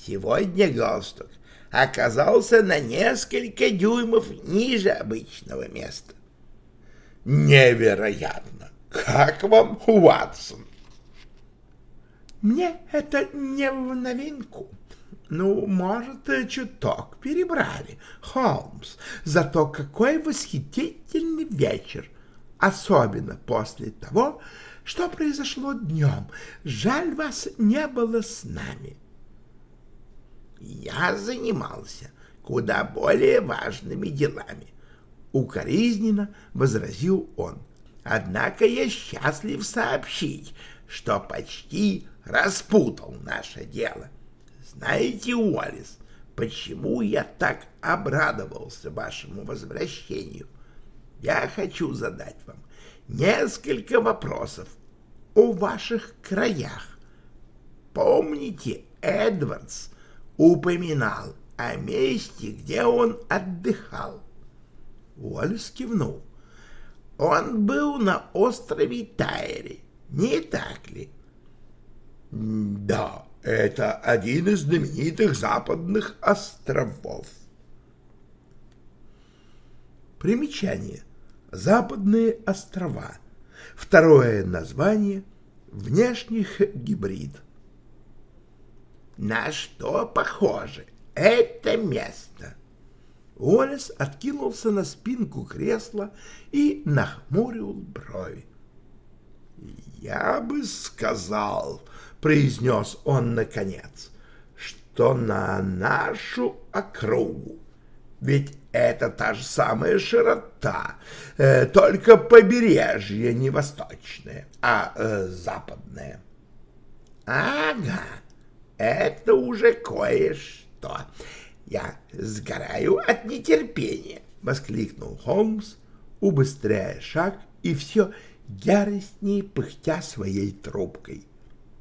Сегодня галстук оказался на несколько дюймов ниже обычного места. Невероятно! Как вам, Уатсон? Мне это не в новинку. Ну, может, чуток перебрали, Холмс. Зато какой восхитительный вечер, особенно после того, что произошло днем. Жаль, вас не было с нами. Я занимался куда более важными делами, укоризненно возразил он. Однако я счастлив сообщить, что почти распутал наше дело. Знаете, Уоллес, почему я так обрадовался вашему возвращению? Я хочу задать вам несколько вопросов о ваших краях. Помните, Эдвардс упоминал о месте, где он отдыхал? Уоллес кивнул. Он был на острове Тайри, не так ли? Да, это один из знаменитых западных островов. Примечание. Западные острова. Второе название – внешних гибрид. На что похоже это место? Уоллес откинулся на спинку кресла и нахмурил брови. «Я бы сказал, — произнес он наконец, — что на нашу округу. Ведь это та же самая широта, э, только побережье не восточное, а э, западное. Ага, это уже кое-что. Я сгораю от нетерпения, — воскликнул Холмс, убыстряя шаг и все яростнее пыхтя своей трубкой. —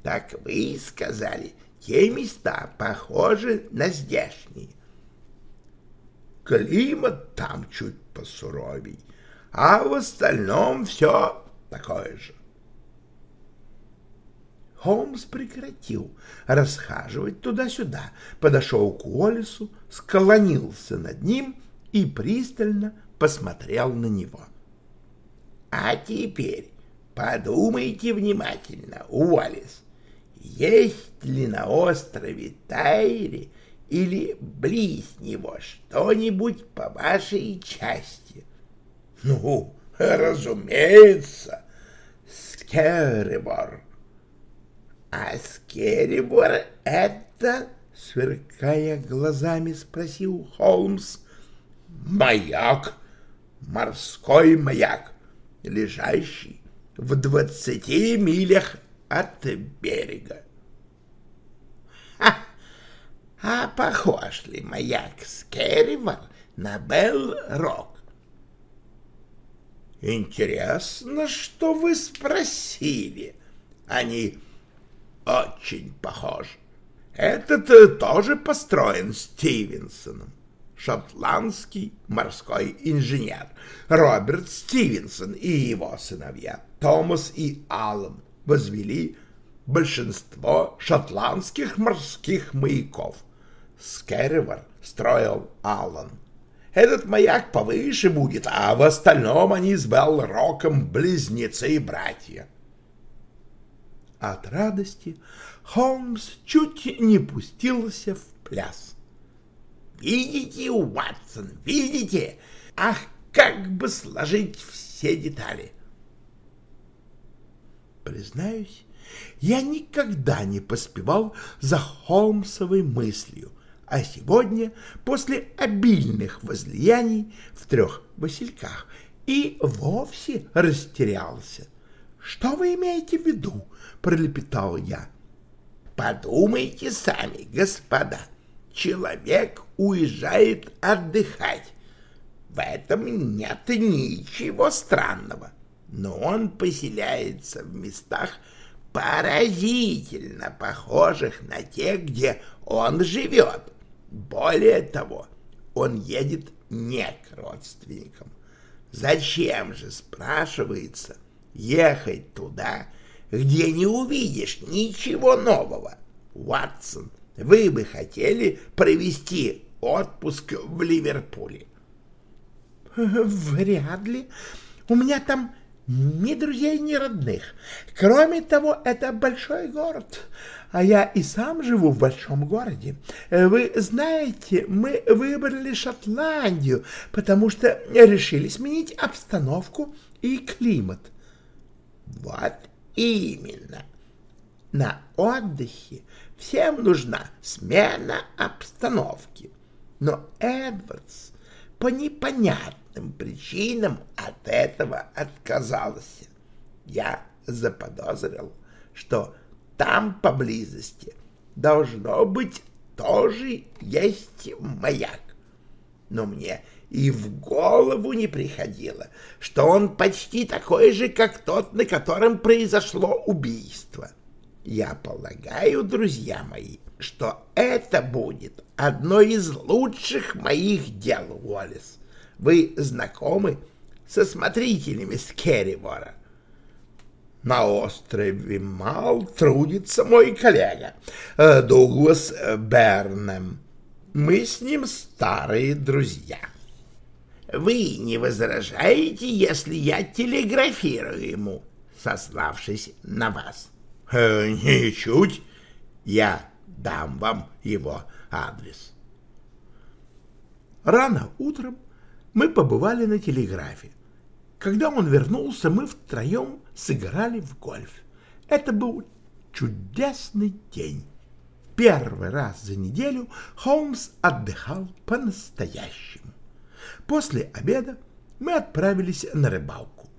Так вы сказали, те места похожи на здешние. Климат там чуть посуровей, а в остальном все такое же. Холмс прекратил расхаживать туда-сюда, подошел к Уоллесу, склонился над ним и пристально посмотрел на него. — А теперь подумайте внимательно, Уоллес, есть ли на острове Тайри или близ него что-нибудь по вашей части? — Ну, разумеется, Скеребор. — А Скеребор это, сверкая глазами, спросил Холмс. — Маяк, морской маяк, лежащий в двадцати милях от берега. А похож ли маяк Скерривар на Белл-Рок? Интересно, что вы спросили. Они очень похожи. Этот э, тоже построен Стивенсоном. Шотландский морской инженер Роберт Стивенсон и его сыновья Томас и Аллан возвели большинство шотландских морских маяков. Скерривар строил Аллан. Этот маяк повыше будет, а в остальном они с Белл-Роком близнецы и братья. От радости Холмс чуть не пустился в пляс. «Видите, Уатсон, видите? Ах, как бы сложить все детали!» Признаюсь, я никогда не поспевал за Холмсовой мыслью, а сегодня, после обильных возлияний в трех васильках, и вовсе растерялся. Что вы имеете в виду? пролепетал я. Подумайте сами, господа. Человек уезжает отдыхать. В этом нет ничего странного. Но он поселяется в местах поразительно похожих на те, где он живет. Более того, он едет не к родственникам. Зачем же, спрашивается, ехать туда, где не увидишь ничего нового? Ватсон, вы бы хотели провести отпуск в Ливерпуле? Вряд ли. У меня там ни друзей, ни родных. Кроме того, это большой город, а я и сам живу в большом городе. Вы знаете, мы выбрали Шотландию, потому что решили сменить обстановку и климат. Вот именно. На отдыхе всем нужна смена обстановки. Но Эдвардс по непонятным причинам от этого отказался. Я заподозрил, что там поблизости должно быть тоже есть маяк. Но мне и в голову не приходило, что он почти такой же, как тот, на котором произошло убийство. Я полагаю, друзья мои, что это будет одно из лучших моих дел, Уоллес. Вы знакомы со смотрителями Скерривора? На острове Мал трудится мой коллега э, Дуглас Бернем. Мы с ним старые друзья. Вы не возражаете, если я телеграфирую ему, сославшись на вас? Э, ничуть. Я дам вам его адрес. Рано утром мы побывали на телеграфе. Когда он вернулся, мы втроем сыграли в гольф. Это был чудесный день. Первый раз за неделю Холмс отдыхал по-настоящему. После обеда мы отправились на рыбалку.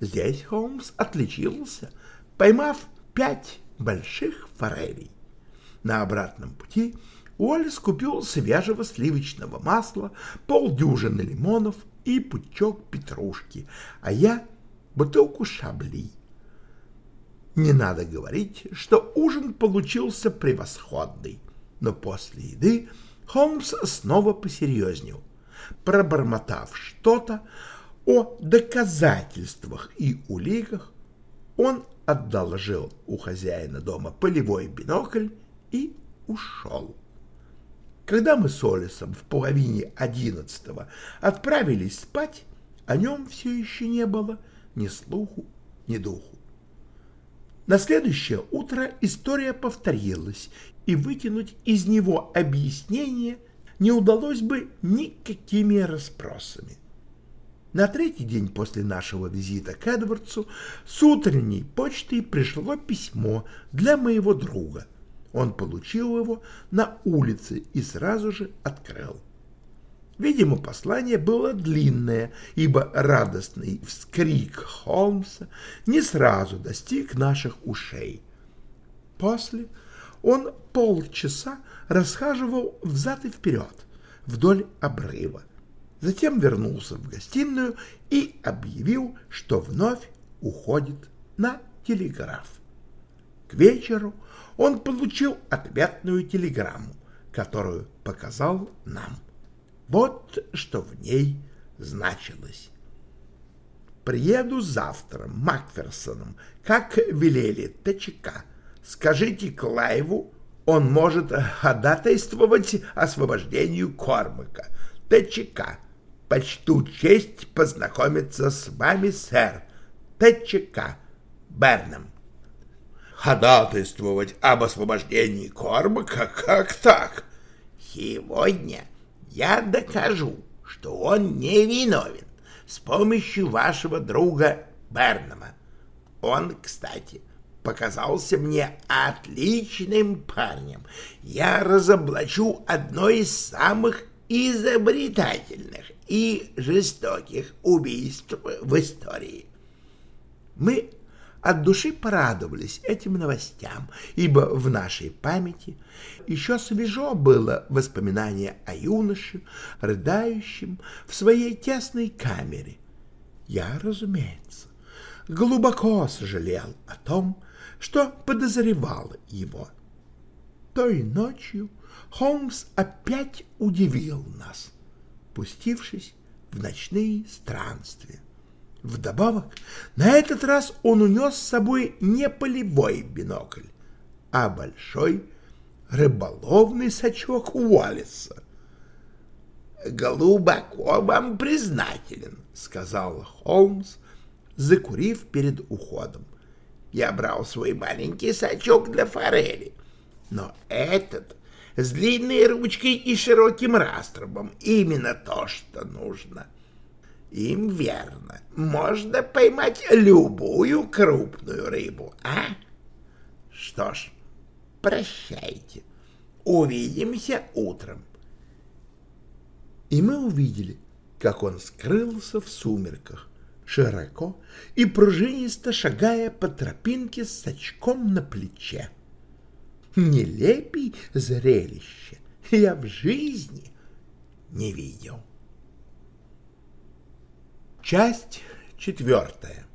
Здесь Холмс отличился, поймав пять больших форелей. На обратном пути Уоллес купил свежего сливочного масла, полдюжины лимонов и пучок петрушки, а я — бутылку шабли. Не надо говорить, что ужин получился превосходный, но после еды Холмс снова посерьезнел. Пробормотав что-то о доказательствах и уликах, он одолжил у хозяина дома полевой бинокль и ушел. Когда мы с Олесом в половине одиннадцатого отправились спать, о нем все еще не было ни слуху, ни духу. На следующее утро история повторилась, и вытянуть из него объяснение не удалось бы никакими расспросами. На третий день после нашего визита к Эдвардсу с утренней почтой пришло письмо для моего друга. Он получил его на улице и сразу же открыл. Видимо, послание было длинное, ибо радостный вскрик Холмса не сразу достиг наших ушей. После он полчаса расхаживал взад и вперед вдоль обрыва, затем вернулся в гостиную и объявил, что вновь уходит на телеграф. К вечеру он получил ответную телеграмму, которую показал нам. Вот что в ней значилось. Приеду завтра Макферсоном, как велели ТЧК. Скажите Клайву, он может ходатайствовать освобождению Кормака. ТЧК почту честь познакомиться с вами, сэр. ТЧК. Бернам. Ходатайствовать об освобождении Кормака? Как так? Сегодня я докажу, что он не виновен с помощью вашего друга Бернама. Он, кстати, показался мне отличным парнем. Я разоблачу одно из самых изобретательных и жестоких убийств в истории. Мы от души порадовались этим новостям, ибо в нашей памяти еще свежо было воспоминание о юноше, рыдающем в своей тесной камере. Я, разумеется, глубоко сожалел о том, что подозревал его. Той ночью Холмс опять удивил нас, пустившись в ночные странствия. Вдобавок, на этот раз он унес с собой не полевой бинокль, а большой рыболовный сачок Уоллеса. «Глубоко вам признателен», — сказал Холмс, закурив перед уходом. «Я брал свой маленький сачок для форели, но этот с длинной ручкой и широким раструбом именно то, что нужно». Им верно. Можно поймать любую крупную рыбу, а? Что ж, прощайте. Увидимся утром. И мы увидели, как он скрылся в сумерках, широко и пружинисто шагая по тропинке с очком на плече. Нелепей зрелище я в жизни не видел. Часть четвертая.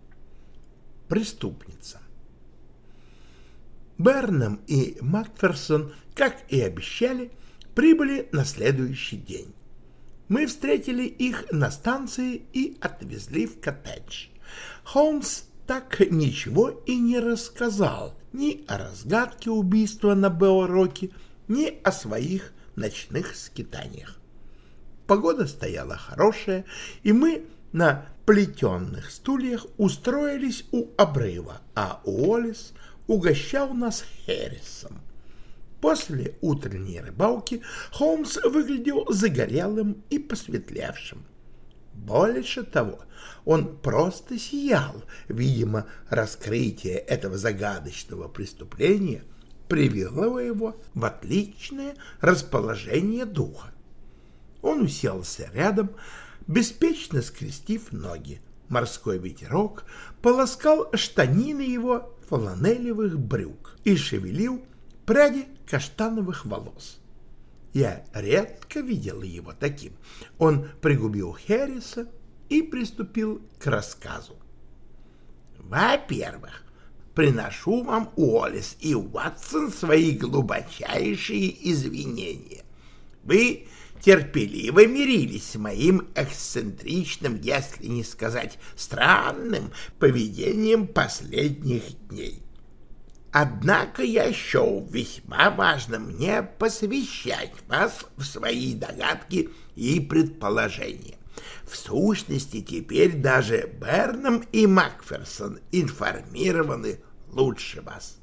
Преступница. Бернам и Макферсон, как и обещали, прибыли на следующий день. Мы встретили их на станции и отвезли в коттедж. Холмс так ничего и не рассказал ни о разгадке убийства на Беороке, ни о своих ночных скитаниях. Погода стояла хорошая, и мы на плетенных стульях устроились у обрыва, а Уоллес угощал нас Хэрисом. После утренней рыбалки Холмс выглядел загорелым и посветлевшим. Больше того, он просто сиял. Видимо, раскрытие этого загадочного преступления привело его в отличное расположение духа. Он уселся рядом, беспечно скрестив ноги. Морской ветерок полоскал штанины его фланелевых брюк и шевелил пряди каштановых волос. Я редко видел его таким. Он пригубил Херриса и приступил к рассказу. Во-первых, приношу вам, Уоллес и Уатсон, свои глубочайшие извинения. Вы терпеливо мирились с моим эксцентричным, если не сказать странным, поведением последних дней. Однако я счел весьма важно мне посвящать вас в свои догадки и предположения. В сущности, теперь даже Бернам и Макферсон информированы лучше вас.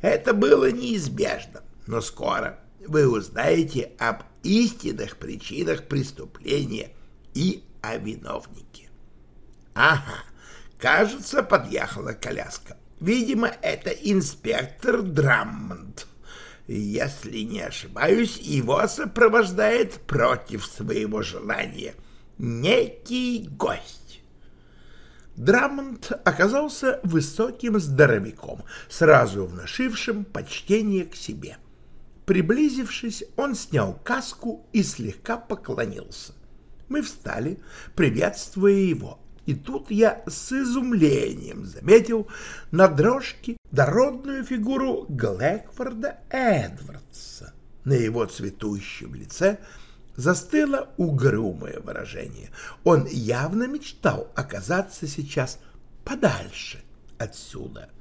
Это было неизбежно, но скоро вы узнаете об истинных причинах преступления и о виновнике. Ага, кажется, подъехала коляска. Видимо, это инспектор Драммонд. Если не ошибаюсь, его сопровождает против своего желания некий гость. Драммонд оказался высоким здоровяком, сразу внушившим почтение к себе. — Приблизившись, он снял каску и слегка поклонился. Мы встали, приветствуя его, и тут я с изумлением заметил на дрожке дородную фигуру Глэкфорда Эдвардса. На его цветущем лице застыло угрюмое выражение. Он явно мечтал оказаться сейчас подальше отсюда. —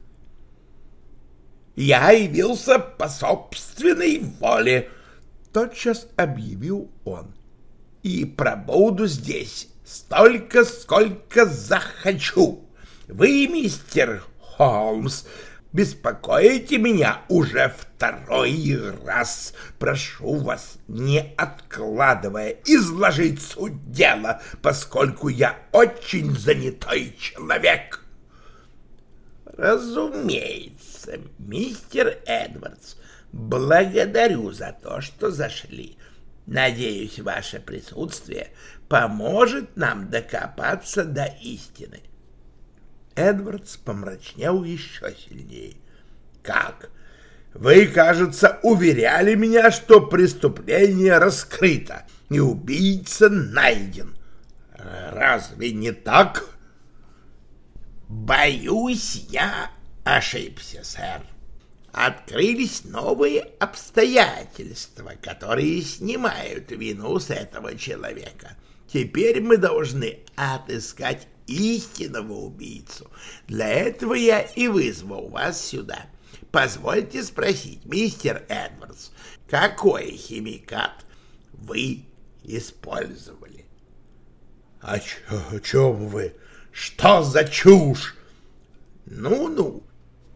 я явился по собственной воле, — тотчас объявил он, — и пробуду здесь столько, сколько захочу. Вы, мистер Холмс, беспокоите меня уже второй раз. Прошу вас, не откладывая, изложить суть дела, поскольку я очень занятой человек. Разумеется разумеется, мистер Эдвардс, благодарю за то, что зашли. Надеюсь, ваше присутствие поможет нам докопаться до истины. Эдвардс помрачнел еще сильнее. «Как? Вы, кажется, уверяли меня, что преступление раскрыто и убийца найден. Разве не так?» «Боюсь, я ошибся, сэр. Открылись новые обстоятельства, которые снимают вину с этого человека. Теперь мы должны отыскать истинного убийцу. Для этого я и вызвал вас сюда. Позвольте спросить, мистер Эдвардс, какой химикат вы использовали? — О, о чем вы? Что за чушь? Ну-ну,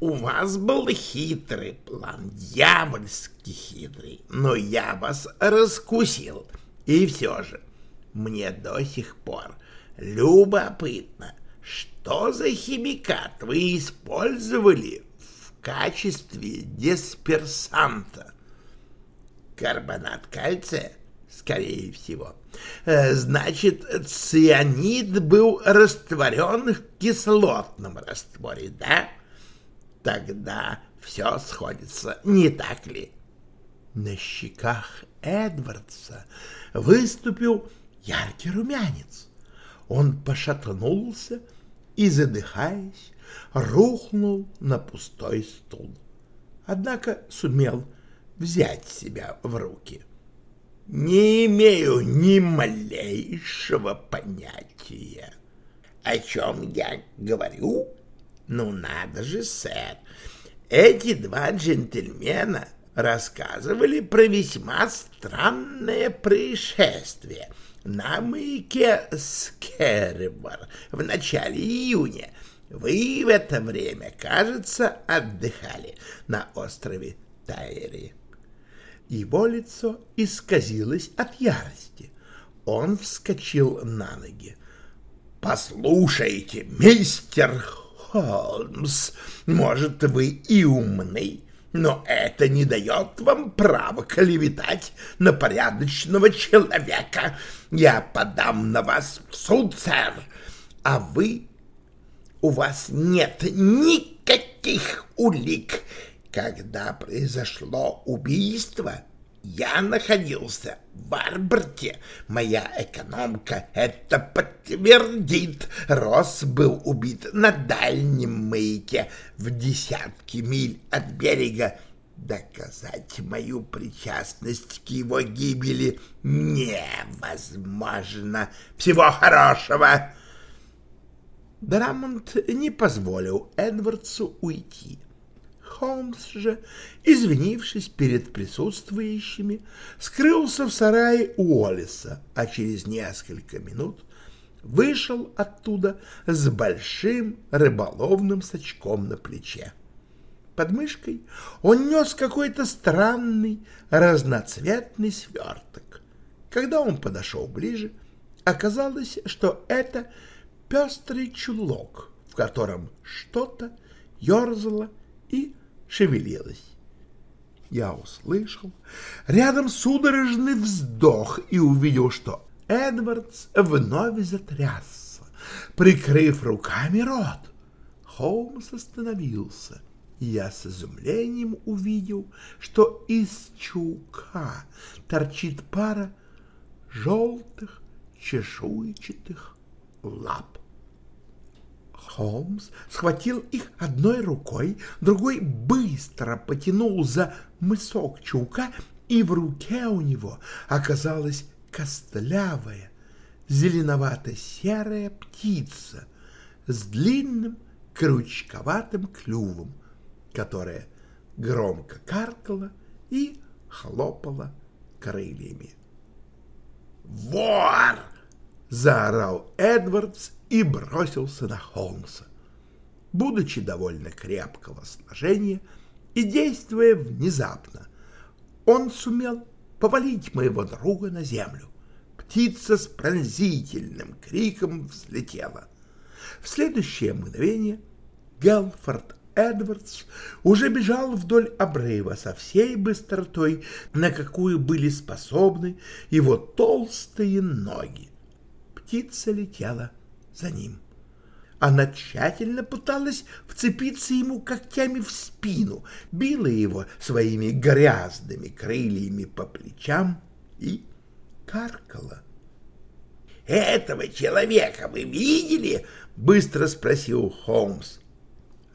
у вас был хитрый план, дьявольски хитрый, но я вас раскусил. И все же, мне до сих пор любопытно, что за химикат вы использовали в качестве дисперсанта? Карбонат кальция? скорее всего. Э, значит, цианид был растворен в кислотном растворе, да? Тогда все сходится, не так ли? На щеках Эдвардса выступил яркий румянец. Он пошатнулся и, задыхаясь, рухнул на пустой стул. Однако сумел взять себя в руки — не имею ни малейшего понятия. О чем я говорю? Ну, надо же, сэр. Эти два джентльмена рассказывали про весьма странное происшествие на маяке Скеребор в начале июня. Вы в это время, кажется, отдыхали на острове Тайри. Его лицо исказилось от ярости. Он вскочил на ноги. «Послушайте, мистер Холмс, может, вы и умный, но это не дает вам права клеветать на порядочного человека. Я подам на вас в суд, сэр, а вы... У вас нет никаких улик, когда произошло убийство, я находился в Арборте. Моя экономка это подтвердит. Росс был убит на дальнем маяке в десятки миль от берега. Доказать мою причастность к его гибели невозможно. Всего хорошего! Драмонт не позволил Эдвардсу уйти. Холмс же, извинившись перед присутствующими, скрылся в сарае Уоллеса, а через несколько минут вышел оттуда с большим рыболовным сачком на плече. Под мышкой он нес какой-то странный разноцветный сверток. Когда он подошел ближе, оказалось, что это пестрый чулок, в котором что-то ерзало и шевелилась. Я услышал рядом судорожный вздох и увидел, что Эдвардс вновь затрясся, прикрыв руками рот. Холмс остановился, я с изумлением увидел, что из чулка торчит пара желтых чешуйчатых лап. Холмс схватил их одной рукой, другой быстро потянул за мысок чулка, и в руке у него оказалась костлявая, зеленовато-серая птица с длинным крючковатым клювом, которая громко каркала и хлопала крыльями. «Вор!» — заорал Эдвардс и бросился на Холмса. Будучи довольно крепкого сложения и действуя внезапно, он сумел повалить моего друга на землю. Птица с пронзительным криком взлетела. В следующее мгновение Гелфорд Эдвардс уже бежал вдоль обрыва со всей быстротой, на какую были способны его толстые ноги. Птица летела за ним. Она тщательно пыталась вцепиться ему когтями в спину, била его своими грязными крыльями по плечам и каркала. «Этого человека вы видели?» — быстро спросил Холмс.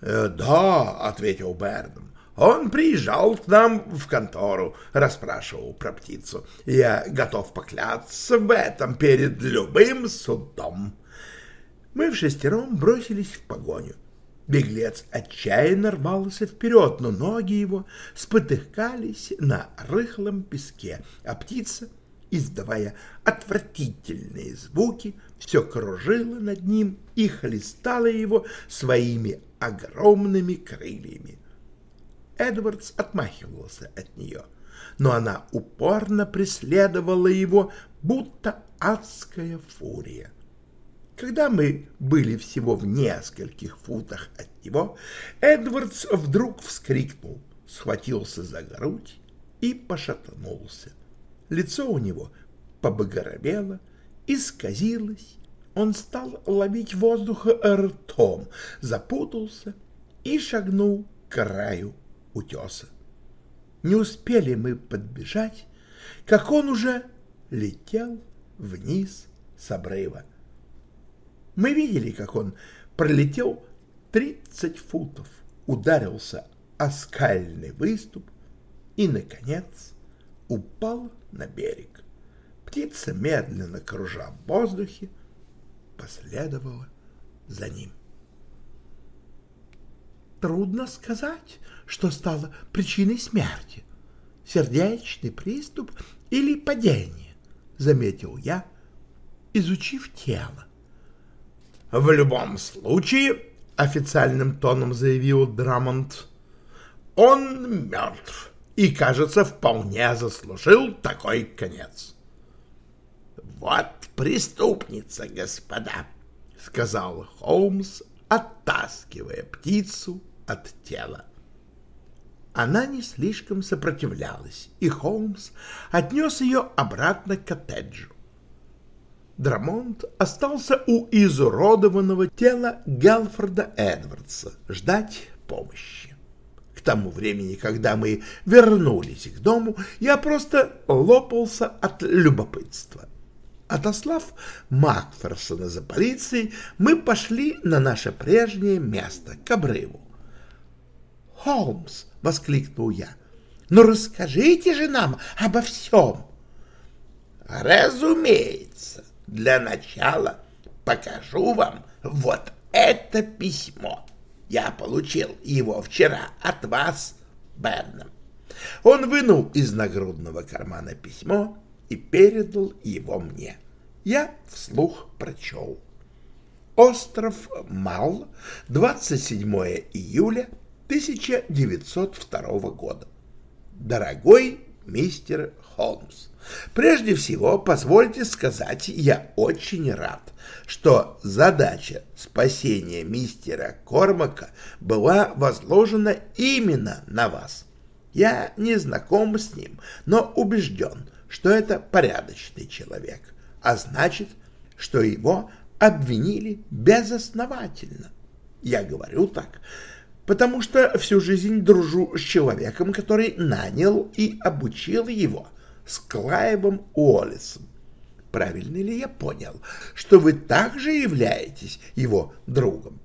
«Э, «Да», — ответил Берном. «Он приезжал к нам в контору, расспрашивал про птицу. Я готов поклясться в этом перед любым судом». Мы в шестером бросились в погоню. Беглец отчаянно рвался вперед, но ноги его спотыкались на рыхлом песке, а птица издавая отвратительные звуки, все кружило над ним и хлестало его своими огромными крыльями. Эдвардс отмахивался от нее, но она упорно преследовала его, будто адская фурия. Когда мы были всего в нескольких футах от него, Эдвардс вдруг вскрикнул, схватился за грудь и пошатнулся. Лицо у него побагровело, исказилось, он стал ловить воздух ртом, запутался и шагнул к краю утеса. Не успели мы подбежать, как он уже летел вниз с обрыва. Мы видели, как он пролетел тридцать футов, ударился о скальный выступ и, наконец, упал на берег. Птица, медленно кружа в воздухе, последовала за ним. Трудно сказать, что стало причиной смерти. Сердечный приступ или падение, заметил я, изучив тело. В любом случае, официальным тоном заявил Драмонт, он мертв и, кажется, вполне заслужил такой конец. «Вот преступница, господа», — сказал Холмс, оттаскивая птицу от тела. Она не слишком сопротивлялась, и Холмс отнес ее обратно к коттеджу. Драмонт остался у изуродованного тела Гелфорда Эдвардса ждать помощи. К тому времени, когда мы вернулись к дому, я просто лопался от любопытства. Отослав Макферсона за полицией, мы пошли на наше прежнее место, к обрыву. «Холмс!» — воскликнул я. «Ну расскажите же нам обо всем!» «Разумеется! Для начала покажу вам вот это письмо!» Я получил его вчера от вас, Берном. Он вынул из нагрудного кармана письмо и передал его мне. Я вслух прочел. Остров Мал, 27 июля 1902 года. Дорогой мистер Холмс, прежде всего позвольте сказать, я очень рад, что задача спасения мистера Кормака была возложена именно на вас. Я не знаком с ним, но убежден, что это порядочный человек, а значит, что его обвинили безосновательно. Я говорю так, потому что всю жизнь дружу с человеком, который нанял и обучил его, с Клайвом Уоллесом. Правильно ли я понял, что вы также являетесь его другом?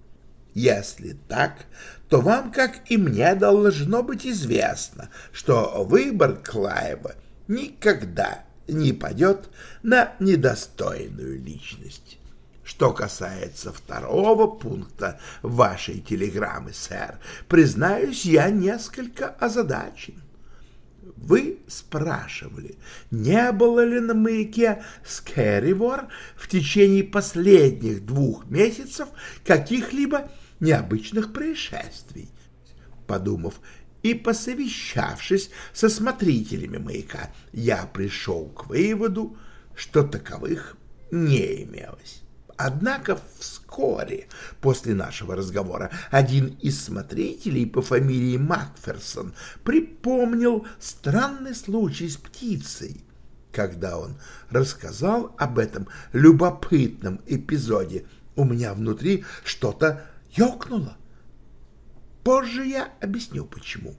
Если так, то вам, как и мне, должно быть известно, что выбор Клайва никогда не пойдет на недостойную личность. Что касается второго пункта вашей телеграммы, сэр, признаюсь, я несколько озадачен. Вы спрашивали, не было ли на маяке Скэривор в течение последних двух месяцев каких-либо необычных происшествий? Подумав и посовещавшись со смотрителями маяка, я пришел к выводу, что таковых не имелось. Однако вскоре после нашего разговора один из смотрителей по фамилии Макферсон припомнил странный случай с птицей. Когда он рассказал об этом любопытном эпизоде, У меня внутри что-то ёкнуло. Позже я объясню, почему.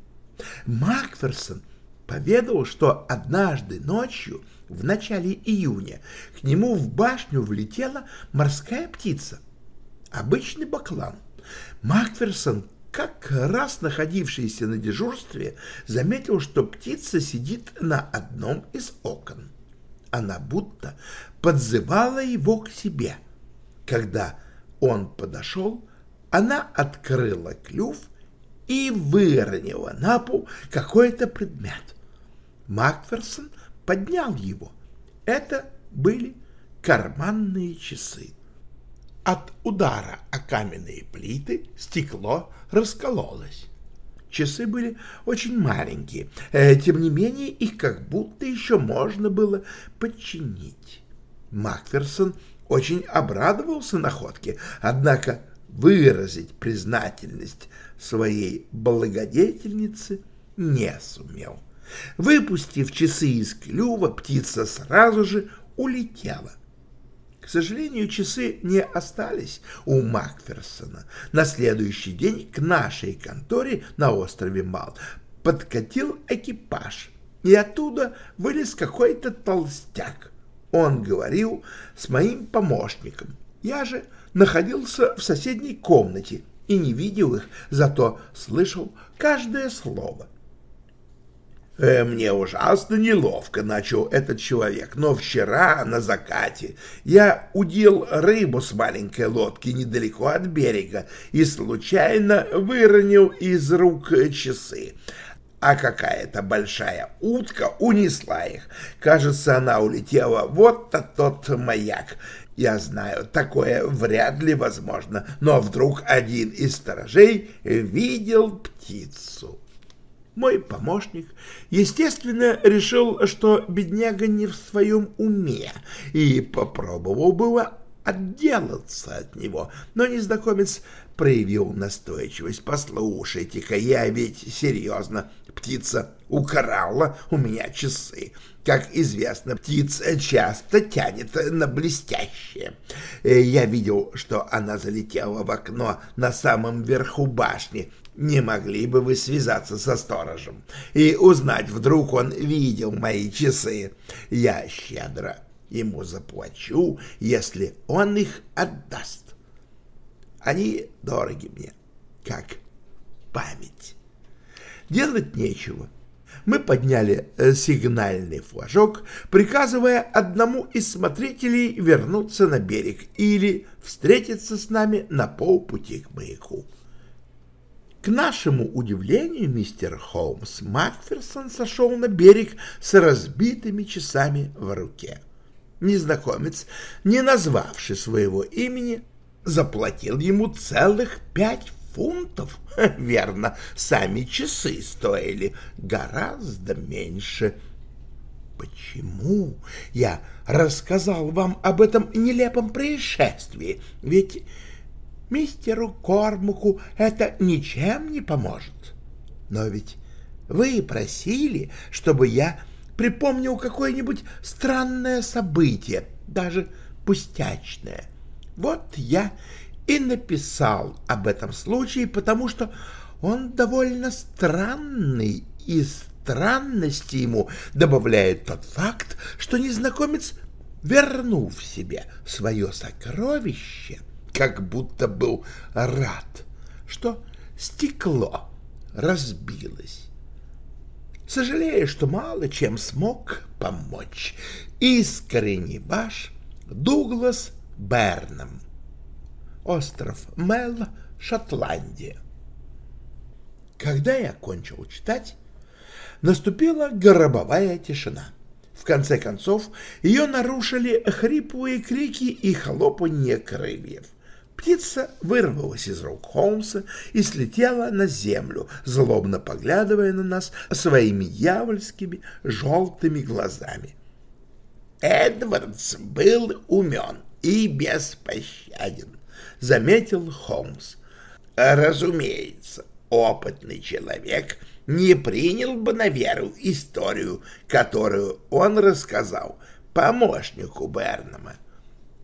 Макферсон поведал, что однажды ночью, в начале июня, к нему в башню влетела морская птица, обычный баклан. Макферсон, как раз находившийся на дежурстве, заметил, что птица сидит на одном из окон. Она будто подзывала его к себе. Когда он подошел, она открыла клюв и выронила на пол какой-то предмет. Макферсон поднял его. Это были карманные часы. От удара о каменные плиты стекло раскололось. Часы были очень маленькие, э, тем не менее их как будто еще можно было подчинить. Макферсон очень обрадовался находке, однако выразить признательность своей благодетельнице не сумел. Выпустив часы из клюва, птица сразу же улетела. К сожалению, часы не остались у Макферсона. На следующий день к нашей конторе на острове Мал подкатил экипаж, и оттуда вылез какой-то толстяк. Он говорил с моим помощником. Я же находился в соседней комнате и не видел их, зато слышал каждое слово. Э, «Мне ужасно неловко», — начал этот человек, «но вчера на закате я удил рыбу с маленькой лодки недалеко от берега и случайно выронил из рук часы. А какая-то большая утка унесла их. Кажется, она улетела вот на тот маяк. Я знаю, такое вряд ли возможно, но вдруг один из сторожей видел птицу. Мой помощник, естественно, решил, что бедняга не в своем уме, и попробовал было отделаться от него, но незнакомец проявил настойчивость. «Послушайте-ка, я ведь серьезно, птица украла у меня часы. Как известно, птица часто тянет на блестящее. Я видел, что она залетела в окно на самом верху башни, не могли бы вы связаться со сторожем и узнать, вдруг он видел мои часы? Я щедро ему заплачу, если он их отдаст. Они дороги мне, как память. Делать нечего. Мы подняли э, сигнальный флажок, приказывая одному из смотрителей вернуться на берег или встретиться с нами на полпути к маяку. К нашему удивлению, мистер Холмс Макферсон сошел на берег с разбитыми часами в руке. Незнакомец, не назвавший своего имени, заплатил ему целых пять фунтов. Верно, сами часы стоили гораздо меньше. Почему я рассказал вам об этом нелепом происшествии? Ведь мистеру Кормуку это ничем не поможет. Но ведь вы просили, чтобы я припомнил какое-нибудь странное событие, даже пустячное. Вот я и написал об этом случае, потому что он довольно странный, и странности ему добавляет тот факт, что незнакомец, вернув себе свое сокровище, — как будто был рад, что стекло разбилось. Сожалею, что мало чем смог помочь. Искренне ваш Дуглас Бернам. Остров Мел, Шотландия. Когда я кончил читать, наступила гробовая тишина. В конце концов, ее нарушили хриплые крики и хлопанье крыльев. Птица вырвалась из рук Холмса и слетела на землю, злобно поглядывая на нас своими дьявольскими желтыми глазами. «Эдвардс был умен и беспощаден», — заметил Холмс. «Разумеется, опытный человек не принял бы на веру историю, которую он рассказал помощнику Бернама.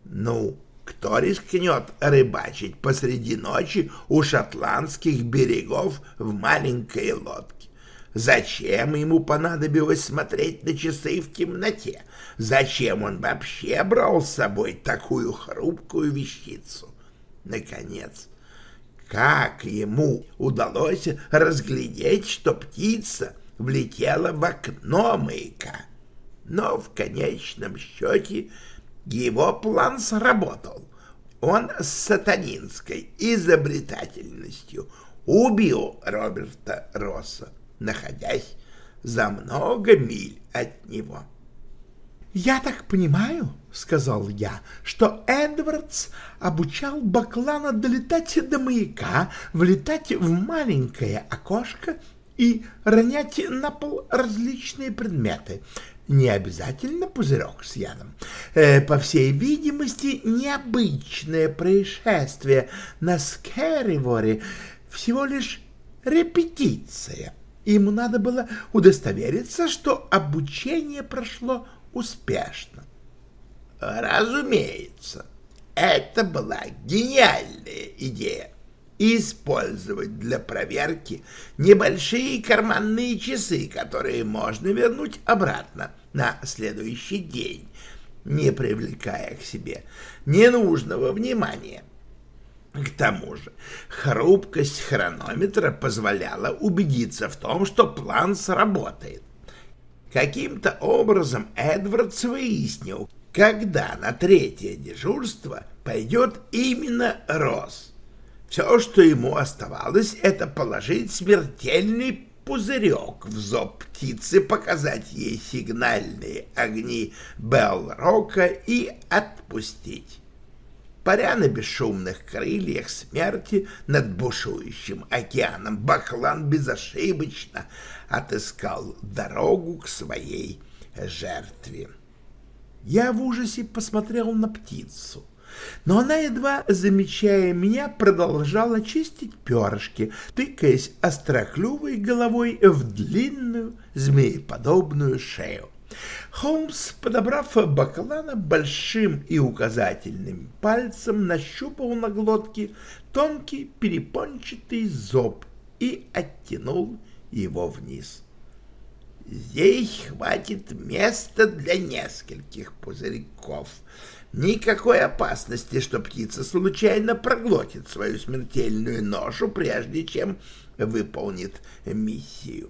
Ну, кто рискнет рыбачить посреди ночи у шотландских берегов в маленькой лодке? Зачем ему понадобилось смотреть на часы в темноте? Зачем он вообще брал с собой такую хрупкую вещицу? Наконец, как ему удалось разглядеть, что птица влетела в окно маяка? Но в конечном счете его план сработал. Он с сатанинской изобретательностью убил Роберта Росса, находясь за много миль от него. «Я так понимаю, — сказал я, — что Эдвардс обучал Баклана долетать до маяка, влетать в маленькое окошко и ронять на пол различные предметы, не обязательно пузырек с ядом. Э, по всей видимости, необычное происшествие на Скэриворе всего лишь репетиция. Ему надо было удостовериться, что обучение прошло успешно. Разумеется, это была гениальная идея использовать для проверки небольшие карманные часы, которые можно вернуть обратно на следующий день, не привлекая к себе ненужного внимания. К тому же хрупкость хронометра позволяла убедиться в том, что план сработает. Каким-то образом Эдвардс выяснил, когда на третье дежурство пойдет именно Росс. Все, что ему оставалось, это положить смертельный пузырек в зоб птицы, показать ей сигнальные огни Белл-Рока и отпустить. Паря на бесшумных крыльях смерти над бушующим океаном, Баклан безошибочно отыскал дорогу к своей жертве. Я в ужасе посмотрел на птицу но она, едва замечая меня, продолжала чистить перышки, тыкаясь остроклювой головой в длинную змееподобную шею. Холмс, подобрав баклана большим и указательным пальцем, нащупал на глотке тонкий перепончатый зоб и оттянул его вниз. Здесь хватит места для нескольких пузырьков, Никакой опасности, что птица случайно проглотит свою смертельную ношу, прежде чем выполнит миссию.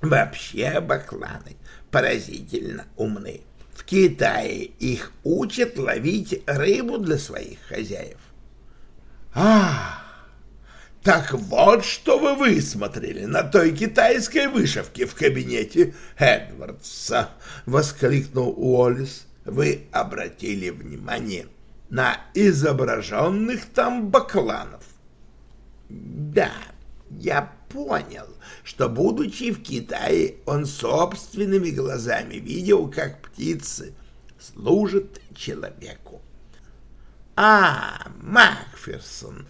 Вообще бакланы поразительно умны. В Китае их учат ловить рыбу для своих хозяев. А, так вот, что вы высмотрели на той китайской вышивке в кабинете Эдвардса, воскликнул Уоллес вы обратили внимание на изображенных там бакланов? Да, я понял, что, будучи в Китае, он собственными глазами видел, как птицы служат человеку. А, Макферсон,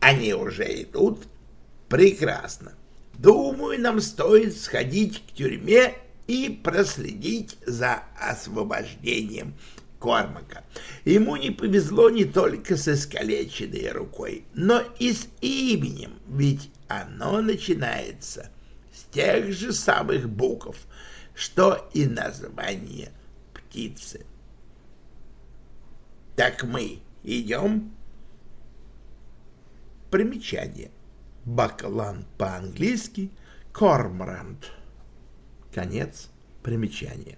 они уже идут? Прекрасно. Думаю, нам стоит сходить к тюрьме и проследить за освобождением Кормака. Ему не повезло не только с искалеченной рукой, но и с именем, ведь оно начинается с тех же самых букв, что и название птицы. Так мы идем? Примечание. Баклан по-английски, кормрант. Конец примечания.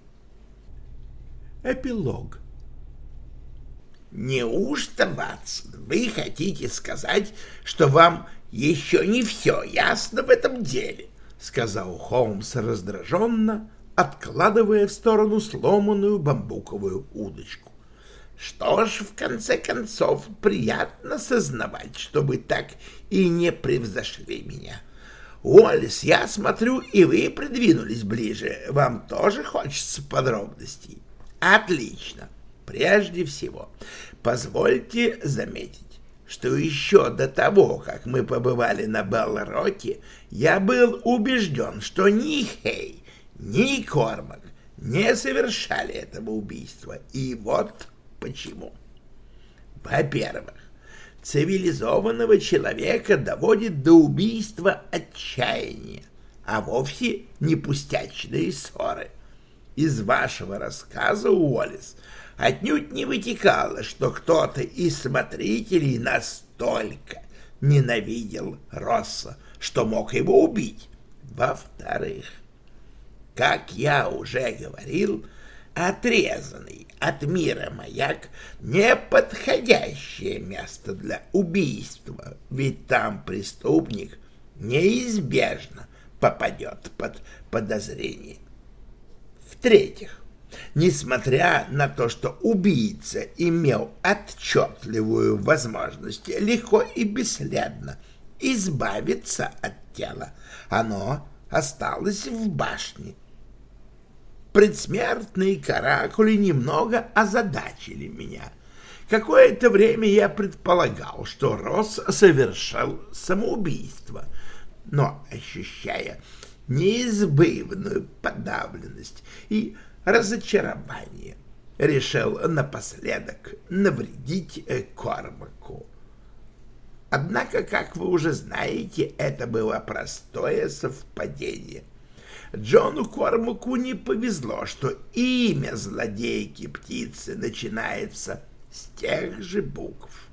Эпилог. Неужто, Ватсон, вы хотите сказать, что вам еще не все ясно в этом деле? Сказал Холмс раздраженно, откладывая в сторону сломанную бамбуковую удочку. Что ж, в конце концов, приятно сознавать, что вы так и не превзошли меня. — Уоллес, я смотрю, и вы придвинулись ближе. Вам тоже хочется подробностей? Отлично. Прежде всего, позвольте заметить, что еще до того, как мы побывали на Белл-Роке, я был убежден, что ни Хей, ни Кормак не совершали этого убийства. И вот почему. Во-первых, цивилизованного человека доводит до убийства отчаяние, а вовсе не пустячные ссоры. Из вашего рассказа, Уоллес, отнюдь не вытекало, что кто-то из смотрителей настолько ненавидел Росса, что мог его убить. Во-вторых, как я уже говорил, отрезанный от мира маяк — неподходящее место для убийства, ведь там преступник неизбежно попадет под подозрение. В-третьих, несмотря на то, что убийца имел отчетливую возможность легко и бесследно избавиться от тела, оно осталось в башне. Предсмертные каракули немного озадачили меня. Какое-то время я предполагал, что Росс совершил самоубийство, но, ощущая неизбывную подавленность и разочарование, решил напоследок навредить Кормаку. Однако, как вы уже знаете, это было простое совпадение. Джону Кормаку не повезло, что имя злодейки-птицы начинается с тех же букв.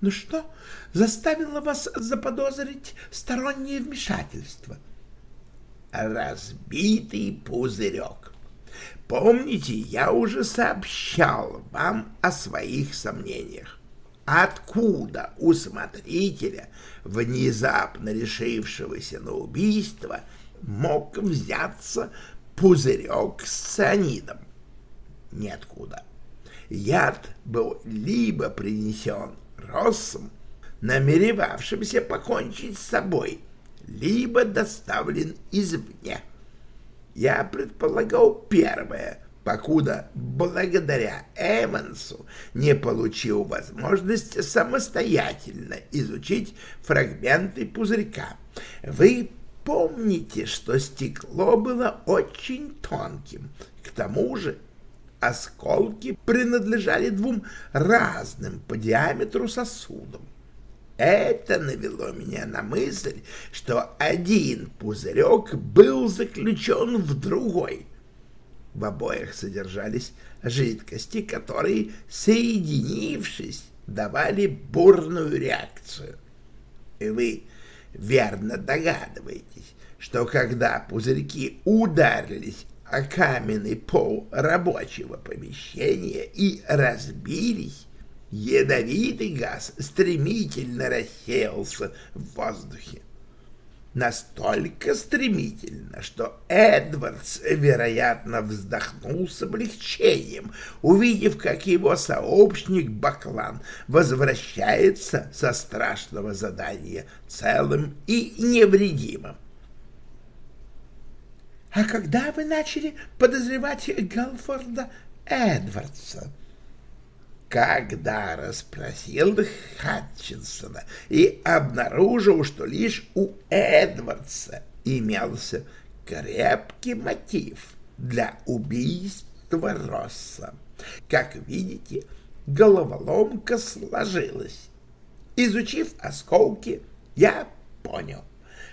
Ну что заставило вас заподозрить стороннее вмешательство? Разбитый пузырек. Помните, я уже сообщал вам о своих сомнениях. Откуда у смотрителя, внезапно решившегося на убийство, мог взяться пузырек с цианидом? Ниоткуда. Яд был либо принесен Россом, намеревавшимся покончить с собой, либо доставлен извне. Я предполагал первое, покуда благодаря Эвансу не получил возможность самостоятельно изучить фрагменты пузырька. Вы помните, что стекло было очень тонким. К тому же осколки принадлежали двум разным по диаметру сосудам. Это навело меня на мысль, что один пузырек был заключен в другой. В обоих содержались жидкости, которые, соединившись, давали бурную реакцию. И вы верно догадываетесь, что когда пузырьки ударились о каменный пол рабочего помещения и разбились, ядовитый газ стремительно рассеялся в воздухе. Настолько стремительно, что Эдвардс, вероятно, вздохнул с облегчением, увидев, как его сообщник Баклан возвращается со страшного задания целым и невредимым. «А когда вы начали подозревать Галфорда Эдвардса?» Когда расспросил Хатчинсона и обнаружил, что лишь у Эдвардса имелся крепкий мотив для убийства Росса. Как видите, головоломка сложилась. Изучив осколки, я понял,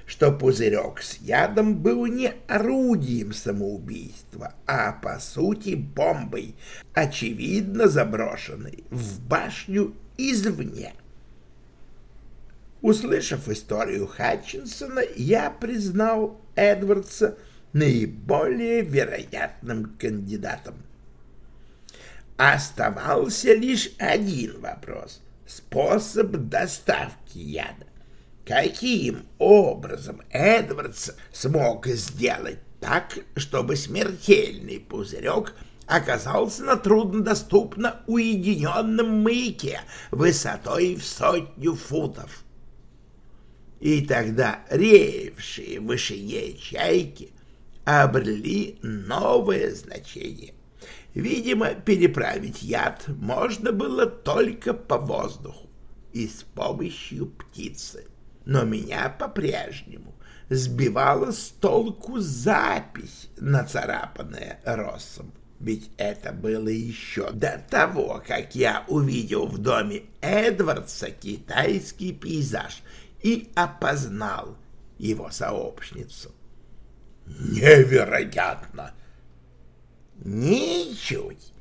что пузырек с ядом был не орудием самоубийства, а, по сути, бомбой, очевидно заброшенной в башню извне. Услышав историю Хатчинсона, я признал Эдвардса наиболее вероятным кандидатом. Оставался лишь один вопрос — способ доставки яда. Каким образом Эдвардс смог сделать так, чтобы смертельный пузырек оказался на труднодоступно уединенном маяке высотой в сотню футов? И тогда реевшие в вышине чайки обрели новое значение. Видимо, переправить яд можно было только по воздуху и с помощью птицы но меня по-прежнему сбивала с толку запись, нацарапанная Россом. Ведь это было еще до того, как я увидел в доме Эдвардса китайский пейзаж и опознал его сообщницу. Невероятно! Ничуть.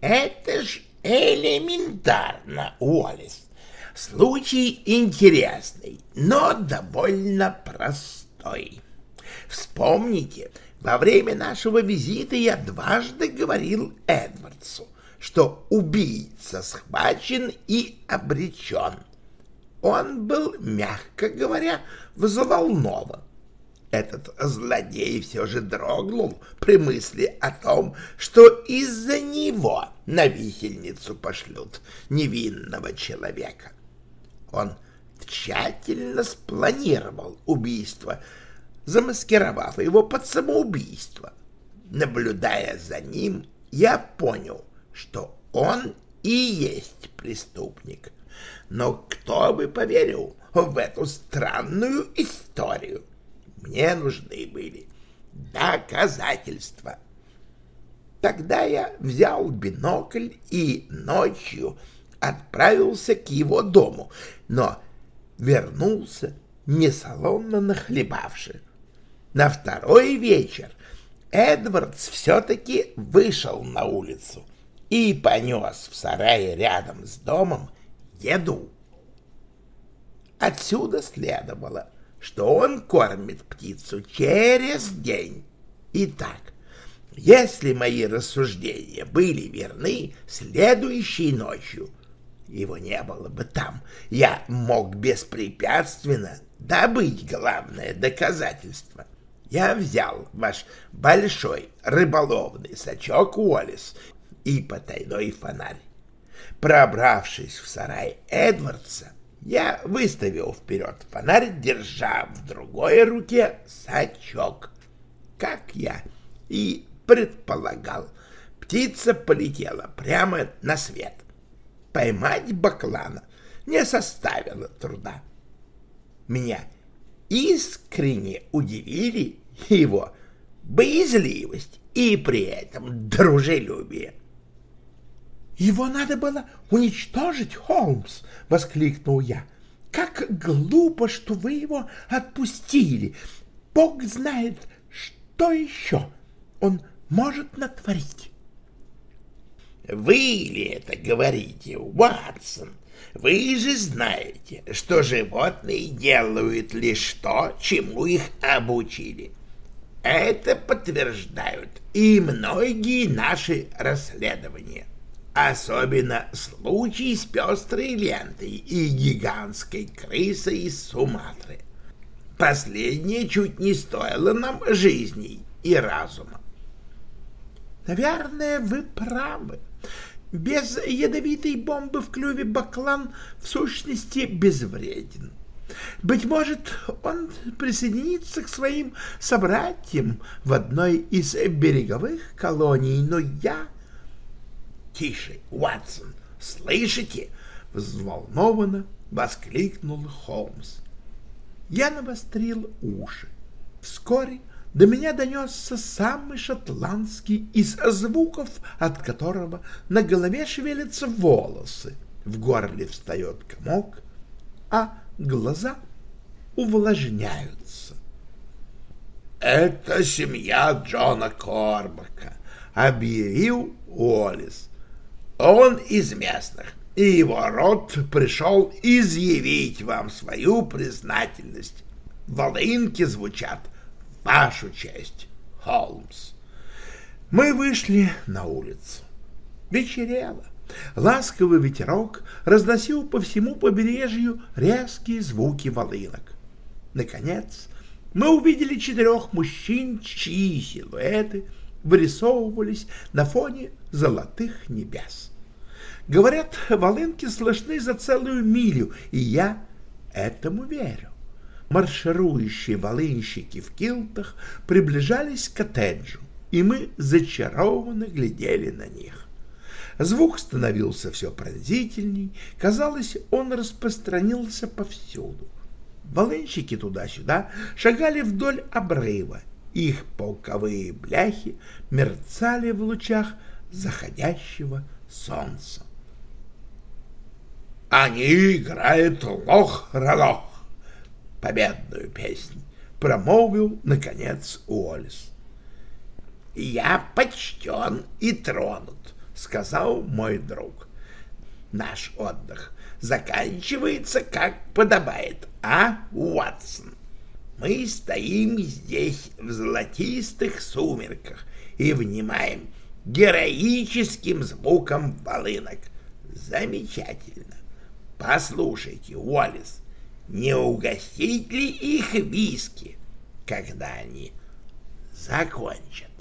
Это ж элементарно, Уоллес. Случай интересный, но довольно простой. Вспомните, во время нашего визита я дважды говорил Эдвардсу, что убийца схвачен и обречен. Он был, мягко говоря, взволнован. Этот злодей все же дрогнул при мысли о том, что из-за него на висельницу пошлют невинного человека. Он тщательно спланировал убийство замаскировав его под самоубийство. Наблюдая за ним, я понял, что он и есть преступник. Но кто бы поверил в эту странную историю? Мне нужны были доказательства. Тогда я взял бинокль и ночью отправился к его дому, но вернулся несолонно нахлебавший. На второй вечер Эдвардс все-таки вышел на улицу и понес в сарае рядом с домом еду. Отсюда следовало, что он кормит птицу через день. Итак, если мои рассуждения были верны, следующей ночью его не было бы там, я мог беспрепятственно добыть главное доказательство я взял ваш большой рыболовный сачок Уоллес и потайной фонарь. Пробравшись в сарай Эдвардса, я выставил вперед фонарь, держа в другой руке сачок. Как я и предполагал, птица полетела прямо на свет. Поймать баклана не составило труда. Меня искренне удивили его боязливость и при этом дружелюбие. «Его надо было уничтожить, Холмс!» — воскликнул я. «Как глупо, что вы его отпустили! Бог знает, что еще он может натворить!» «Вы ли это говорите, Уатсон? Вы же знаете, что животные делают лишь то, чему их обучили. Это подтверждают и многие наши расследования. Особенно случай с пестрой лентой и гигантской крысой из Суматры. Последнее чуть не стоило нам жизней и разума. Наверное, вы правы. Без ядовитой бомбы в клюве баклан в сущности безвреден. Быть может, он присоединится к своим собратьям в одной из береговых колоний, но я... — Тише, Уатсон, слышите? — взволнованно воскликнул Холмс. Я навострил уши. Вскоре до меня донесся самый шотландский из звуков, от которого на голове шевелятся волосы, в горле встает комок, а глаза увлажняются. «Это семья Джона Корбака», — объявил Уоллес. «Он из местных, и его род пришел изъявить вам свою признательность. Волынки звучат вашу честь, Холмс». Мы вышли на улицу. Вечерело. Ласковый ветерок разносил по всему побережью резкие звуки волынок. Наконец, мы увидели четырех мужчин, чьи силуэты вырисовывались на фоне золотых небес. Говорят, волынки слышны за целую милю, и я этому верю. Марширующие волынщики в килтах приближались к коттеджу, и мы зачарованно глядели на них. Звук становился все пронзительней, казалось, он распространился повсюду. Волынщики туда-сюда шагали вдоль обрыва, Их полковые бляхи мерцали в лучах заходящего солнца. «Они играют лох-ролох!» Победную песнь, промолвил, наконец, Уоллес. «Я почтен и тронут», — сказал мой друг. «Наш отдых заканчивается, как подобает, а, Уотсон? Мы стоим здесь в золотистых сумерках и внимаем героическим звуком волынок. Замечательно. Послушайте, Уоллес, не угостить ли их виски, когда они закончат?